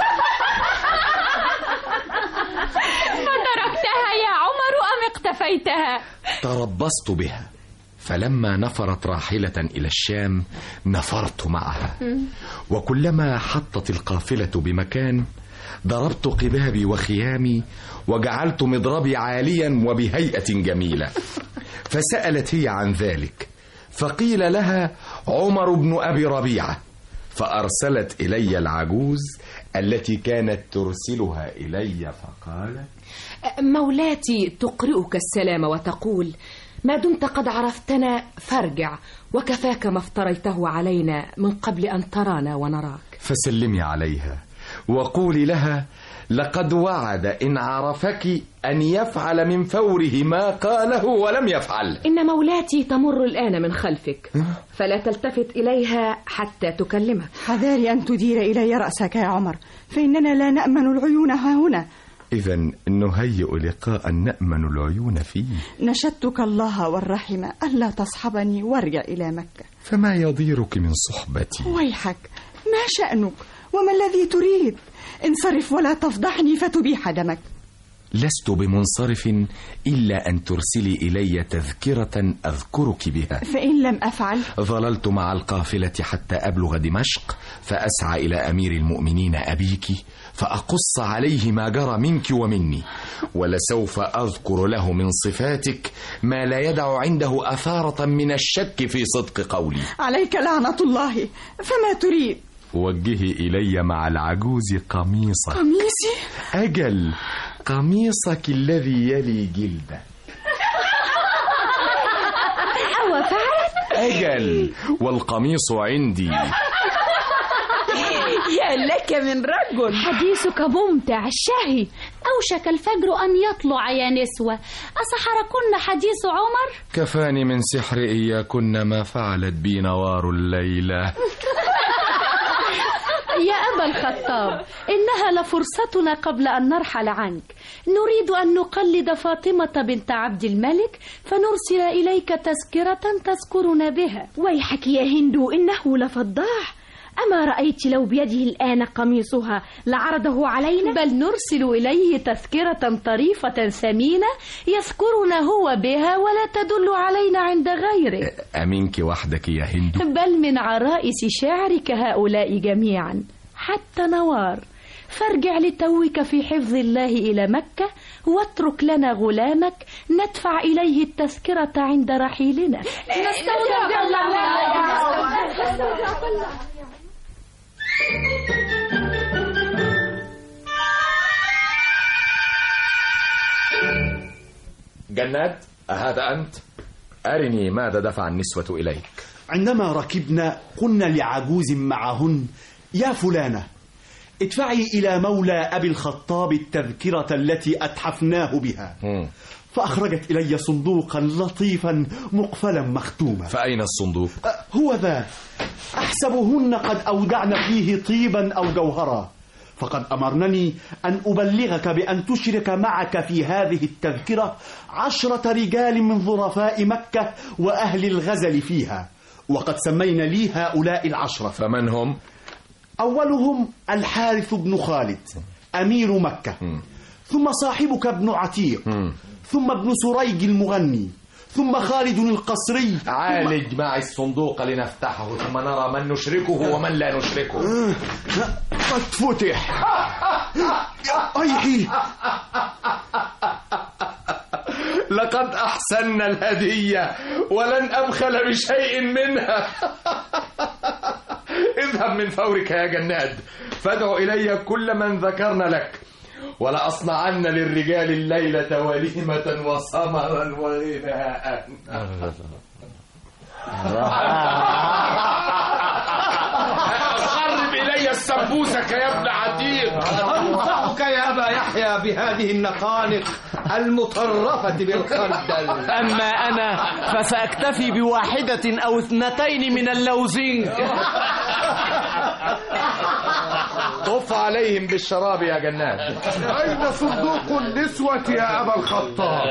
فتركتها يا عمر أم اقتفيتها. تربصت بها. فلما نفرت راحلة إلى الشام نفرت معها. وكلما حطت القافلة بمكان ضربت قبابي وخيامي وجعلت مضربي عاليا وبهيئة جميلة. فسألت هي عن ذلك. فقيل لها عمر بن أبي ربيعة. فأرسلت إلي العجوز التي كانت ترسلها إلي فقالت مولاتي تقرئك السلام وتقول ما دمت قد عرفتنا فارجع وكفاك ما افتريته علينا من قبل أن ترانا ونراك. فسلمي عليها وقولي لها لقد وعد إن عرفك أن يفعل من فوره ما قاله ولم يفعل. إن مولاتي تمر الآن من خلفك فلا تلتفت إليها حتى تكلمك. حذاري أن تدير إلي رأسك يا عمر فإننا لا نأمن العيون ها هنا. إذا نهيئ لقاء نأمن العيون فيه. نشدتك الله والرحمة ألا تصحبني وارجع إلى مكة. فما يضيرك من صحبتي؟ ويحك ما شأنك؟ وما الذي تريد؟ انصرف ولا تفضحني فتبيح دمك. لست بمنصرف إلا أن ترسلي إلي تذكرة أذكرك بها. فإن لم أفعل ظللت مع القافلة حتى أبلغ دمشق فأسعى إلى أمير المؤمنين أبيك فأقص عليه ما جرى منك ومني ولسوف أذكر له من صفاتك ما لا يدع عنده أثارة من الشك في صدق قولي. عليك لعنة الله فما تريد؟ وجهي إلي مع العجوز قميصك. قميصي؟ أجل قميصك الذي يلي جلده. أو فعلت أجل والقميص عندي. يا لك من رجل. حديثك ممتع شهي أوشك الفجر أن يطلع يا نسوة. أسحركن حديث عمر؟ كفاني من سحر إياكن ما فعلت بي نوار الليلة. يا أبا الخطاب إنها لفرصتنا قبل أن نرحل عنك. نريد أن نقلد فاطمة بنت عبد الملك فنرسل إليك تذكرة تذكرنا بها. ويحك يا هندو إنه لفضاح. أما رأيت لو بيده الآن قميصها لعرضه علينا؟ بل نرسل إليه تذكرة طريفة ثمينة يذكرنا هو بها ولا تدل علينا عند غيره. أمنك وحدك يا هند. بل من عرائس شعرك هؤلاء جميعا. حتى نوار. فارجع لتوك في حفظ الله إلى مكة واترك لنا غلامك ندفع إليه التذكرة عند رحيلنا. نستودع الله. جناد أهذا أنت؟ أرني ماذا دفع النسوة إليك؟ عندما ركبنا قلنا لعجوز معهن يا فلانة ادفعي إلى مولى أبي الخطاب التذكرة التي أتحفناه بها. فأخرجت إلي صندوقا لطيفا مقفلا مختوما. فأين الصندوق؟ هو ذا. أحسبهن قد أودعن فيه طيبا أو جوهرا. فقد أمرنني أن أبلغك بأن تشرك معك في هذه التذكرة عشرة رجال من ظرفاء مكة وأهل الغزل فيها. وقد سمينا لي هؤلاء العشرة. فمن هم؟ أولهم الحارث بن خالد أمير مكة. ثم صاحبك ابن عتيق. ثم ابن سريج المغني ثم خالد القصري. عالج معي الصندوق لنفتحه ثم نرى من نشركه ومن لا نشركه. قد فتح. أيحي لقد أحسنا الهدية ولن أبخل بشيء منها. اذهب من فورك يا جناد فادع إلي كل من ذكرنا لك. ولأصنعن للرجال الليلة وليمة وسمرا وغناء *laughs* *laughs* *laughs* أبوسك يا ابن عتيق. أنصحك يا أبا يحيى بهذه النقانق المطرفة بالخردل أما أنا فسأكتفي بواحدة أو اثنتين من اللوزين. طف عليهم بالشراب يا جنات أين صندوق النسوة يا أبا الخطاب؟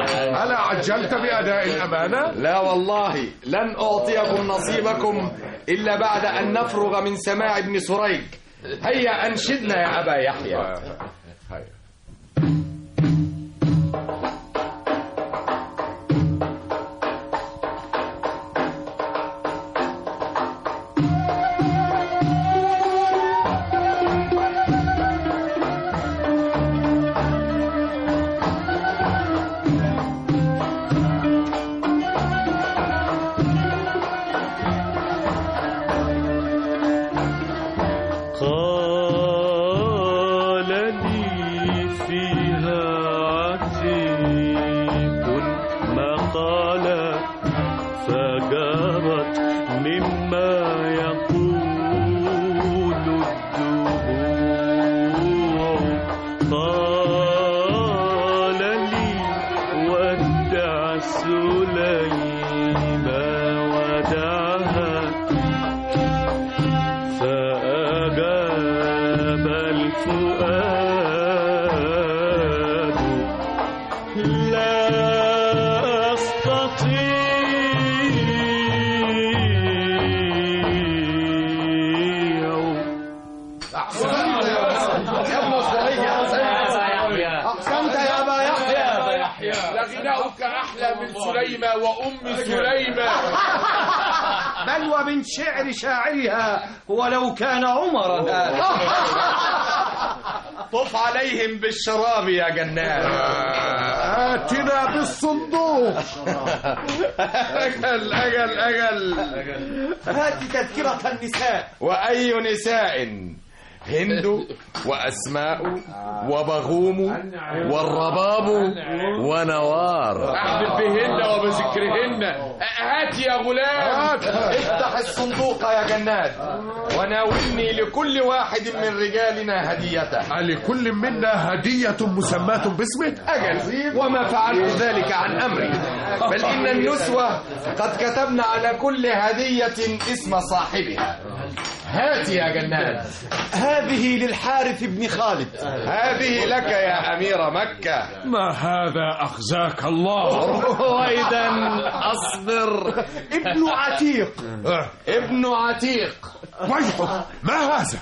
ألا عجلت بأداء الأمانة؟ لا والله لن أعطيكم نصيبكم إلا بعد أن نفرغ من سماع ابن سريج. هيا أنشدنا يا أبا يحيى. كان عمرا. *laughs* طف عليهم بالشراب يا جنات آتنا بالصندوق. أجل أجل أجل. هات تذكرة النساء. وأي نساء؟ هند وأسماء وبغوم والرباب ونوار. أحلف بهن وبذكرهن. هات يا غلام. افتح الصندوق يا جنات وناولني لكل واحد من رجالنا هديته. لكل منا هدية مسماة باسمه. أجل. وما فعلت ذلك عن أمري. بل إن النسوة قد كتبنا على كل هدية اسم صاحبها. هات يا جنات هذه للحارث بن خالد. هذه لك يا أمير مكة. ما هذا أخزاك الله؟ رويدا أصبر. ابن عتيق. ابن عتيق. ويحك ما هذا؟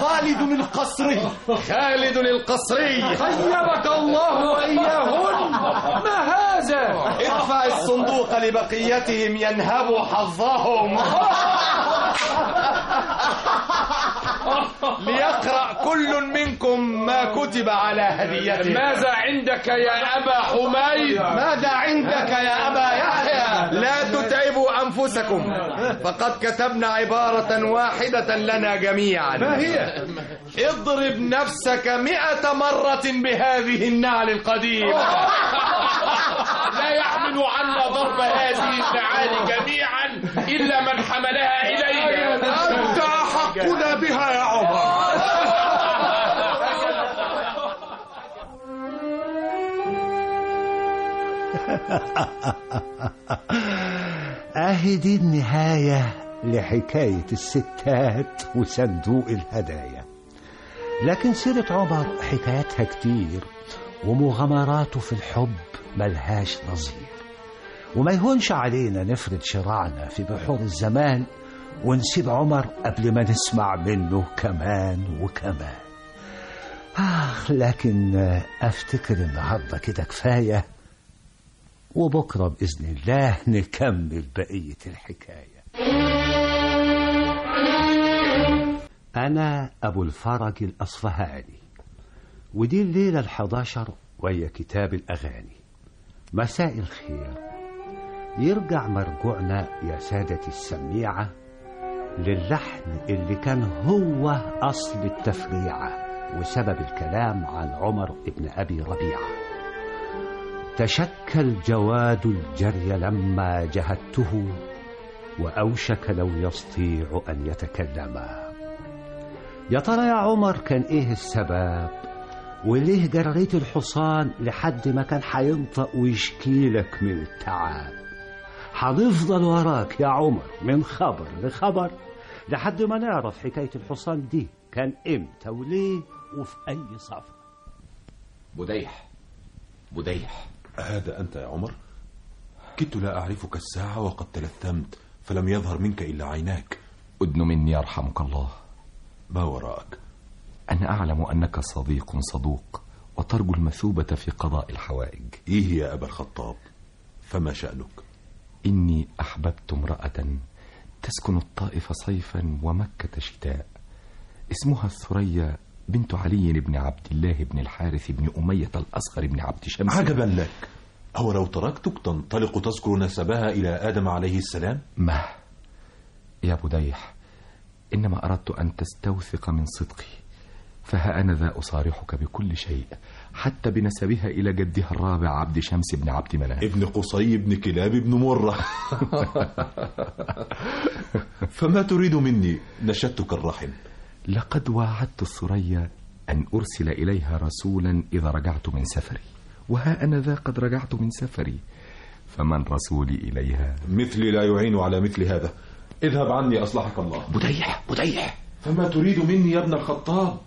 خالد القصري. خالد القصري. خيبك الله وإياهن. ما هذا؟ ادفع الصندوق لبقيتهم ينهبوا حظهم. *laughs* ليقرأ كل منكم ما كتب على هديته. ماذا عندك يا أبا حميد؟ ماذا عندك يا أبا يحيى؟ لا تتعبوا أنفسكم. فقد كتبنا عبارة واحدة لنا جميعا. ما هي؟ اضرب نفسك مئة مرة بهذه النعل القديمة. لا يحمل عنا ضرب هذه النعال جميعا إلا من حملها إلينا. *laughs* اهي دي النهاية لحكاية الستات وصندوق الهدايا. لكن سيرة عمر حكاياتها كتير ومغامراته في الحب ملهاش نظير. وما يهونش علينا نفرد شراعنا في بحور الزمان ونسيب عمر قبل ما نسمع منه كمان وكمان. آخ لكن أفتكر النهاردة كده كفاية. وبكرة بإذن الله *laughs* نكمل بقية الحكاية. أنا أبو الفرج الأصفهاني ودي الليلة الحداشر وهي كتاب الأغاني. مساء الخير. يرجع مرجوعنا يا سادتي السميعة للحن اللي كان هو أصل التفريعة وسبب الكلام عن عمر ابن أبي ربيعة. تشكى الجواد الجري لما جهدته وأوشك لو يستطيع أن يتكلم. يا ترى يا عمر كان إيه السبب؟ وليه جريت الحصان لحد ما كان هينطق ويشكيلك من التعب؟ هنفضل وراك يا عمر من خبر لخبر لحد ما نعرف حكاية الحصان دي كان إمتى وليه وفي أي سفر بديح بديح. هذا أنت يا عمر؟ كدت لا أعرفك الساعة وقد تلثمت فلم يظهر منك إلا عيناك. أدن مني يرحمك الله. ما وراءك؟ أنا أعلم أنك صديق صدوق وترجو المثوبة في قضاء الحوائج. إيه يا أبا الخطاب؟ فما شأنك؟ إني أحببت امرأة تسكن الطائف صيفا ومكة شتاء. اسمها الثريا بنت علي بن عبد الله بن الحارث بن أمية الأصغر بن عبد شمس. عجبا لك. أو لو تركتك تنطلق تذكر نسبها إلى آدم عليه السلام؟ ما؟ يا بديح إنما أردت أن تستوثق من صدقي فها أنا ذا أصارحك بكل شيء حتى بنسبها إلى جدها الرابع عبد شمس بن عبد مناف. ابن قصي بن كلاب بن مرة. *laughs* فما تريد مني؟ نشدتك الرحم. لقد واعدت الثريا أن أرسل إليها رسولا إذا رجعت من سفري. وها أنا ذا قد رجعت من سفري. فمن رسولي إليها؟ مثلي لا يعين على مثل هذا. اذهب عني أصلحك الله. بديح بديح. فما تريد مني يا ابن الخطاب؟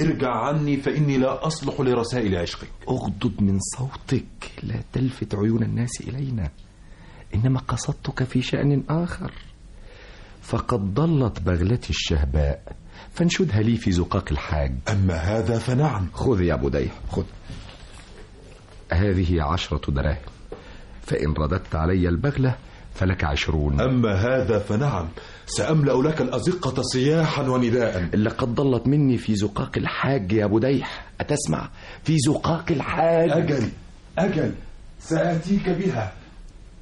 ارجع عني فإني لا أصلح لرسائل عشقك. اغضض من صوتك لا تلفت عيون الناس إلينا. إنما قصدتك في شأن آخر. فقد ضلت بغلتي الشهباء. فانشدها لي في زقاق الحاج. أما هذا فنعم. خذ يا بديح خذ. هذه عشرة دراهم. فإن رددت علي البغلة فلك عشرون. أما هذا فنعم. سأملأ لك الأزقة صياحا ونداء لقد ضلت مني في زقاق الحاج يا بديح أتسمع؟ في زقاق الحاج. أجل. أجل. سآتيك بها.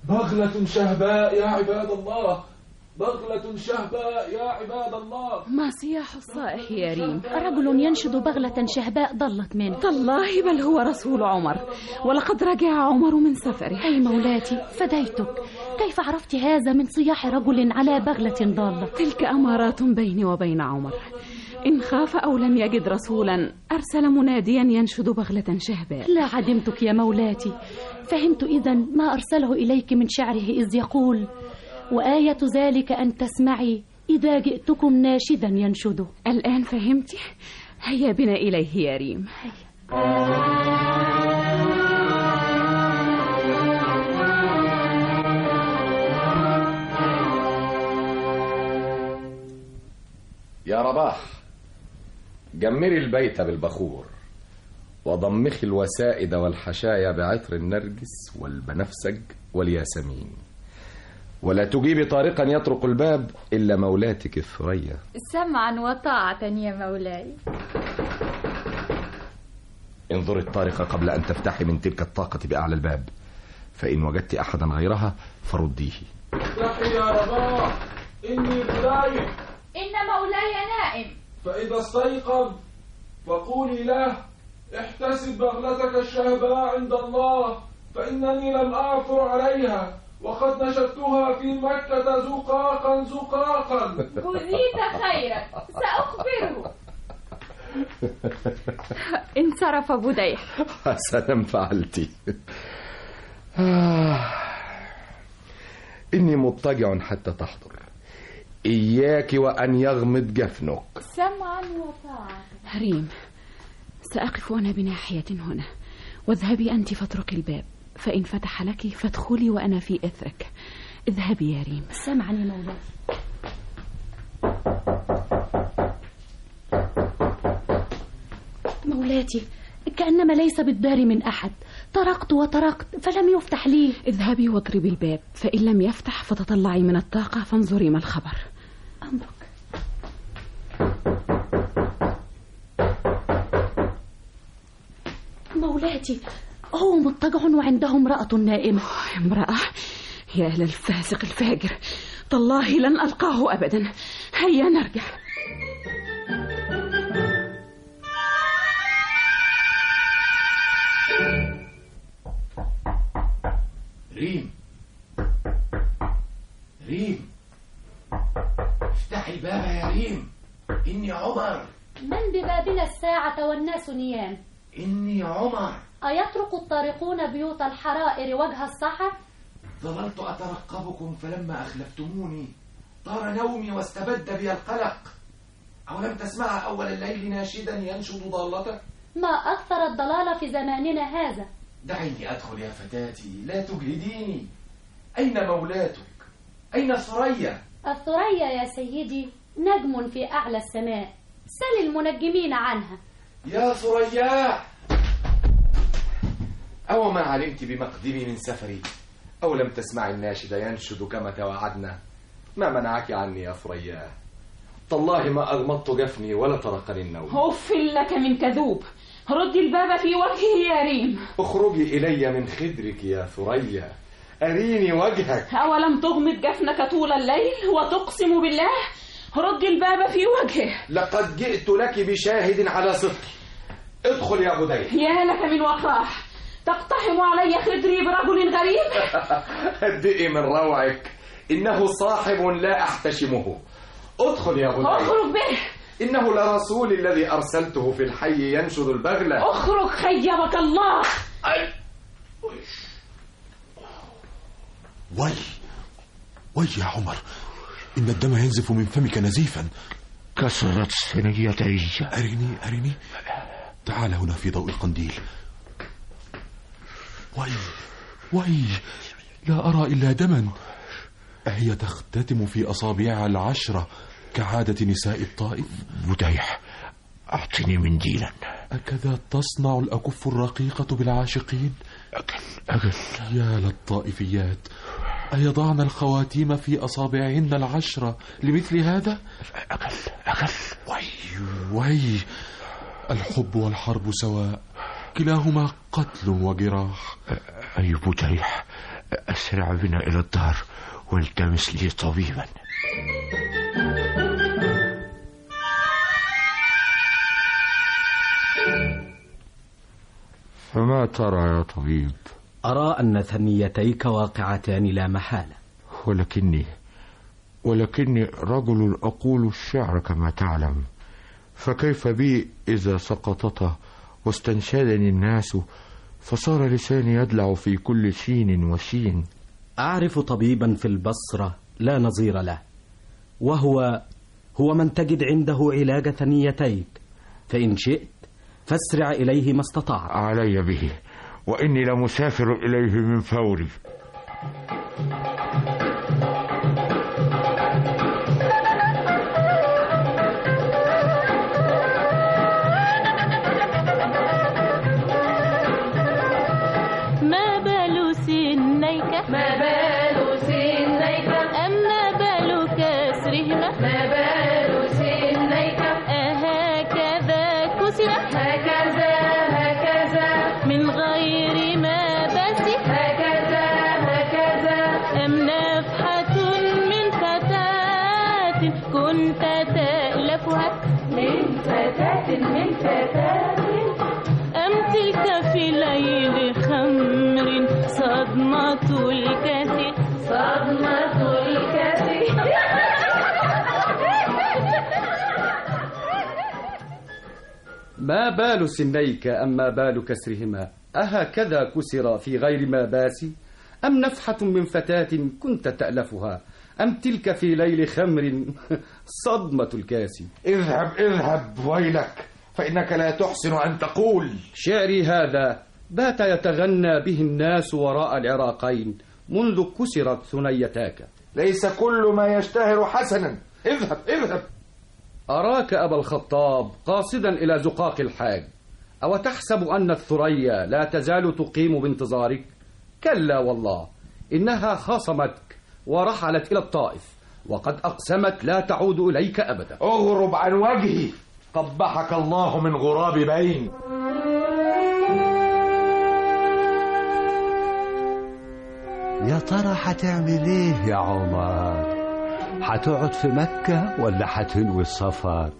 بغلة شهباء يا عباد الله. بغلة شهباء يا عباد الله. ما صياح الصائح يا ريم؟ رجل ينشد بغلة شهباء ضلت منه تالله بل هو رسول عمر. ولقد رجع عمر من سفره. أي مولاتي؟ فديتك. كيف عرفت هذا من صياح رجل على بغلة ضالة؟ تلك أمارات بيني وبين عمر. إن خاف أو لم يجد رسولا أرسل مناديا ينشد بغلة شهباء. لا عدمتك يا مولاتي. فهمت إذا ما أرسله إليك من شعره إذ يقول وآية ذلك أن تسمعي إذا جئتكم ناشدا ينشد. الآن فهمت؟ هيا بنا إليه يا ريم. يا رباح جمري البيت بالبخور وضمخي الوسائد والحشايا بعطر النرجس والبنفسج والياسمين. ولا تجيبي طارقا يطرق الباب إلا مولاتك الثريا. سمعا وطاعة يا مولاي. انظري الطارق قبل أن تفتحي من تلك الطاقة بأعلى الباب فإن وجدت أحدا غيرها فرديه. افتحي يا رباح إني بلاي إن مولاي نائم. فإذا استيقظ فقولي له احتسب بغلتك الشهباء عند الله فإنني لم أعثر عليها. وقد نشدتها في مكة زقاقا زقاقا. جزيت خيرا. سأخبره. *laughs* انصرف بديح حسنا فعلت. إني مضطجع حتى تحضر. إياك وأن يغمض جفنك. سمعا وطاعة. ريم سأقف أنا بناحية هنا. واذهبي أنت فاتركي الباب. فإن فتح لك فادخلي وأنا في إثرك. اذهبي يا ريم. سمعا يا مولاي. مولاتي كأنما ليس بالدار من أحد. طرقت وطرقت فلم يفتح لي. اذهبي واضربي الباب فإن لم يفتح فتطلعي من الطاقة فانظري ما الخبر. أمرك. مولاتي هو مضطجع وعنده امرأة نائمة. امرأة؟ يا للفاسق الفاجر. تالله لن ألقاه أبدا. هيا نرجع. ريم. ريم. افتحي الباب يا ريم. إني عمر. من ببابنا الساعة والناس نيام؟ إني عمر. أيطرق الطارقون بيوت الحرائر وجه السحر ظللت أترقبكم فلما أخلفتموني. طار نومي واستبد بي القلق. أولم تسمع أول الليل ناشدا ينشد ضالته؟ ما أكثر الضلال في زماننا هذا؟ دعيني أدخل يا فتاتي لا تجهديني أين مولاتك؟ أين ثريا الثريا يا سيدي نجم في أعلى السماء. سل المنجمين عنها. يا ثريا! أو ما علمت بمقدمي من سفري أو لم تسمع الناشد ينشد كما توعدنا. ما منعك عني يا ثريا تالله ما أغمضت جفني ولا طرقني النوم. أف لك من كذوب. رد الباب في وجهه يا ريم. اخرجي إلي من خدرك يا ثريا أريني وجهك. أولم تغمض جفنك طول الليل وتقسم بالله؟ رد الباب في وجهه. لقد جئت لك بشاهد على صدق ادخل يا بديع يا لك من وقاح تقتحم علي خدري برجل غريب؟ *laughs* هدئي من روعك. إنه صاحب لا أحتشمه. ادخل يا بديع أخرج به. إنه لرسول الذي أرسلته في الحي ينشد البغلة. أخرج خيبك الله. وي وي يا عمر. إن الدم ينزف من فمك نزيفا. كسرت ثنيتي أرني أرني. تعال هنا في ضوء القنديل. وي وي لا أرى إلا دما. أهي تختتم في أصابعها العشرة كعادة نساء الطائف؟ بديح أعطني منديلا أكذا تصنع الأكف الرقيقة بالعاشقين؟ أجل أجل يا للطائفيات أيضعن الخواتيم في أصابعهن العشرة لمثل هذا؟ أجل أجل وي وي الحب والحرب سواء. كلاهما قتل وجراح. أي بديح أسرع بنا إلى الدار والتمس لي طبيبا. فما ترى يا طبيب؟ أرى أن ثنيتيك واقعتان لا محالة. ولكني ولكني رجل أقول الشعر كما تعلم. فكيف بي إذا سقطتا واستنشدني الناس فصار لساني يدلع في كل شين وشين. أعرف طبيبا في البصرة لا نظير له وهو هو من تجد عنده علاج ثنيتيك فإن شئت فاسرع إليه ما استطعت. علي به وإني لمسافر إليه من فوري. ما بال سنيك أم ما بال كسرهما؟ أهكذا كسر في غير ما باس. أم نفحة من فتاة كنت تألفها؟ أم تلك في ليل خمر؟ *laughs* صدمة الكاس. اذهب اذهب ويلك فإنك لا تحسن أن تقول. شعري هذا بات يتغنى به الناس وراء العراقين منذ كسرت ثنيتاك. ليس كل ما يشتهر حسنا. اذهب اذهب. أراك أبا الخطاب قاصدا إلى زقاق الحاج. أو تحسب أن الثريا لا تزال تقيم بانتظارك؟ كلا والله إنها خاصمتك ورحلت إلى الطائف وقد أقسمت لا تعود إليك أبدا. اغرب عن وجهي. قبحك الله من غراب بين يا ترى هتعمل إيه يا عمر. هتقعد في مكة ولا هتنوي السفر؟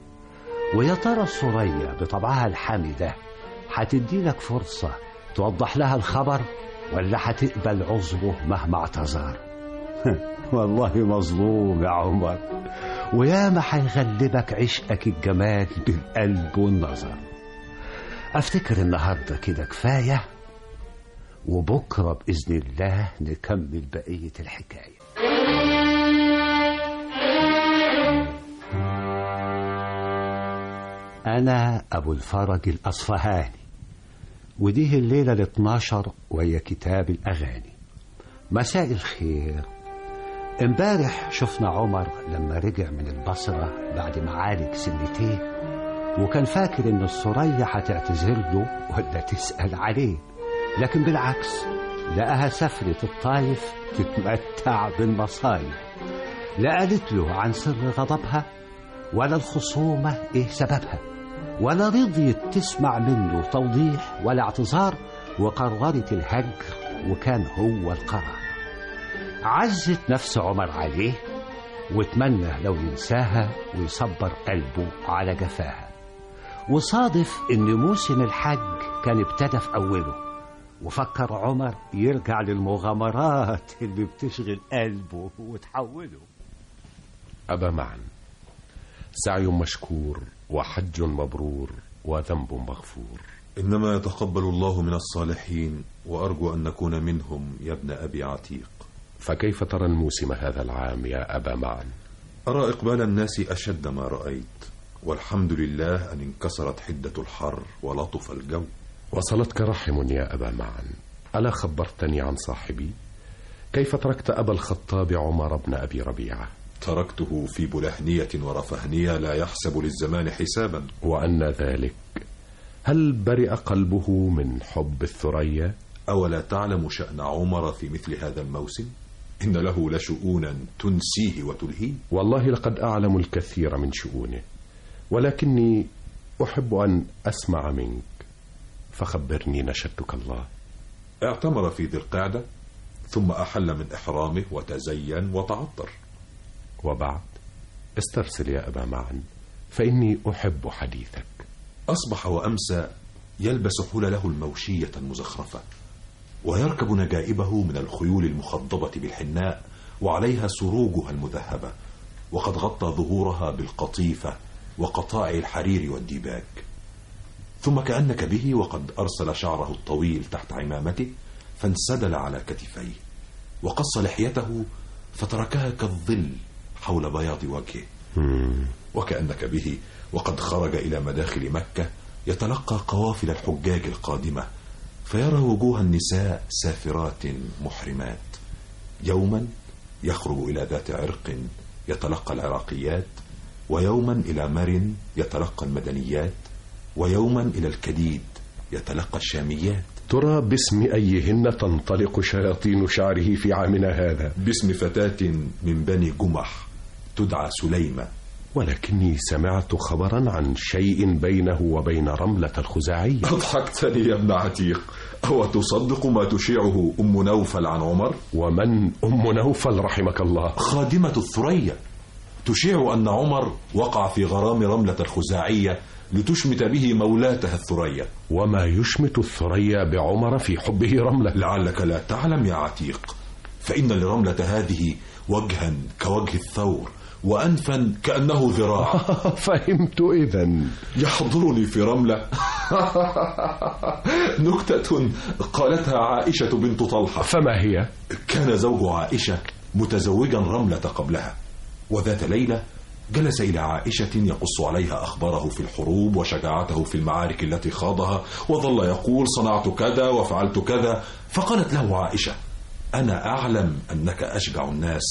ويا ترى الثريا بطبعها الحامي ده هتدي لك فرصة توضح لها الخبر ولا هتقبل عذره مهما اعتذر؟ *laughs* والله مظلوم يا عمر. وياما هيغلبك عشقك الجمال بالقلب والنظر. أفتكر النهارده كده كفاية وبكرة بإذن الله نكمل بقية الحكاية. أنا أبو الفرج الأصفهاني. ودي الليلة ال 12 وهي كتاب الأغاني. مساء الخير. امبارح شفنا عمر لما رجع من البصرة بعد ما عالج سنتين وكان فاكر إن الثريا هتعتذر له ولا تسأل عليه. لكن بالعكس لقاها سافرت الطايف تتمتع بالمصايب. لا قالت له عن سر غضبها ولا الخصومة إيه سببها. ولا رضيت تسمع منه توضيح ولا اعتذار وقررت الهجر وكان هو القرار. عزت نفس عمر عليه واتمنى لو ينساها ويصبر قلبه على جفاها. وصادف إن موسم الحج كان ابتدى في أوله. وفكر عمر يرجع للمغامرات اللي بتشغل قلبه وتحوله. أبا معا سعي مشكور. وحج مبرور وذنب مغفور. إنما يتقبل الله من الصالحين وأرجو أن نكون منهم يا ابن أبي عتيق. فكيف ترى الموسم هذا العام يا أبا معا أرى إقبال الناس أشد ما رأيت والحمد لله أن انكسرت حدة الحر ولطف الجو. وصلتك رحم يا أبا معا ألا خبرتني عن صاحبي؟ كيف تركت أبا الخطاب عمر بن أبي ربيعة؟ تركته في بلهنية ورفهنية لا يحسب للزمان حسابا. وأن ذلك هل برئ قلبه من حب الثريا؟ أولا تعلم شأن عمر في مثل هذا الموسم؟ إن له لشؤونا تنسيه وتلهيه. والله لقد أعلم الكثير من شؤونه ولكني أحب أن أسمع منك. فخبرني نشدك الله. اعتمر في ذي القعدة ثم أحل من إحرامه وتزين وتعطر. وبعد. استرسل يا أبا معا فإني أحب حديثك. أصبح وأمسى يلبس حلله الموشية المزخرفة ويركب نجائبه من الخيول المخضبة بالحناء وعليها سروجها المذهبة وقد غطى ظهورها بالقطيفة وقطائع الحرير والديباج. ثم كأنك به وقد أرسل شعره الطويل تحت عمامته فانسدل على كتفيه وقص لحيته فتركها كالظل حول بياض وجهه. وكأنك به وقد خرج إلى مداخل مكة يتلقى قوافل الحجاج القادمة فيرى وجوه النساء سافرات محرمات. يوما يخرج إلى ذات عرق يتلقى العراقيات ويوما إلى مرن يتلقى المدنيات ويوما إلى الكديد يتلقى الشاميات. ترى باسم أيهن تنطلق شياطين شعره في عامنا هذا؟ باسم فتاة من بني جمح. تدعى سليمة. ولكني سمعت خبرا عن شيء بينه وبين رملة الخزاعية. أضحكتني يا ابن عتيق. أو تصدق ما تشيعه أم نوفل عن عمر؟ ومن أم نوفل رحمك الله؟ خادمة الثريا. تشيع أن عمر وقع في غرام رملة الخزاعية لتشمت به مولاتها الثريا. وما يشمت الثريا بعمر في حبه رملة. لعلك لا تعلم يا عتيق. فإن لرملة هذه وجها كوجه الثور وأنفا كأنه ذراع. *laughs* فهمت إذا يحضرني في رملة. *laughs* نكتة قالتها عائشة بنت طلحة. فما هي؟ كان زوج عائشة متزوجا رملة قبلها وذات ليلة جلس إلى عائشة يقص عليها أخباره في الحروب وشجاعته في المعارك التي خاضها وظل يقول صنعت كذا وفعلت كذا فقالت له عائشة أنا أعلم أنك أشجع الناس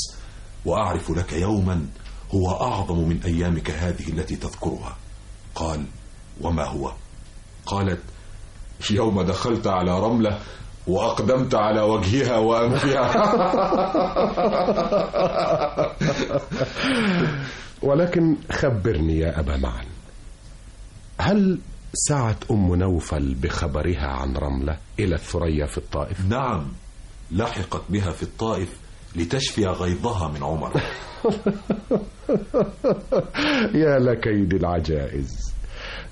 وأعرف لك يوما هو أعظم من أيامك هذه التي تذكرها. قال وما هو؟ قالت يوم دخلت على رملة وأقدمت على وجهها وأنفها *laughs* ولكن خبرني يا أبا معن هل سعت أم نوفل بخبرها عن رملة إلى الثريا في الطائف؟ نعم لحقت بها في الطائف لتشفي غيظها من عمر. *laughs* يا لكيد العجائز.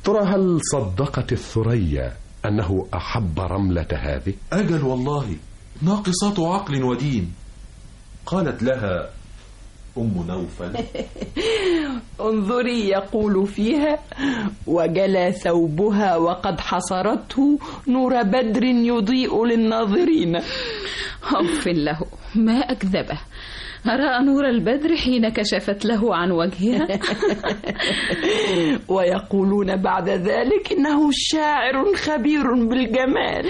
ترى هل صدقت الثريا أنه أحب رملة هذه؟ أجل والله ناقصات عقل ودين. قالت لها أم نوفل. *laughs* انظري يقول فيها وجلى ثوبها وقد حصرته نور بدر يضيء للناظرين. *laughs* أف له ما أكذبه. رأى نور البدر حين كشفت له عن وجهها؟ *laughs* ويقولون بعد ذلك إنه شاعر خبير بالجمال.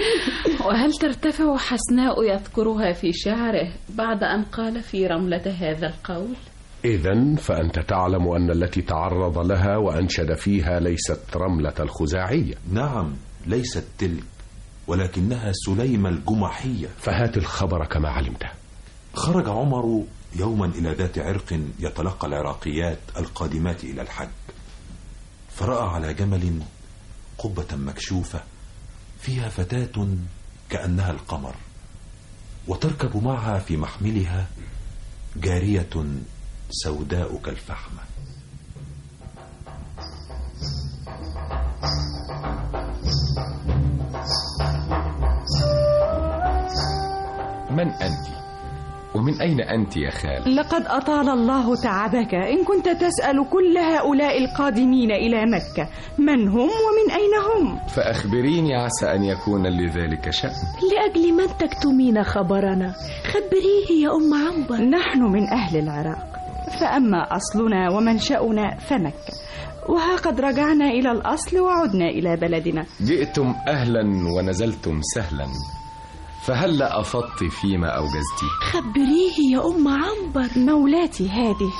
وهل ترتفع حسناء يذكرها في شعره بعد أن قال في رملة هذا القول؟ إذا فأنت تعلم أن التي تعرض لها وأنشد فيها ليست رملة الخزاعية. نعم ليست تلك ولكنها سليمة الجمحية فهات الخبر كما علمت. خرج عمر يوما إلى ذات عرق يتلقى العراقيات القادمات إلى الحج فرأى على جمل قبة مكشوفة فيها فتاة كأنها القمر وتركب معها في محملها جارية سوداء كالفحمة من أنت؟ ومن أين أنت يا خال؟ لقد أطال الله تعبك. إن كنت تسأل كل هؤلاء القادمين إلى مكة من هم ومن أين هم؟ فأخبريني عسى أن يكون لذلك شأن. لأجل من تكتمين خبرنا؟ خبريه يا أم عنبر نحن من أهل العراق. فأما أصلنا ومنشأنا فمكة. وها قد رجعنا إلى الأصل وعدنا إلى بلدنا. جئتم أهلا ونزلتم سهلا. فهل أفضت فيما أوجزت خبريه يا أم عنبر. مولاتي هذه.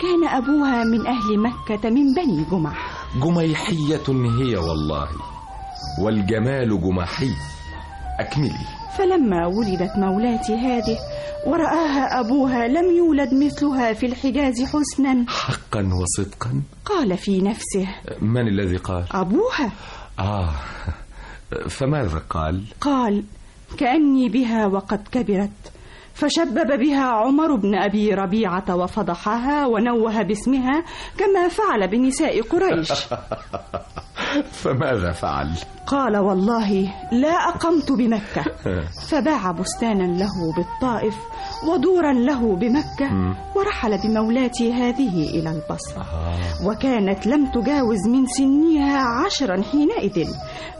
كان أبوها من أهل مكة من بني جمح. جميحية هي والله والجمال جمحي. أكملي. فلما ولدت مولاتي هذه ورآها أبوها لم يولد مثلها في الحجاز حسنا. حقا وصدقا؟ قال في نفسه من الذي قال؟ أبوها. آه فماذا قال؟ قال كأني بها وقد كبرت فشبب بها عمر بن أبي ربيعة وفضحها ونوه باسمها كما فعل بنساء قريش. *laughs* *laughs* فماذا فعل؟ قال والله لا أقمت بمكة. *laughs* فباع بستانا له بالطائف ودورا له بمكة ورحل بمولاتي هذه إلى البصرة. وكانت لم تجاوز من سنها عشرا حينئذ.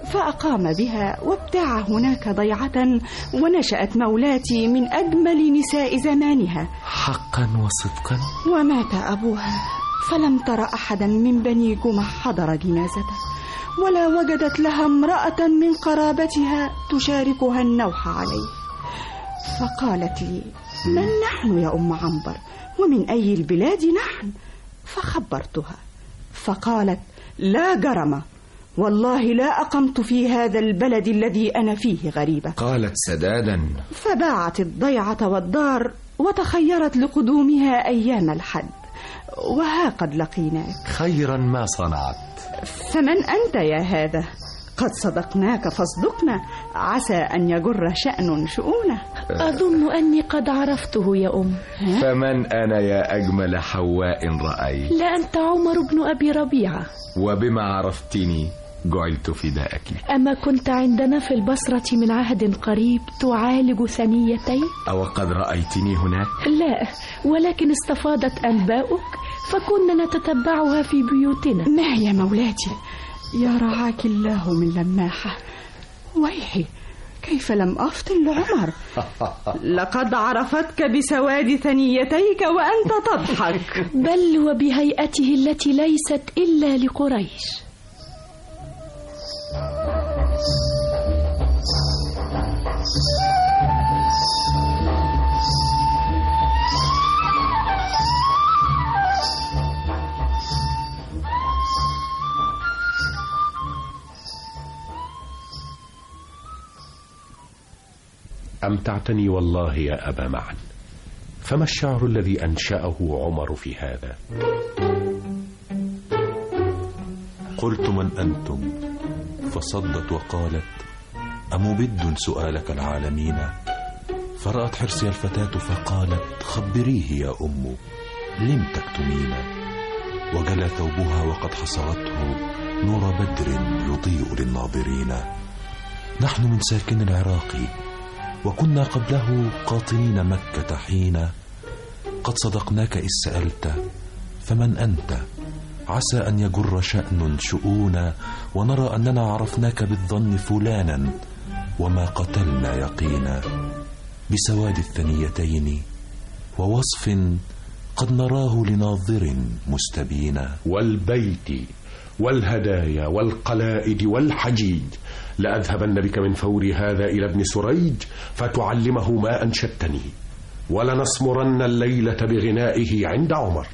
فأقام بها وابتاع هناك ضيعة ونشأت مولاتي من أجمل نساء زمانها. حقا وصدقا؟ ومات أبوها. فلم تر أحدا من بني جمح حضر جنازته ولا وجدت لها امرأة من قرابتها تشاركها النوح عليه. فقالت لي من نحن يا أم عنبر؟ ومن أي البلاد نحن؟ فخبرتها. فقالت لا جرم والله لا أقمت في هذا البلد الذي أنا فيه غريبة. قالت سدادا فباعت الضيعة والدار وتخيرت لقدومها أيام الحد. وها قد لقيناك. خيرا ما صنعت. فمن أنت يا هذا؟ قد صدقناك فاصدقنا. عسى أن يجر شأن شؤونة. أظن أني قد عرفته يا أم. فمن أنا يا أجمل حواء رأيت؟ لا أنت عمر بن أبي ربيعة. وبما عرفتني جعلت فداءك. أما كنت عندنا في البصرة من عهد قريب تعالج ثنيتي؟ أو قد رأيتني هناك؟ لا ولكن استفاضت أنباؤك فكنا نتتبعها في بيوتنا. ما هي مولاتي؟ يا رعاك الله من لماحة. ويحي كيف لم أفطن لعمر *laughs* لقد عرفتك بسواد ثنيتيك وأنت تضحك. بل وبهيئته التي ليست إلا لقريش. أمتعتني والله يا أبا معن؟ فما الشعر الذي أنشأه عمر في هذا؟ قلت من أنتم؟ فصدت وقالت أمبد سؤالك العالمين؟ فرأت حرصي الفتاة فقالت خبريه يا أم لم تكتمين؟ وجلى ثوبها وقد حصرته نور بدر يضيء للناظرين. نحن من ساكن العراق وكنا قبله قاطنين مكة حين قد صدقناك إذ سألت فمن أنت؟ عسى أن يجر شأن شؤونا ونرى أننا عرفناك بالظن فلانا وما قتلنا يقينا بسواد الثنيتين ووصف قد نراه لناظر مستبينا والبيت والهدايا والقلائد والحجيج لأذهبن بك من فوري هذا إلى ابن سريج فتعلمه ما أنشدتني ولنصمرن الليلة بغنائه عند عمر.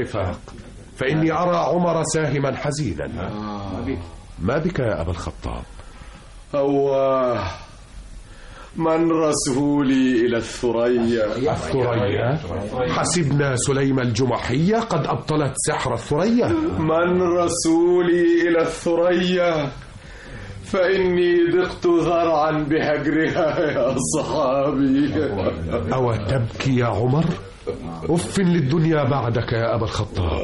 رفاق فإني أرى عمر ساهما حزينا. ما بك يا أبا الخطاب؟ أواه. من رسولي إلى الثريا؟ الثريا. حسبنا سليم الجمحية قد أبطلت سحر الثريا. من رسولي إلى الثريا؟ فإني ضقت ذرعا بهجرها يا صحابي. أو تبكي يا عمر؟ أف للدنيا بعدك يا أبا الخطاب.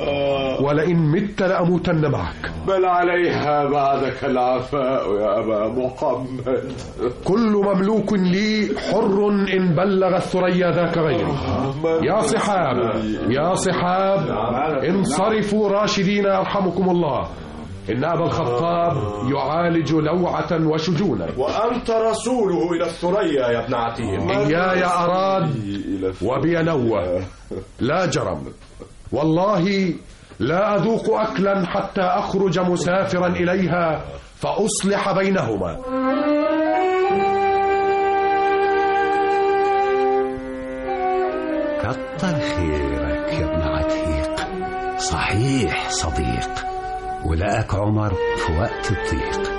ولئن مت لأموتن معك. بل عليها بعدك العفاء يا أبا محمد. كل مملوك لي حر إن بلغ الثريا ذاك غيري يا صحاب يا صحاب انصرفوا راشدين يرحمكم الله. إن أبا الخطاب يعالج لوعة وشجونا وأنت رسوله إلى الثريا يا ابن عتيم إياي أراد وبي نوى لا جرم. والله لا أذوق أكلا حتى أخرج مسافرا إليها فأصلح بينهما. كتر خيرك يا ابن عتيق. صحيح صديق. ولقاك عمر في وقت الضيق.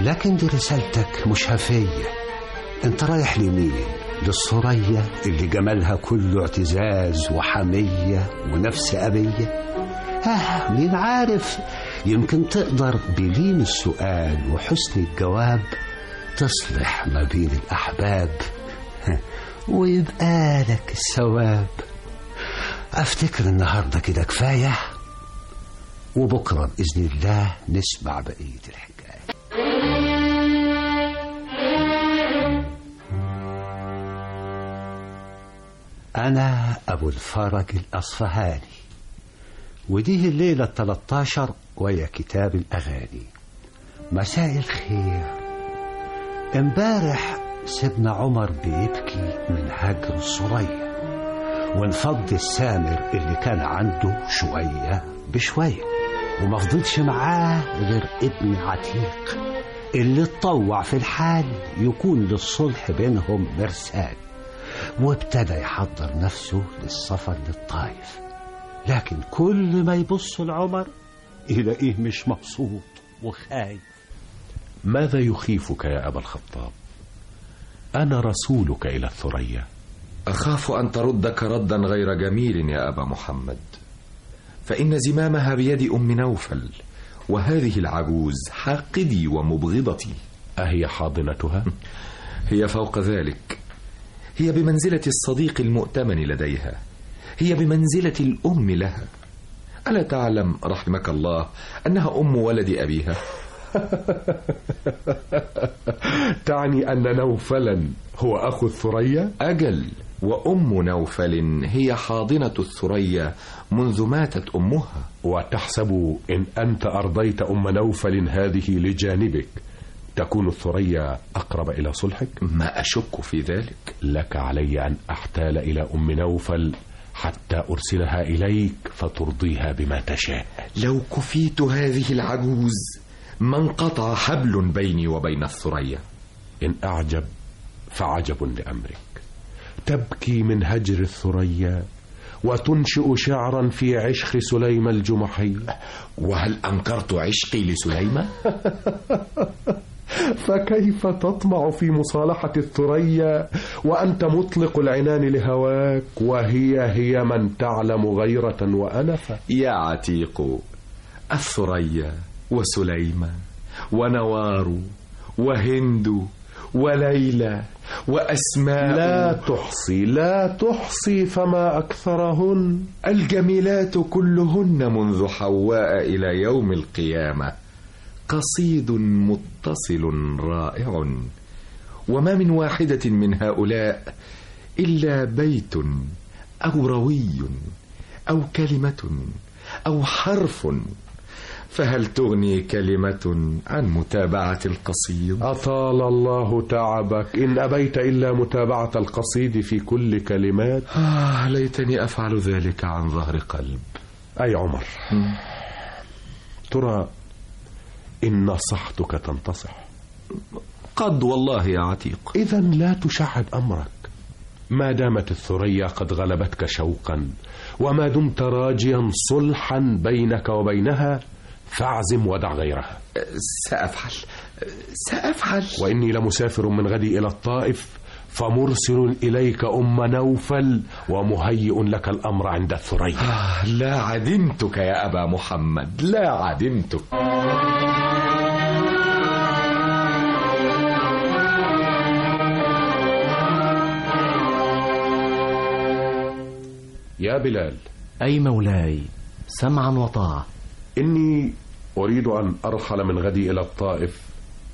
لكن دي رسالتك مش هفية. انت رايح لمين؟ للثريا اللي جمالها كله اعتزاز وحمية ونفس أبية. آه مين عارف؟ يمكن تقدر بلين السؤال وحسن الجواب تصلح ما بين الأحباب. *laughs* ويبقى لك الثواب. أفتكر النهاردة كده كفاية. وبكرة بإذن الله نسمع بقية الحكاية. أنا أبو الفرج الأصفهاني. ودي الليلة التلتاشر ويا كتاب الأغاني. مساء الخير. امبارح سيدنا عمر بيبكي من هجر الصريا ونفضي السامر اللي كان عنده شوية بشوية. وما فضلش معاه غير ابن عتيق. اللي اتطوع في الحال يكون للصلح بينهم مرسال. وابتدى يحضر نفسه للسفر للطائف. لكن كل ما يبص لعمر يلاقيه مش مبسوط وخايف. ماذا يخيفك يا أبا الخطاب؟ أنا رسولك إلى الثريا. أخاف أن تردك ردا غير جميل يا أبا محمد. فإن زمامها بيد أم نوفل وهذه العجوز حاقدي ومبغضتي. أهي حاضنتها؟ *laughs* هي فوق ذلك. هي بمنزلة الصديق المؤتمن لديها. هي بمنزلة الأم لها. ألا تعلم رحمك الله أنها أم ولد أبيها؟ *laughs* تعني أن نوفلا هو أخو الثريا؟ أجل. وأم نوفل هي حاضنة الثريا منذ ماتت أمها. وتحسب إن أنت أرضيت أم نوفل هذه لجانبك تكون الثريا أقرب إلى صلحك؟ ما أشك في ذلك. لك علي أن أحتال إلى أم نوفل حتى أرسلها إليك فترضيها بما تشاء. لو كفيت هذه العجوز ما انقطع حبل بيني وبين الثريا. إن أعجب فعجب لأمرك. تبكي من هجر الثريا وتنشئ شعرا في عشق سليم الجمحي وهل أنكرت عشقي لسليمة؟ *laughs* فكيف تطمع في مصالحة الثريا وأنت مطلق العنان لهواك وهي هي من تعلم غيرة وأنفة يا عتيق الثريا وسليمة ونوار وهند وليلى وأسماء لا تحصي لا تحصي فما أكثرهن. الجميلات كلهن منذ حواء إلى يوم القيامة. قصيد متصل رائع. وما من واحدة من هؤلاء إلا بيت أو روي أو كلمة أو حرف فهل تغني كلمة عن متابعة القصيد؟ أطال الله تعبك. إن أبيت إلا متابعة القصيد في كل كلمات. آه ليتني أفعل ذلك عن ظهر قلب. أي عمر. ترى إن نصحتك تنتصح. قد والله يا عتيق. إذا لا تشعب أمرك. ما دامت الثريا قد غلبتك شوقا وما دمت راجيا صلحا بينك وبينها فاعزم ودع غيرها. سأفعل. سأفعل. وإني لمسافر من غدي إلى الطائف فمرسل إليك أم نوفل ومهيئ لك الأمر عند الثريا. آه لا عدمتك يا أبا محمد. لا عدمتك. يا بلال. أي مولاي سمعا وطاعة. إني أريد أن أرحل من غدي إلى الطائف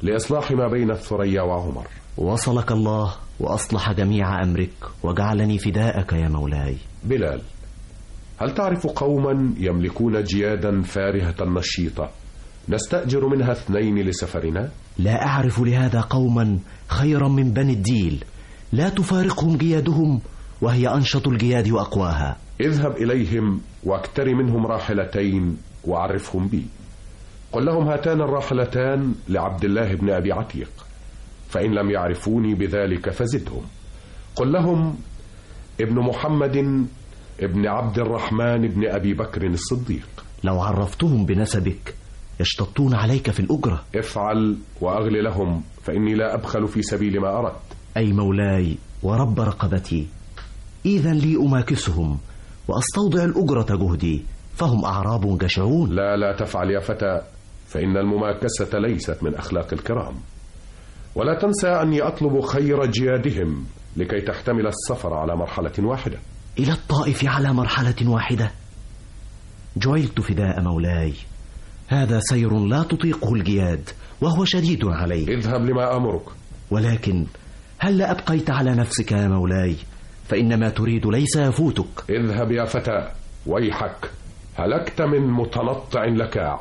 لإصلاح ما بين الثريا وعمر. وصلك الله وأصلح جميع أمرك وجعلني فداءك يا مولاي. بلال هل تعرف قوما يملكون جيادا فارهة نشيطة نستأجر منها اثنين لسفرنا؟ لا أعرف لهذا قوما خيرا من بني الديل. لا تفارقهم جيادهم وهي أنشط الجياد وأقواها اذهب إليهم وأكتر منهم راحلتين وعرفهم بي. قل لهم هاتان الراحلتان لعبد الله بن أبي عتيق فإن لم يعرفوني بذلك فزدهم. قل لهم ابن محمد ابن عبد الرحمن بن أبي بكر الصديق. لو عرفتهم بنسبك يشتطون عليك في الأجرة. افعل وأغل لهم فإني لا أبخل في سبيل ما أردت أي مولاي ورب رقبتي إذا لي أماكسهم وأستوضع الأجرة جهدي. فهم أعراب جشعون لا لا تفعل يا فتى فإن المماكسة ليست من أخلاق الكرام. ولا تنسى أني أطلب خير جيادهم لكي تحتمل السفر على مرحلة واحدة. إلى الطائف على مرحلة واحدة. جعلت فداء مولاي. هذا سير لا تطيقه الجياد وهو شديد عليه اذهب لما أمرك. ولكن هل أبقيت على نفسك يا مولاي؟ فإن ما تريد ليس يفوتك. اذهب يا فتى ويحك. هلكت من متنطع لكاع؟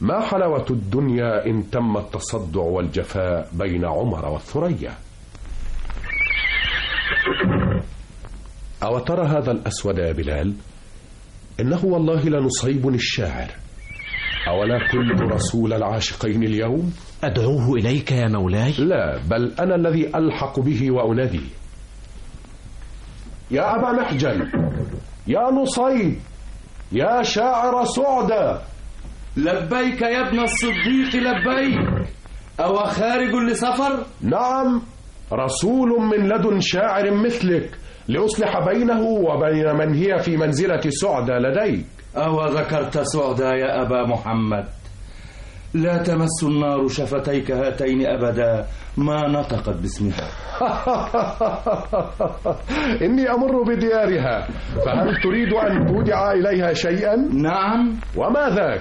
ما حلاوة الدنيا إن تم التصدع والجفاء بين عمر والثريا؟ أو ترى هذا الأسود يا بلال؟ إنه والله لنصيبني الشاعر. أولا كنت رسول العاشقين اليوم؟ أدعوه إليك يا مولاي؟ لا بل أنا الذي ألحق به وأنادي يا أبا محجن يا نصيب يا شاعر سعدة. لبيك يا ابن الصديق لبيك. أو خارج لسفر؟ نعم رسول من لدن شاعر مثلك لأصلح بينه وبين من هي في منزلة سعدة لديك. أو ذكرت سعدى يا أبا محمد. لا تمس النار شفتيك هاتين أبدا ما نطقت باسمها *laughs* إني أمر بديارها فهل تريد أن تودع إليها شيئا؟ نعم وما ذاك؟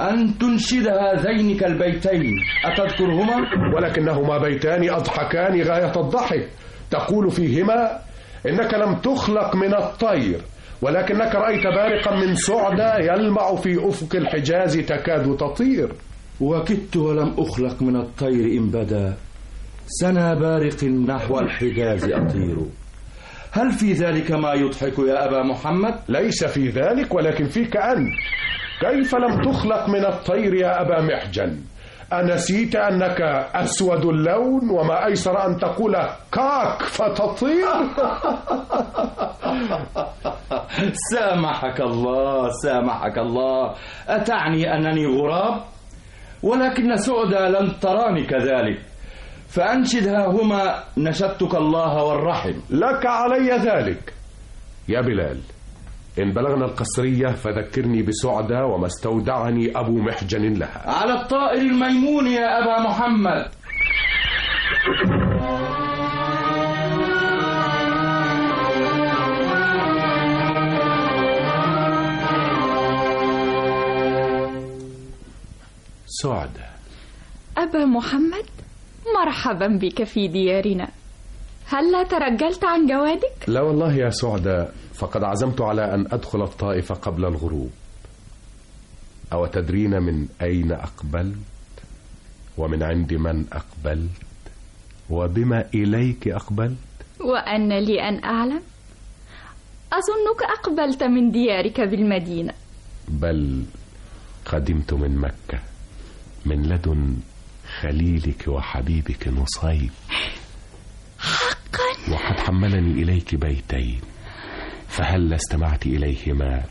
أن تنشد هذين البيتين أتذكرهما؟ ولكنهما بيتان أضحكان غاية الضحك تقول فيهما إنك لم تخلق من الطير ولكنك رأيت بارقا من سعدة يلمع في أفق الحجاز تكاد تطير وكدت ولم أخلق من الطير إن بدا. سنا بارق نحو الحجاز أطير. هل في ذلك ما يضحك يا أبا محمد؟ ليس في ذلك ولكن فيك أنت كيف لم تخلق من الطير يا أبا محجن؟ أنسيت أنك أسود اللون وما أيسر أن تقول كاك فتطير؟ سامحك الله سامحك الله. أتعني أنني غراب؟ ولكن سعدى لن تراني كذلك. فأنشد هما نشدتك الله والرحم. لك علي ذلك. يا بلال إن بلغنا القصرية فذكرني بسعدة وما استودعني أبو محجن لها. على الطائر الميمون يا أبا محمد. سعدة أبا محمد مرحبا بك في ديارنا. هل لا ترجلت عن جوادك؟ لا والله يا سعدة فقد عزمت على أن أدخل الطائف قبل الغروب. أو تدرين من أين أقبلت؟ ومن عند من أقبلت؟ وبما إليك أقبلت؟ وأن لي أن أعلم أظنك أقبلت من ديارك بالمدينة. بل قدمت من مكة. من لدن خليلك وحبيبك نصيب. حقا. وقد حملني إليك بيتين. فهل استمعت إليهما؟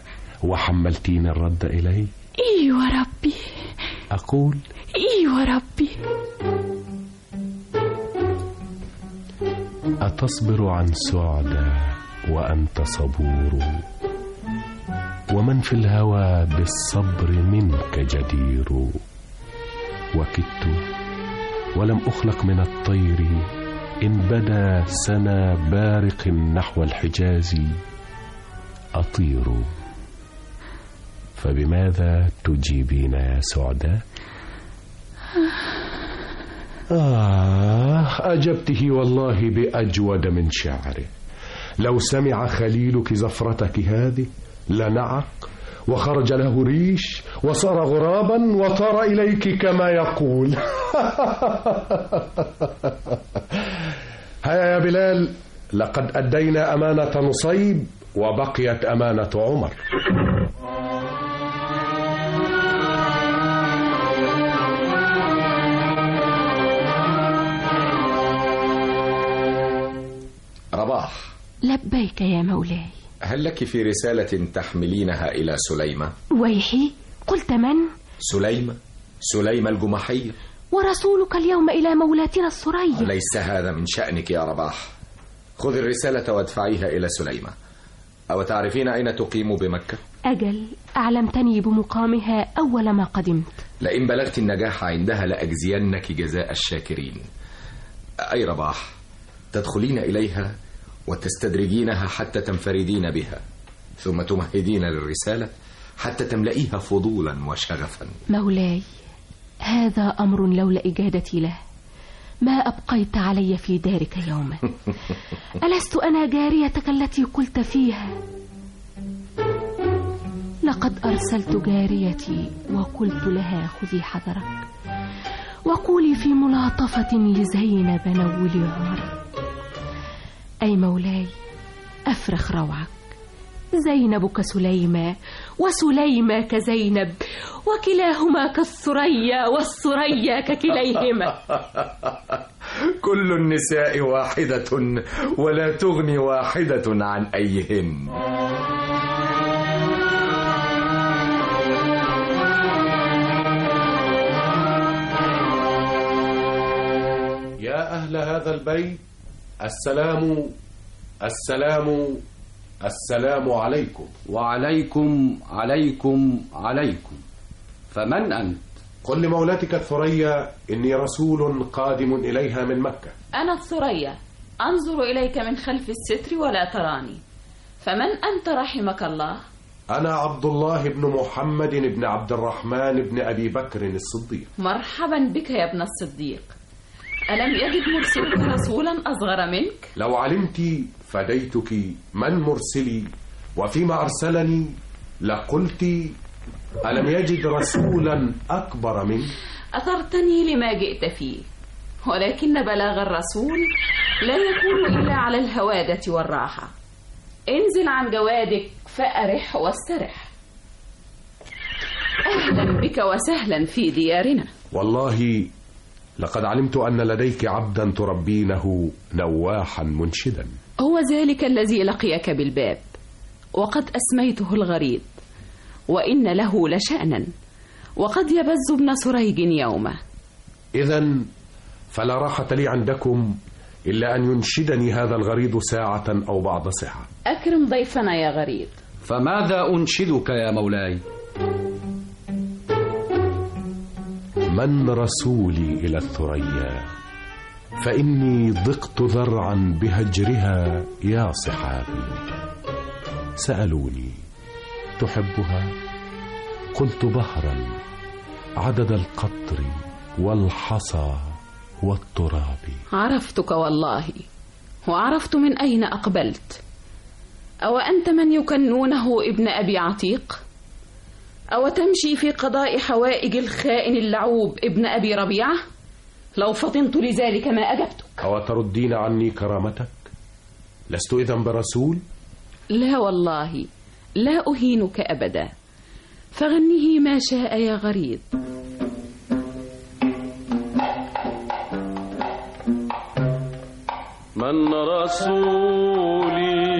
وحملتين الرد إلي إيوه ربي أقول؟ إيوه ربي أتصبر عن سعدى وأنت صبور. ومن في الهوى بالصبر منك جدير. وكدت ولم أخلق من الطير إن بدا سنا بارق نحو الحجاز أطير. فبماذا تجيبين يا سعدى آه أجبته والله بأجود من شعره. لو سمع خليلك زفرتك هذه لنعق وخرج له ريش وصار غرابا وطار إليك كما يقول. *laughs* هيا يا بلال لقد أدينا أمانة نصيب وبقيت أمانة عمر. رباح. لبيك يا مولاي. هل لك في رسالة تحملينها إلى سليمة؟ ويحي قلت من؟ سليمة سليمة الجمحية ورسولك اليوم إلى مولاتنا الثريا ليس هذا من شأنك يا رباح خذ الرسالة وادفعيها إلى سليمة أو تعرفين أين تقيم بمكة؟ أجل أعلمتني بمقامها أول ما قدمت لئن بلغت النجاح عندها لأجزينك جزاء الشاكرين أي رباح تدخلين إليها وتستدرجينها حتى تنفردين بها ثم تمهدين للرسالة حتى تملئيها فضولا وشغفا. مولاي هذا أمر لولا إجادتي له. ما أبقيت علي في دارك يوما *laughs* ألست أنا جاريتك التي قلت فيها؟ لقد أرسلت جاريتي وقلت لها خذي حذرك. وقولي في ملاطفة لزينب نولي عمر أي مولاي أفرخ روعك. زينب كسليمة وسليمة كزينب وكلاهما كالثريا والثريا ككليهما. *laughs* كل النساء واحدة ولا تغني واحدة عن أيهن. يا أهل هذا البيت السلام السلام السلام عليكم. وعليكم عليكم عليكم. فمن أنت؟ قل لمولاتك الثريا إني رسول قادم إليها من مكة. أنا الثريا. أنظر إليك من خلف الستر ولا تراني. فمن أنت رحمك الله؟ أنا عبد الله بن محمد بن عبد الرحمن بن أبي بكر الصديق. مرحبا بك يا ابن الصديق. ألم يجد مرسلك رسولا أصغر منك؟ لو علمت فديتك من مرسلي وفيما أرسلني لقلت ألم يجد رسولا أكبر منك؟ أثرتني لما جئت فيه ولكن بلاغ الرسول لا يكون إلا على الهوادة والراحة. انزل عن جوادك فأرح واسترح. أهلا بك وسهلا في ديارنا. والله لقد علمت أن لديك عبدا تربينه نواحا منشدا. هو ذلك الذي لقيك بالباب وقد أسميته الغريب وإن له لشأنا وقد يبز ابن سريج يومه. إذا فلا راحة لي عندكم إلا أن ينشدني هذا الغريض ساعة أو بعض ساعة. أكرم ضيفنا يا غريب. فماذا أنشدك يا مولاي؟ من رسولي إلى الثريا فإني ضقت ذرعا بهجرها يا صحابي. سألوني تحبها؟ قلت بهرا عدد القطر والحصى والتراب. عرفتك والله وعرفت من أين أقبلت. أو أنت من يكنونه ابن أبي عتيق؟ أو تمشي في قضاء حوائج الخائن اللعوب ابن أبي ربيعة؟ لو فطنت لذلك ما أجبتك. أو تردين عني كرامتك؟ لست إذا برسول؟ لا والله لا أهينك أبدا. فغنه ما شاء يا غريب. من رسولي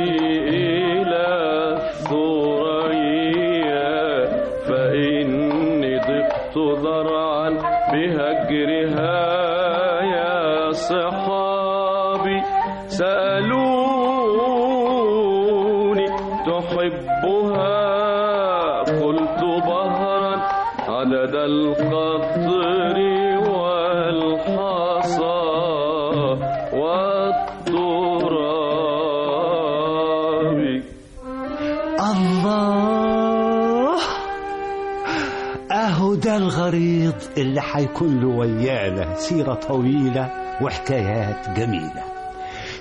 الغريض اللي حيكون له ويانا سيرة طويلة وحكايات جميلة.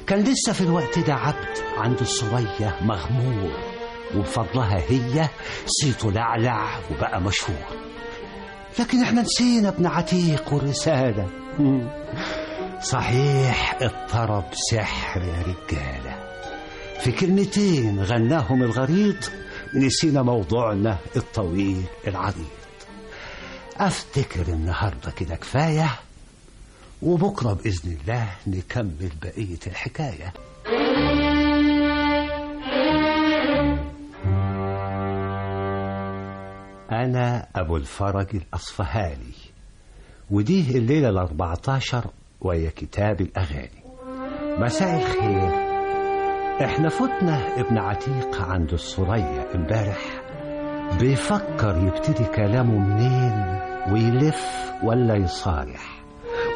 كان لسه في الوقت ده عبد عند السرية مغمور وبفضلها هي صيته لعلع وبقى مشهور. لكن إحنا نسينا ابن عتيق والرسالة مم. صحيح الطرب سحر يا رجالة. في كلمتين غناهم الغريض نسينا موضوعنا الطويل العريض أفتكر النهارده كده كفاية وبكرة بإذن الله نكمل بقية الحكاية. أنا أبو الفرج الأصفهاني ودي الليلة الأربعتاشر وهي كتاب الأغاني. مساء الخير. إحنا فتنا ابن عتيق عند السرية امبارح. بيفكر يبتدي كلامه منين ويلف ولا يصارح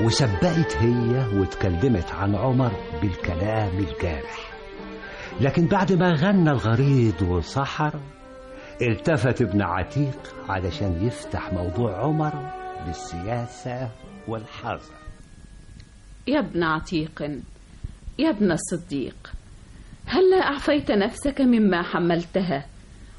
وسبقت هي واتكلمت عن عمر بالكلام الجارح. لكن بعد ما غنى الغريض وسحر التفت ابن عتيق علشان يفتح موضوع عمر بالسياسة والحذر يا ابن عتيق يا ابن الصديق هل لا أعفيت نفسك مما حملتها؟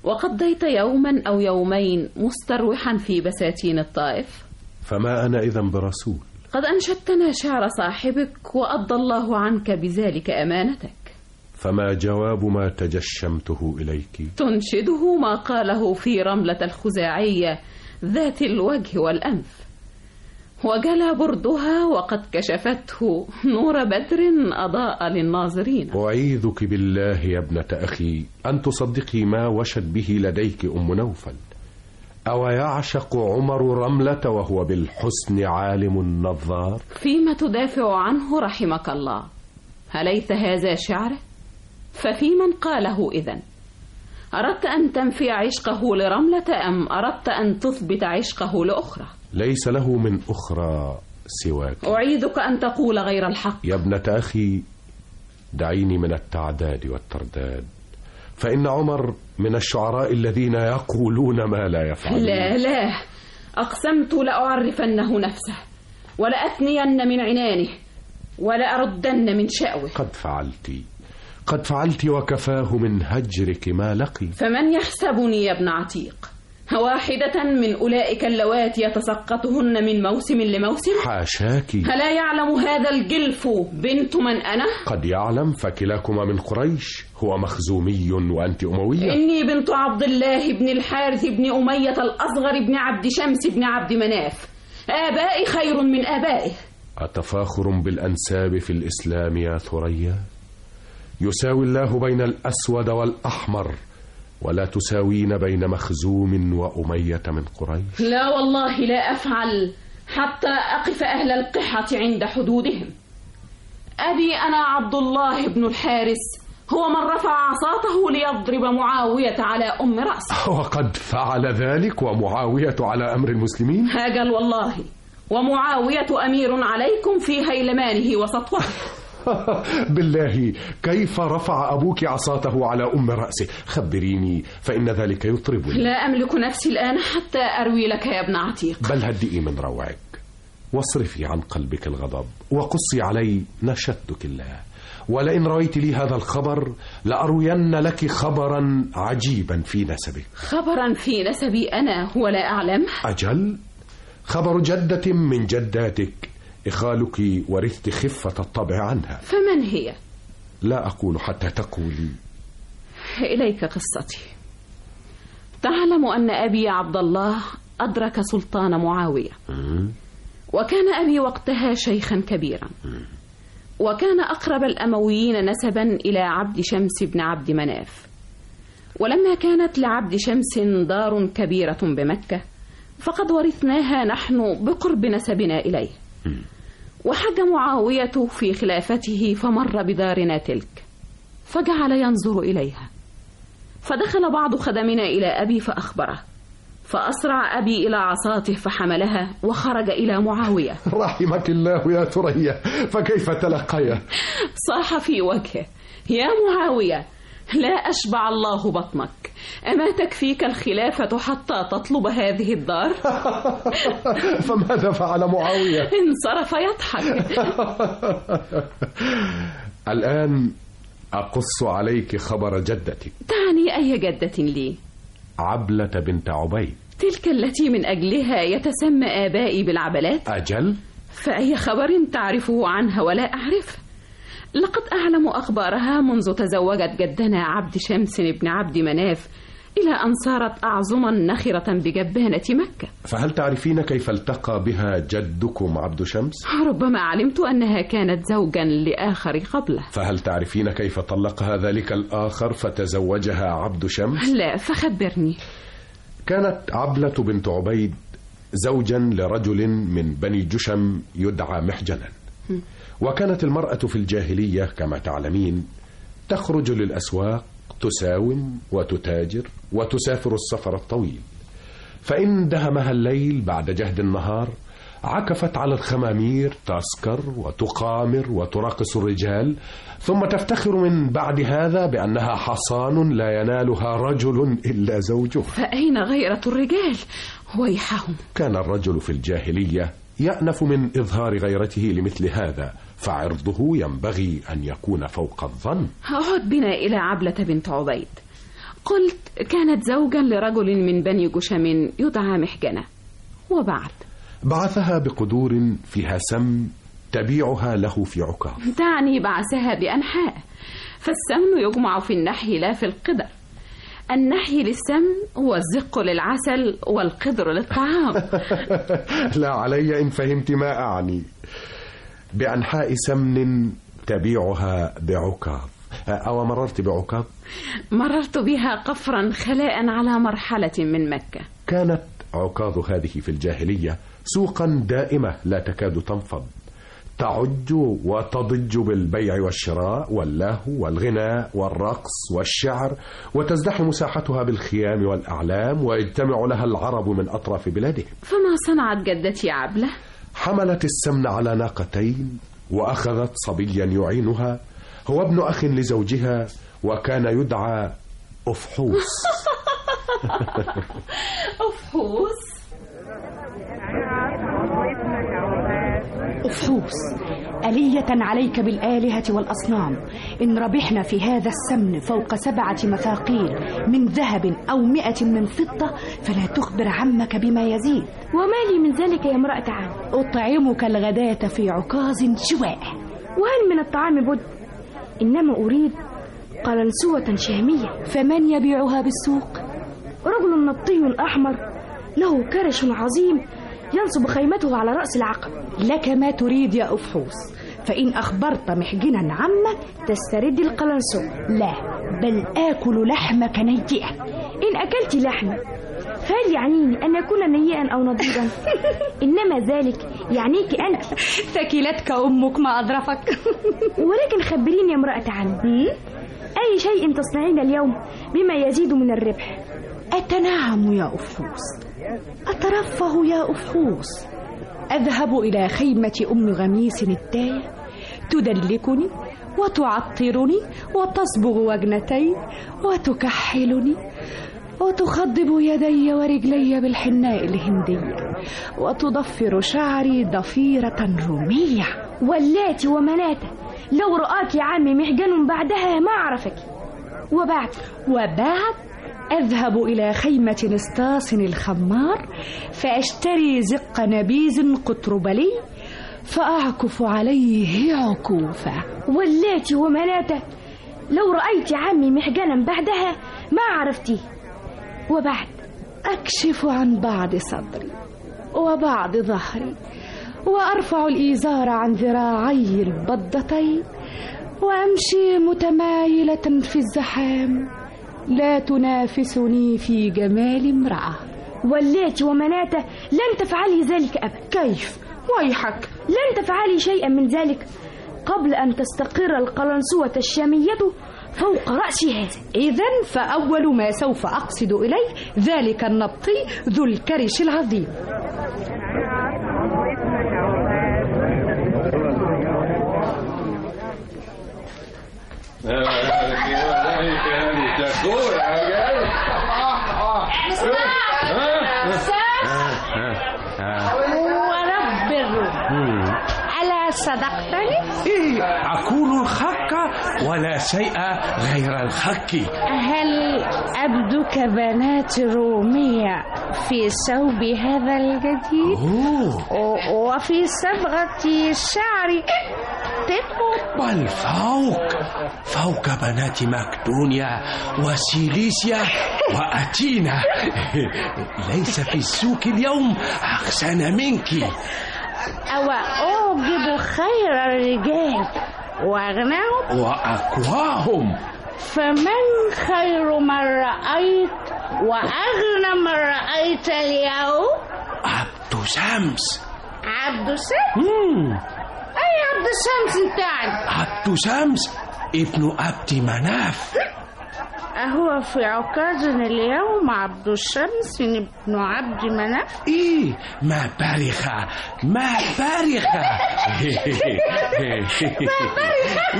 وقضيت يوما أو يومين مستروحا في بساتين الطائف. فما أنا إذا برسول؟ قد أنشدتنا شعر صاحبك وأضى الله عنك بذلك أمانتك. فما جواب ما تجشمته إليك؟ تنشده ما قاله في رملة الخزاعية ذات الوجه والأنف. وجلى بردها وقد كشفته نور بدر أضاء للناظرين. أعيذك بالله يا ابنة أخي أن تصدقي ما وشت به لديك أم نوفل. أو يعشق عمر رملة وهو بالحسن عالم نظار فيما تدافع عنه رحمك الله. أليس هذا شعره؟ ففي من قاله إذن؟ أردت أن تنفي عشقه لرملة أم أردت أن تثبت عشقه لأخرى؟ ليس له من أخرى سواك. أعيدك أن تقول غير الحق. يا ابنة أخي دعيني من التعداد والترداد. فإن عمر من الشعراء الذين يقولون ما لا يفعلون. لا لا. أقسمت لأعرفنه نفسه ولأثنين من عنانه ولأردن من شأوه. قد فعلت. قد فعلت وكفاه من هجرك ما لقي. فمن يحسبني يا ابن عتيق؟ واحدة من أولئك اللواتي يتسقطهن من موسم لموسم؟ حاشاك. ألا يعلم هذا الجلف بنت من أنا؟ قد يعلم فكلاكما من قريش. هو مخزومي وأنت أموية. إني بنت عبد الله بن الحارث بن أمية الأصغر بن عبد شمس بن عبد مناف. آبائي خير من آبائه. أتفاخر بالأنساب في الإسلام يا ثريا؟ يساوي الله بين الأسود والأحمر ولا تساوين بين مخزوم وأمية من قريش. لا والله لا أفعل حتى أقف أهل القحة عند حدودهم. أبي أنا عبد الله بن الحارس هو من رفع عصاته ليضرب معاوية على أم رأسه. وقد فعل ذلك ومعاوية على أمر المسلمين. هاجل والله ومعاوية أمير عليكم في هيلمانه وسطوته. *laughs* بالله كيف رفع أبوك عصاته على أم رأسه؟ خبريني فإن ذلك يطربني. لا أملك نفسي الآن حتى أروي لك يا ابن عتيق. بل هدئي من روعك واصرفي عن قلبك الغضب وقصي علي نشدتك الله. ولئن رويت لي هذا الخبر لأروين لك خبرا عجيبا في نسبك خبرا في نسبي أنا ولا أعلم. أجل خبر جدة من جداتك إخالك ورثت خفة الطبع عنها. فمن هي؟ لا أقول حتى تقولي. إليك قصتي. تعلم أن أبي عبد الله أدرك سلطان معاوية. وكان أبي وقتها شيخا كبيرا. وكان أقرب الأمويين نسبا إلى عبد شمس بن عبد مناف. ولما كانت لعبد شمس دار كبيرة بمكة فقد ورثناها نحن بقرب نسبنا إليه. وحج معاوية في خلافته فمر بدارنا تلك فجعل ينظر إليها فدخل بعض خدمنا إلى أبي فأخبره فأسرع أبي إلى عصاته فحملها وخرج إلى معاوية. *laughs* رحمك الله يا ثريا فكيف تلقيا؟ صاح في وجهه يا معاوية *laughs* لا أشبع الله بطنك. أما تكفيك الخلافة حتى تطلب هذه الدار؟ *laughs* فماذا فعل معاوية؟ *laughs* انصرف يضحك. الآن أقص عليك خبر جدتك. تعني أي جدة لي؟ عبلة بنت عبيد تلك التي من أجلها يتسمى آبائي بالعبلات. أجل؟ فأي خبر تعرفه عنها ولا أعرفه لقد أعلم أخبارها منذ تزوجت جدنا عبد شمس بن عبد مناف إلى أن صارت أعظما نخرة بجبانة مكة. فهل تعرفين كيف التقى بها جدكم عبد شمس؟ ربما علمت أنها كانت زوجا لآخر قبله. فهل تعرفين كيف طلقها ذلك الآخر فتزوجها عبد شمس؟ لا فخبرني. كانت عبلة بنت عبيد زوجا لرجل من بني جشم يدعى محجنا وكانت المرأة في الجاهلية كما تعلمين تخرج للأسواق تساوم وتتاجر وتسافر السفر الطويل. فإن دهمها الليل بعد جهد النهار عكفت على الخمامير تسكر وتقامر وتراقص الرجال ثم تفتخر من بعد هذا بأنها حصان لا ينالها رجل إلا زوجها فأين غيرة الرجال؟ ويحهم. كان الرجل في الجاهلية يأنف من إظهار غيرته لمثل هذا فعرضه ينبغي أن يكون فوق الظن. عد بنا إلى عبلة بنت عبيد. قلت كانت زوجا لرجل من بني جشم يدعى محجنة. وبعد؟ بعثها بقدور فيها سم تبيعها له في عكاظ. تعني بعثها بأنحاء. فالسمن يجمع في النحي لا في القدر. النحي للسمن والزق للعسل والقدر للطعام. *laughs* لا علي إن فهمت ما أعني. بأنحاء سمن تبيعها بعكاظ. أو مررت بعكاظ؟ مررت بها قفرا خلاء على مرحلة من مكة. كانت عكاظ هذه في الجاهلية سوقا دائمة لا تكاد تنفض. تعج وتضج بالبيع والشراء واللهو والغناء والرقص والشعر وتزدحم ساحتها بالخيام والأعلام ويجتمع لها العرب من أطراف بلادهم. فما صنعت جدتي عبلة؟ حملت السمن على ناقتين وأخذت صبيا يعينها. هو ابن أخ لزوجها وكان يدعى أفحوس *laughs* أفحوس أفحوس ألية عليك بالآلهة والأصنام. إن ربحنا في هذا السمن فوق سبعة مثاقيل من ذهب أو مئة من فضة فلا تخبر عمك بما يزيد. وما لي من ذلك يا امرأة عم. أطعمك الغداة في عكاظ شواء وهل من الطعام بد؟ إنما أريد قلنسوة شامية. فمن يبيعها بالسوق؟ رجل نبطي أحمر له كرش عظيم ينصب خيمته على رأس العقب لك ما تريد يا أفحوس فإن أخبرت محجنا عمك تسترد القلنسوة. لا بل آكل لحمك نيئا إن أكلت لحمي فهل يعنيني أن أكون نيئا أو نضيدا *laughs* إنما ذلك يعنيك أنت ثكلتك أمك ما أضرفك *laughs* ولكن خبريني يا امرأة عمي أي شيء تصنعين اليوم بما يزيد من الربح؟ أتنعم يا أفحوس أترفه يا أفحوس أذهب إلى خيمة أم غميس التاية تدلكني وتعطرني وتصبغ وجنتي وتكحلني وتخضب يدي ورجلي بالحناء الهندية وتضفر شعري ضفيرة رومية. واللاتي ومناته لو رآك عمي محجن بعدها ما عرفك. وبعد. وبعد أذهب إلى خيمة نسطاس الخمار فأشتري زق نبيذ قطربلي فأعكف عليه عكوفة. واللاتي ومناته لو رأيت عمي محجنا بعدها ما عرفتيه وبعد أكشف عن بعض صدري وبعض ظهري وأرفع الإيزار عن ذراعي البضتين وأمشي متمايلة في الزحام. لا تنافسني في جمال امرأة. واللاتي ومناته لن تفعلي ذلك أبدا. كيف؟ ويحك. لن تفعلي شيئا من ذلك. قبل أن تستقر القلنسوة الشامية فوق رأس هذا إذا فأول ما سوف أقصد إليه ذلك النبطي ذو الكرش العظيم. *laughs* ورب ألا صدقتني؟ إيه أقول الحق ولا شيء غير الحق هل أبدك بنات رومية في ثوب هذا الجديد؟ أوه. وفي صبغة شعر تبو بل فوق فوق بنات مقدونيا وسيليسيا وأتينا. *laughs* ليس في السوق اليوم أحسن منك. أو أوجد خير الرجال. وأغناهم؟ وأقواهم. فمن خير من رأيت وأغنى من رأيت اليوم؟ عبد شمس عبد شمس أي عبد الشمس بتاعنا عبد شمس؟ ابن عبد مناف. أهو في عكاظ اليوم عبد الشمس ابن عبد مناف. إيه ما بارخة ما بارخة.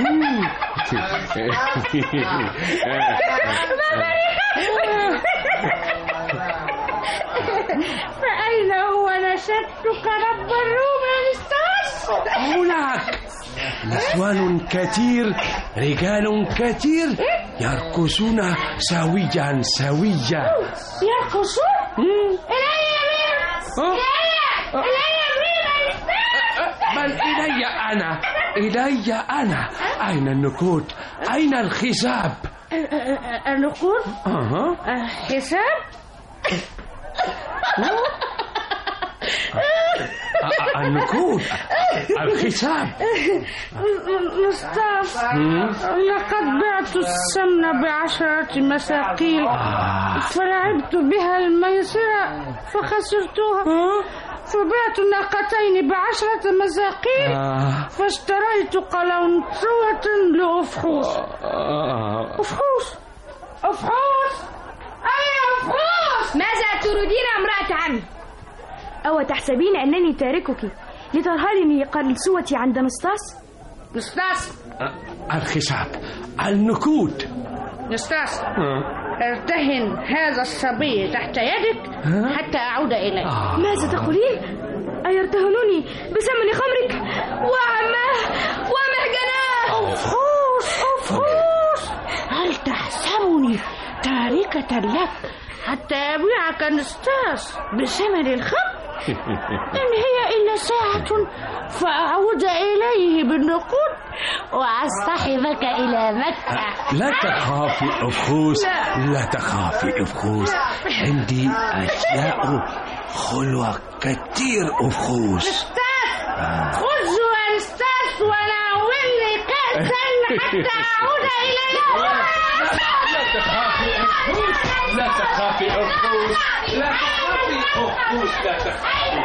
*laughs* *laughs* مم. *laughs* *laughs* فأين هو؟ نشدتك رب الروم يا مستاس هناك نسوان كثير رجال كثير يرقصون سويا سويا يرقصون؟ إلي يا أه؟ إلي إلي بل إلي أنا؟ إلي أنا. أين النقود أين الحساب؟ النقود أها. حساب؟ النقود الحساب نستاذ مم. لقد بعت السمن بعشرة مساقيل فلعبت بها الميسرة فخسرتها فبعت ناقتين بعشرة مساقيل آه. فاشتريت قلنسوة لأفحوس أفحوس أفحوس ماذا تريدين امرأة عمي؟ أو تحسبين أنني تاركك لترهلني قلسوتي عند نسطاس؟ نستاس الحساب النقود نستاس ارتهن هذا الصبي تحت يدك حتى أعود إليك. ماذا تقولين؟ أيرتهنني بثمن خمرك؟ وعماه ومهجناه. أفحوس أفحوس هل تحسبني تاركة لك حتى أبيعك نستاس بثمن الخمر؟ *laughs* إن هي إلا ساعة فأعود إليه بالنقود وأصطحبك إلى مكة. لا تخافي أفخوس لا تخافي أفخوس عندي أشياء خلوة كتير أفخوس خذ أنستاس وناولني كأسا لا تخافي أفخوس لا تخافي أفخوس لا تخافي أفخوس لا تخافي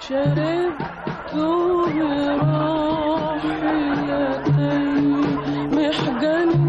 شربت براحلتي محجن فويلتي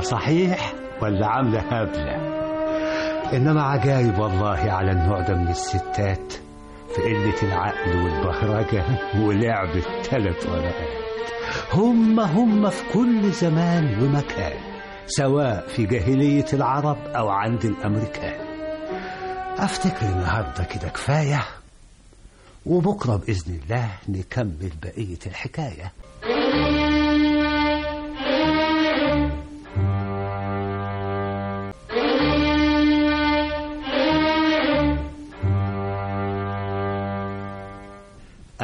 صحيح ولا عاملة هبلة إنما عجايب والله على النوع ده من الستات في قلة العقل والبهرجة ولعب التلات ورقات. هم هم في كل زمان ومكان سواء في جاهلية العرب أو عند الأمريكان. أفتكر النهاردة كده كفاية وبكرة بإذن الله نكمل بقية الحكاية.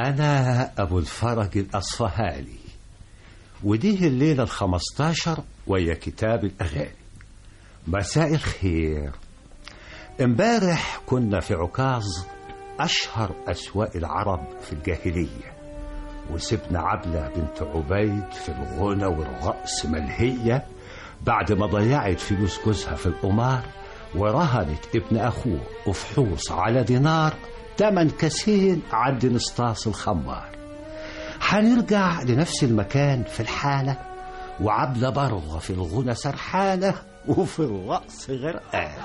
أنا أبو الفرج الأصفهاني. ودي الليلة الخمستاشر ويا كتاب الأغاني. مساء الخير. امبارح كنا في عكاظ أشهر أسواق العرب في الجاهلية. وسبنا عبلة بنت عبيد في الغنى والرقص ملهية بعد ما ضيعت فلوس جوزها في القمار ورهنت ابن أخوه أفحوص على دينار تمن كاسين عند نسطاس الخمار. هنرجع لنفس المكان في الحالة وعبلة برضه في الغنى سرحانة وفي الرقص غرقانة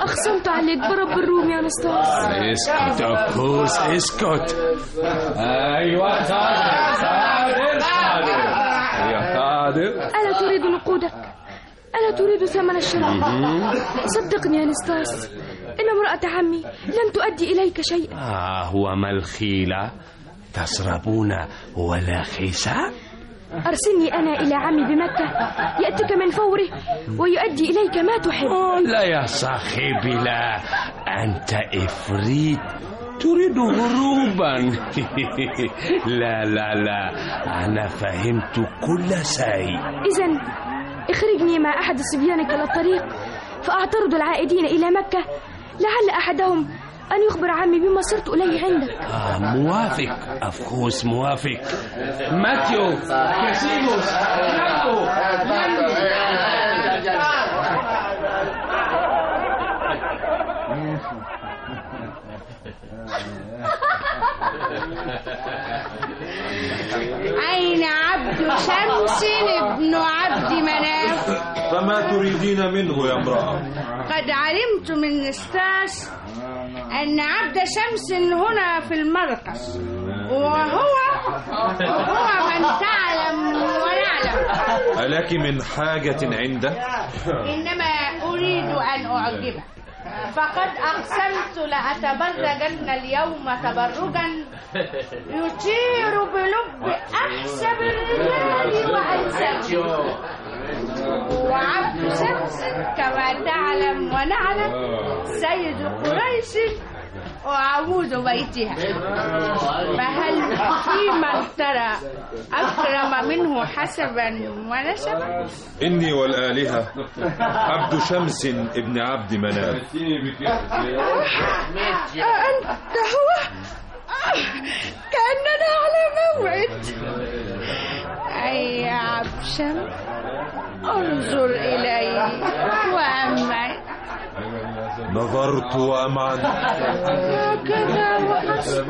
أقسمت عليك برب الروم يا نستاس اسكت أفخوس اسكت. أيوة صادق صادق صادق يا صادق ألا تريد نقودك؟ ألا تريد ثمن الشراء. صدقني يا نستاس إن امرأة عمي لن تؤدي إليك شيئا آه وما الخيلة تشربون ولا حساب أرسلني أنا إلى عمي بمكة يأتيك من فوره ويؤدي إليك ما تحب. لا يا صاحبي لا. أنت إفريت. تريد هروبا *laughs* لا لا لا. أنا فهمت كل شيء. إذا اخرجني مع أحد صبيانك إلى الطريق فأعترض العائدين إلى مكة. لعل أحدهم أن يخبر عمي بما صرت إليه عندك. آه موافق. أفكوس موافق. ماتيو كاسيموس يانجو أين عبد شمس ابن عبد مناف. فما تريدين منه يا امرأة؟ قد علمت من نستاس أن عبد شمس هنا في المركز وهو هو من تعلم ونعلم. ألك من حاجة عنده؟ إنما أريد أن أعجبك فقد أقسمت لأتبرجن اليوم تبرجا يطير بلب أحسب الرجال وأنسب. وعبد شمس كما تعلم ونعلم سيد قريش وعمود بيتها فهل في من ترى أكرم منه حسبا ونسبا؟ إني والآلهة عبد شمس ابن عبد مناف. أنت هو؟ كأننا على موعد. أي عبد شمس انظر إلي وأمعن نظرت وأمعن. هكذا وحسب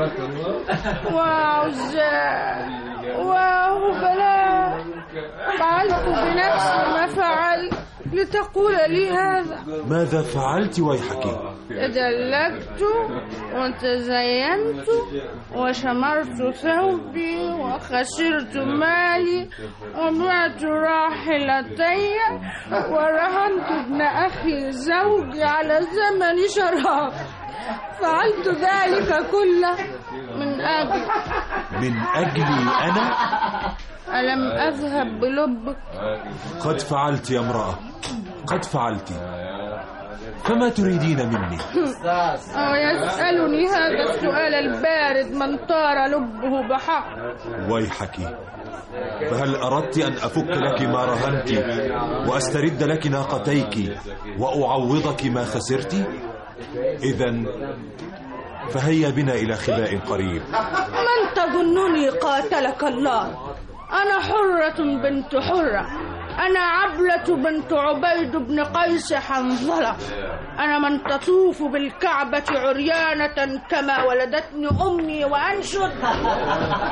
وعزاء وهبلاء فعلت بنفسي ما فعلت. لتقول لي هذا. ماذا فعلت ويحك تدلكت وتزينت وشمرت ثوبي وخسرت مالي وبعت راحلتي ورهنت ابن أخي زوجي على زمن شراب. فعلت ذلك كله من أجل من أجلي أنا؟ ألم أذهب بلبك؟ قد فعلت يا امرأة. قد فعلت. فما تريدين مني؟ ويسألني هذا السؤال البارد من طار لبه بحق. ويحك. فهل أردت أن أفك لك ما رهنت وأسترد لك ناقتيك وأعوضك ما خسرت؟ إذا فهيا بنا إلى خباء قريب. من تظنني قاتلك الله؟ أنا حرة بنت حرة. أنا عبلة بنت عبيد بن قيس حنظلة. أنا من تطوف بالكعبة عريانة كما ولدتني أمي وأنشد.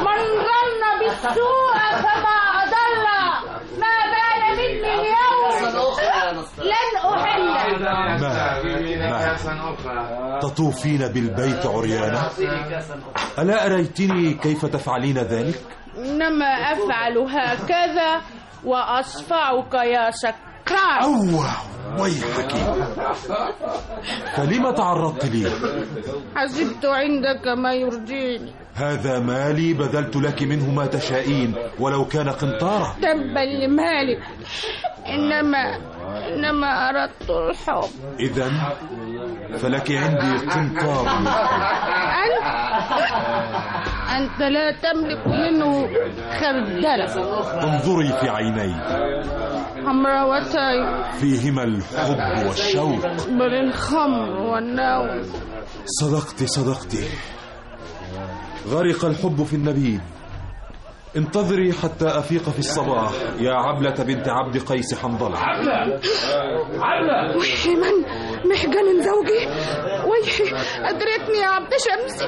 من ظن بالسوء فما أضل. ما بان مني اليوم لن أحل. ما تطوفين بالبيت عريانة ألا أريتني كيف تفعلين ذلك؟ إنما أفعل هكذا وأصفعك يا سكران أوه ويحك. فلم تعرضت لي؟ حسبت عندك ما يرضيني. هذا مالي بذلت لك منه ما تشائين ولو كان قنطارا تبا لمالك إنما إنما أردت الحب. إذا فلك عندي قنطار. أنت أنت لا تملك منه خردلة. انظري في عيني. حمراوتين فيهما الحب والشوق. بل الخمر والنوم. صدقت صدقت. غرق الحب في النبيذ انتظري حتى أفيق في الصباح. يا عبلة بنت عبد قيس حنظلة. عبلة عبلة ويحي من؟ محجن زوجي. ويحي أدركني يا عبد شمس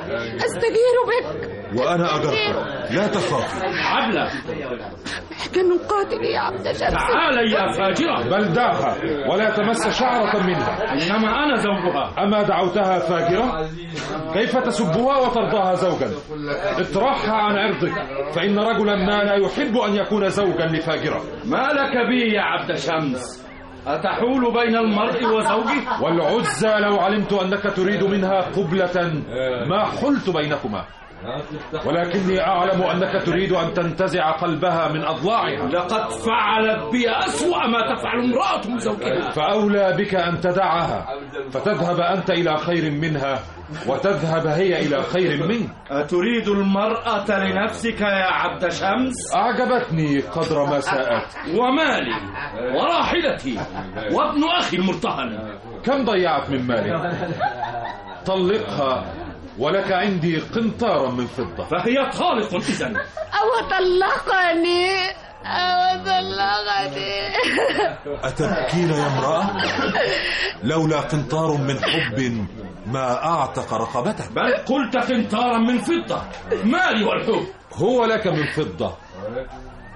أستجير بك. وأنا أجرت لا تخافي. عبلة. محجن قاتلي يا عبد شمس تعالي يا فاجرة. بل دعها ولا تمس شعرة منها. إنما أنا زوجها. أما دعوتها فاجرة؟ كيف تسبها وترضاها زوجا؟ اطرحها عن عرضك فإن رجلا ما لا يحب أن يكون زوجا لفاجرة. ما لك بي يا عبد شمس أتحول بين المرء وزوجه؟ والعزى لو علمت أنك تريد منها قبلة ما حلت بينكما؟ ولكني أعلم أنك تريد أن تنتزع قلبها من أضلاعها. لقد فعلت بي أسوأ ما تفعل امرأة زوجها فأولى بك أن تدعها فتذهب أنت إلى خير منها وتذهب هي إلى خير منك. أتريد المرأة لنفسك يا عبد شمس؟ أعجبتني قدر ما ساءت. ومالي وراحلتي وابن أخي المرتهن كم ضيعت من مالك؟ طلقها. ولك عندي قنطارا من فضة. فهي طالق إذا أو طلقني أو طلقني أتبكين يا امرأة؟ لولا قنطار من حب ما أعتق رقبته بل قلت قنطارا من فضة. مالي والحب. هو لك من فضة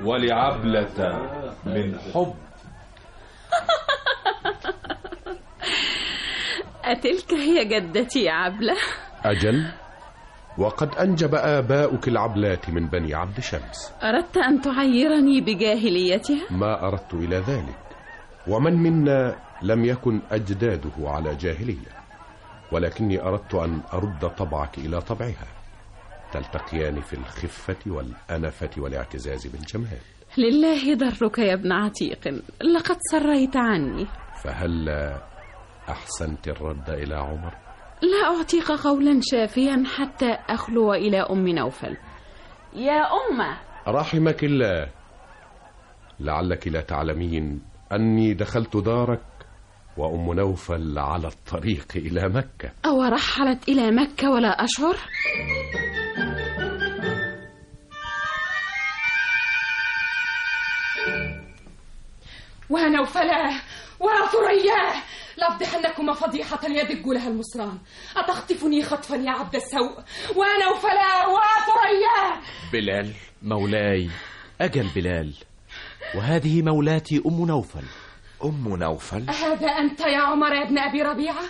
ولعبلة من حب. *laughs* أتلك هي جدتي يا عبلة؟ أجل وقد أنجب آباؤك العبلات من بني عبد شمس. أردت أن تعيرني بجاهليتها؟ ما أردت إلى ذلك ومن منا لم يكن أجداده على جاهلية ولكني أردت أن أرد طبعك إلى طبعها تلتقيان في الخفة والأنفة والاعتزاز بالجمال. لله ضرك يا ابن عتيق لقد سريت عني. فهل أحسنت الرد إلى عمر؟ لا أعطيك قولا شافيا حتى أخلو إلى أم نوفل. يا أمة رحمك الله. لعلك لا تعلمين أني دخلت دارك وأم نوفل على الطريق إلى مكة. أو رحلت إلى مكة ولا أشعر؟ ونوفلا وثريا لأفضحنكما فضيحة يدج لها المصران أتخطفني خطفا يا عبد السوء؟ ونوفلا وثريا بلال مولاي. أجل بلال. وهذه مولاتي أم نوفل. أم نوفل؟ أهذا أنت يا عمر يا ابن أبي ربيعة؟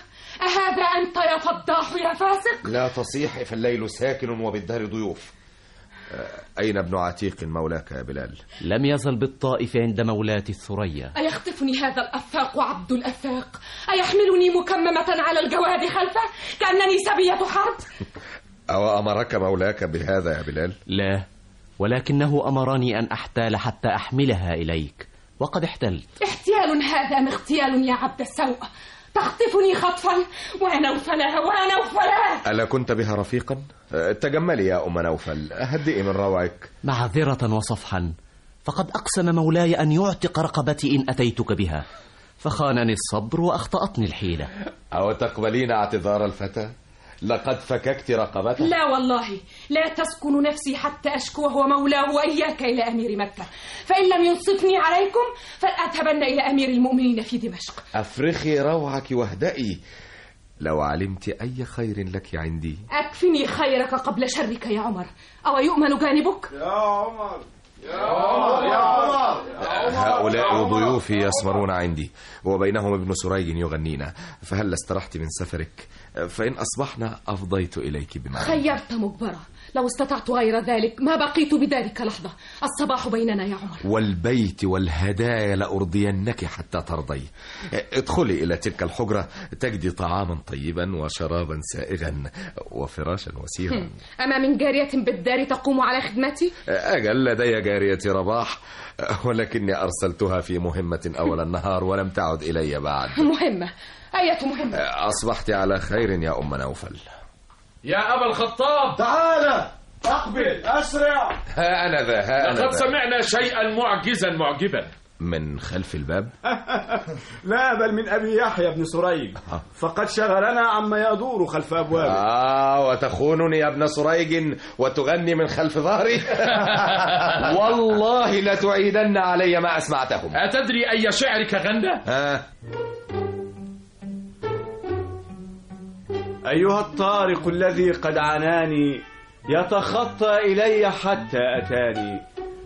أهذا أنت يا فضاح يا فاسق؟ لا تصيح فالليل ساكن وبالدار ضيوف. أين ابن عتيق مولاك يا بلال؟ لم يزل بالطائف عند مولاتي الثريا. أيخطفني هذا الأفاق عبد الأفاق؟ أيحملني مكممة على الجواد خلفه؟ كأنني سبية حرب *laughs* أو أمرك مولاك بهذا يا بلال؟ لا ولكنه أمرني أن أحتال حتى أحملها إليك وقد احتلت. احتيال هذا اغتيال يا عبد السوء. تخطفني خطفا. ونوفلا ونوفلا ألا كنت بها رفيقا؟ آه، تجملي يا أم نوفل. هدئي من روعك. معذرة وصفحا. فقد أقسم مولاي أن يعتق رقبتي إن أتيتك بها. فخانني الصبر وأخطأتني الحيلة. أو تقبلين اعتذار الفتى؟ لقد فككت رقبته لا والله لا تسكن نفسي حتى أشكوه ومولاه وإياك إلى أمير مكة. فإن لم ينصفني عليكم فلأذهبن إلى أمير المؤمنين في دمشق. أفرخي روعك واهدئي لو علمت أي خير لك عندي. أكفني خيرك قبل شرك يا عمر. أو يؤمن جانبك؟ يا عمر يا عمر يا عمر. هؤلاء ضيوفي يسمرون عندي وبينهم ابن سريج يغنينا. فهل استرحت من سفرك؟ فإن أصبحنا أفضيت إليك بما خيرت مجبرة. لو استطعت غير ذلك ما بقيت بذلك لحظة. الصباح بيننا يا عمر. والبيت والهدايا لأرضينك حتى ترضي. ادخلي إلى تلك الحجرة تجدي طعاما طيبا وشرابا سائغا وفراشا وسيرا. أما من جارية بالدار تقوم على خدمتي؟ أجل لدي جارية رباح ولكني أرسلتها في مهمة أول النهار ولم تعد إلي بعد. مهمة. أية مهمة؟ أصبحت على خير يا أم نوفل. يا أبا الخطاب. تعال أقبل أسرع. ها *laughs* أنا ذا ها أنا لقد ذا. سمعنا شيئا معجزا معجبا. من خلف الباب؟ *laughs* لا بل من أبي يحيى بن سريج. فقد شغلنا عما يدور خلف أبوابه. آه وتخونني يا ابن سريج وتغني من خلف ظهري؟ *laughs* والله لتعيدن علي ما أسمعتهم. أتدري أي شعرك غنى؟ ها أيها الطارق الذي قد عناني يتخطى إلي حتى أتاني.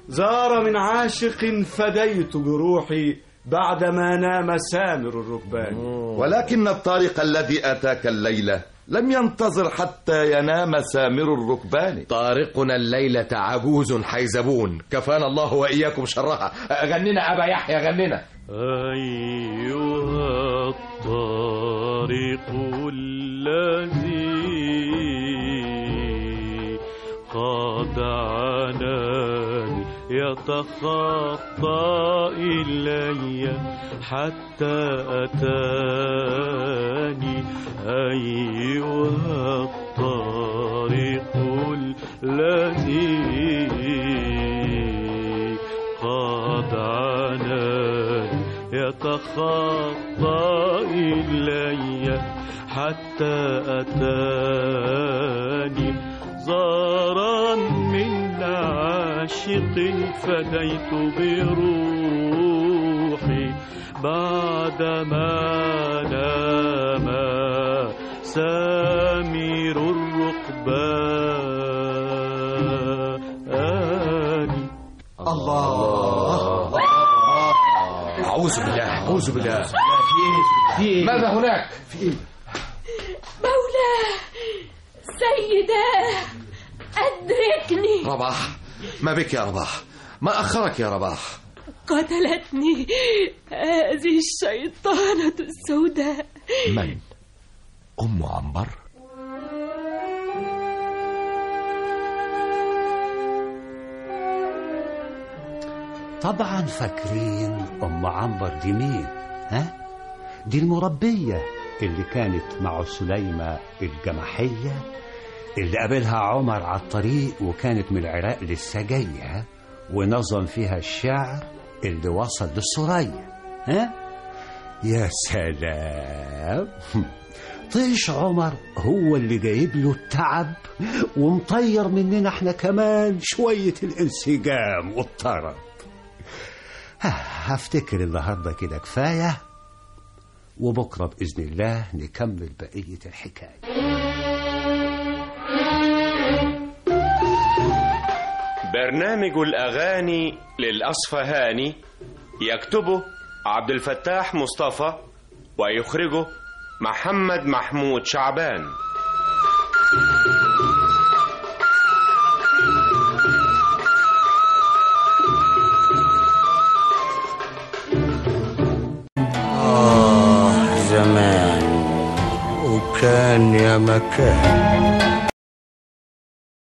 زار من عاشق فديت بروحي بعدما نام سامر الركبان. ولكن الطارق الذي أتاك الليلة لم ينتظر حتى ينام سامر الركبان. طارقنا الليلة عجوز حيزبون. كفانا الله وإياكم شرها. غننا أبا يحيى غننا. أيها الطارق الذي قد عناني يتخطى إلي حتى أتاني. أيها الطارق الذي يتخطى إلي حتى أتاني زارا من عاشق فديت بروحي بعدما نام سامر الركبان أعوذ بالله أعوذ بالله. ماذا هناك؟ في إيه؟ مولاه سيداه أدركني. رباح ما بك يا رباح؟ ما أخرك يا رباح؟ قتلتني هذه الشيطانة السوداء. من؟ أم عنبر؟ طبعا فاكرين أم عنبر دي مين ها؟ دي المربية اللي كانت مع سليمة الجمحية اللي قابلها عمر على الطريق وكانت من العراق لسه جاية ونظم فيها الشعر اللي وصل للسرية ها؟ يا سلام! *laughs* طيش عمر هو اللي جايب له التعب ومطير مننا إحنا كمان شوية الانسجام والطرب. هفتكر النهاردة كده كفاية وبكرة بإذن الله نكمل بقية الحكاية. برنامج الأغاني للأصفهاني يكتبه عبد الفتاح مصطفى ويخرجه محمد محمود شعبان. آه زمان وكان يا مكان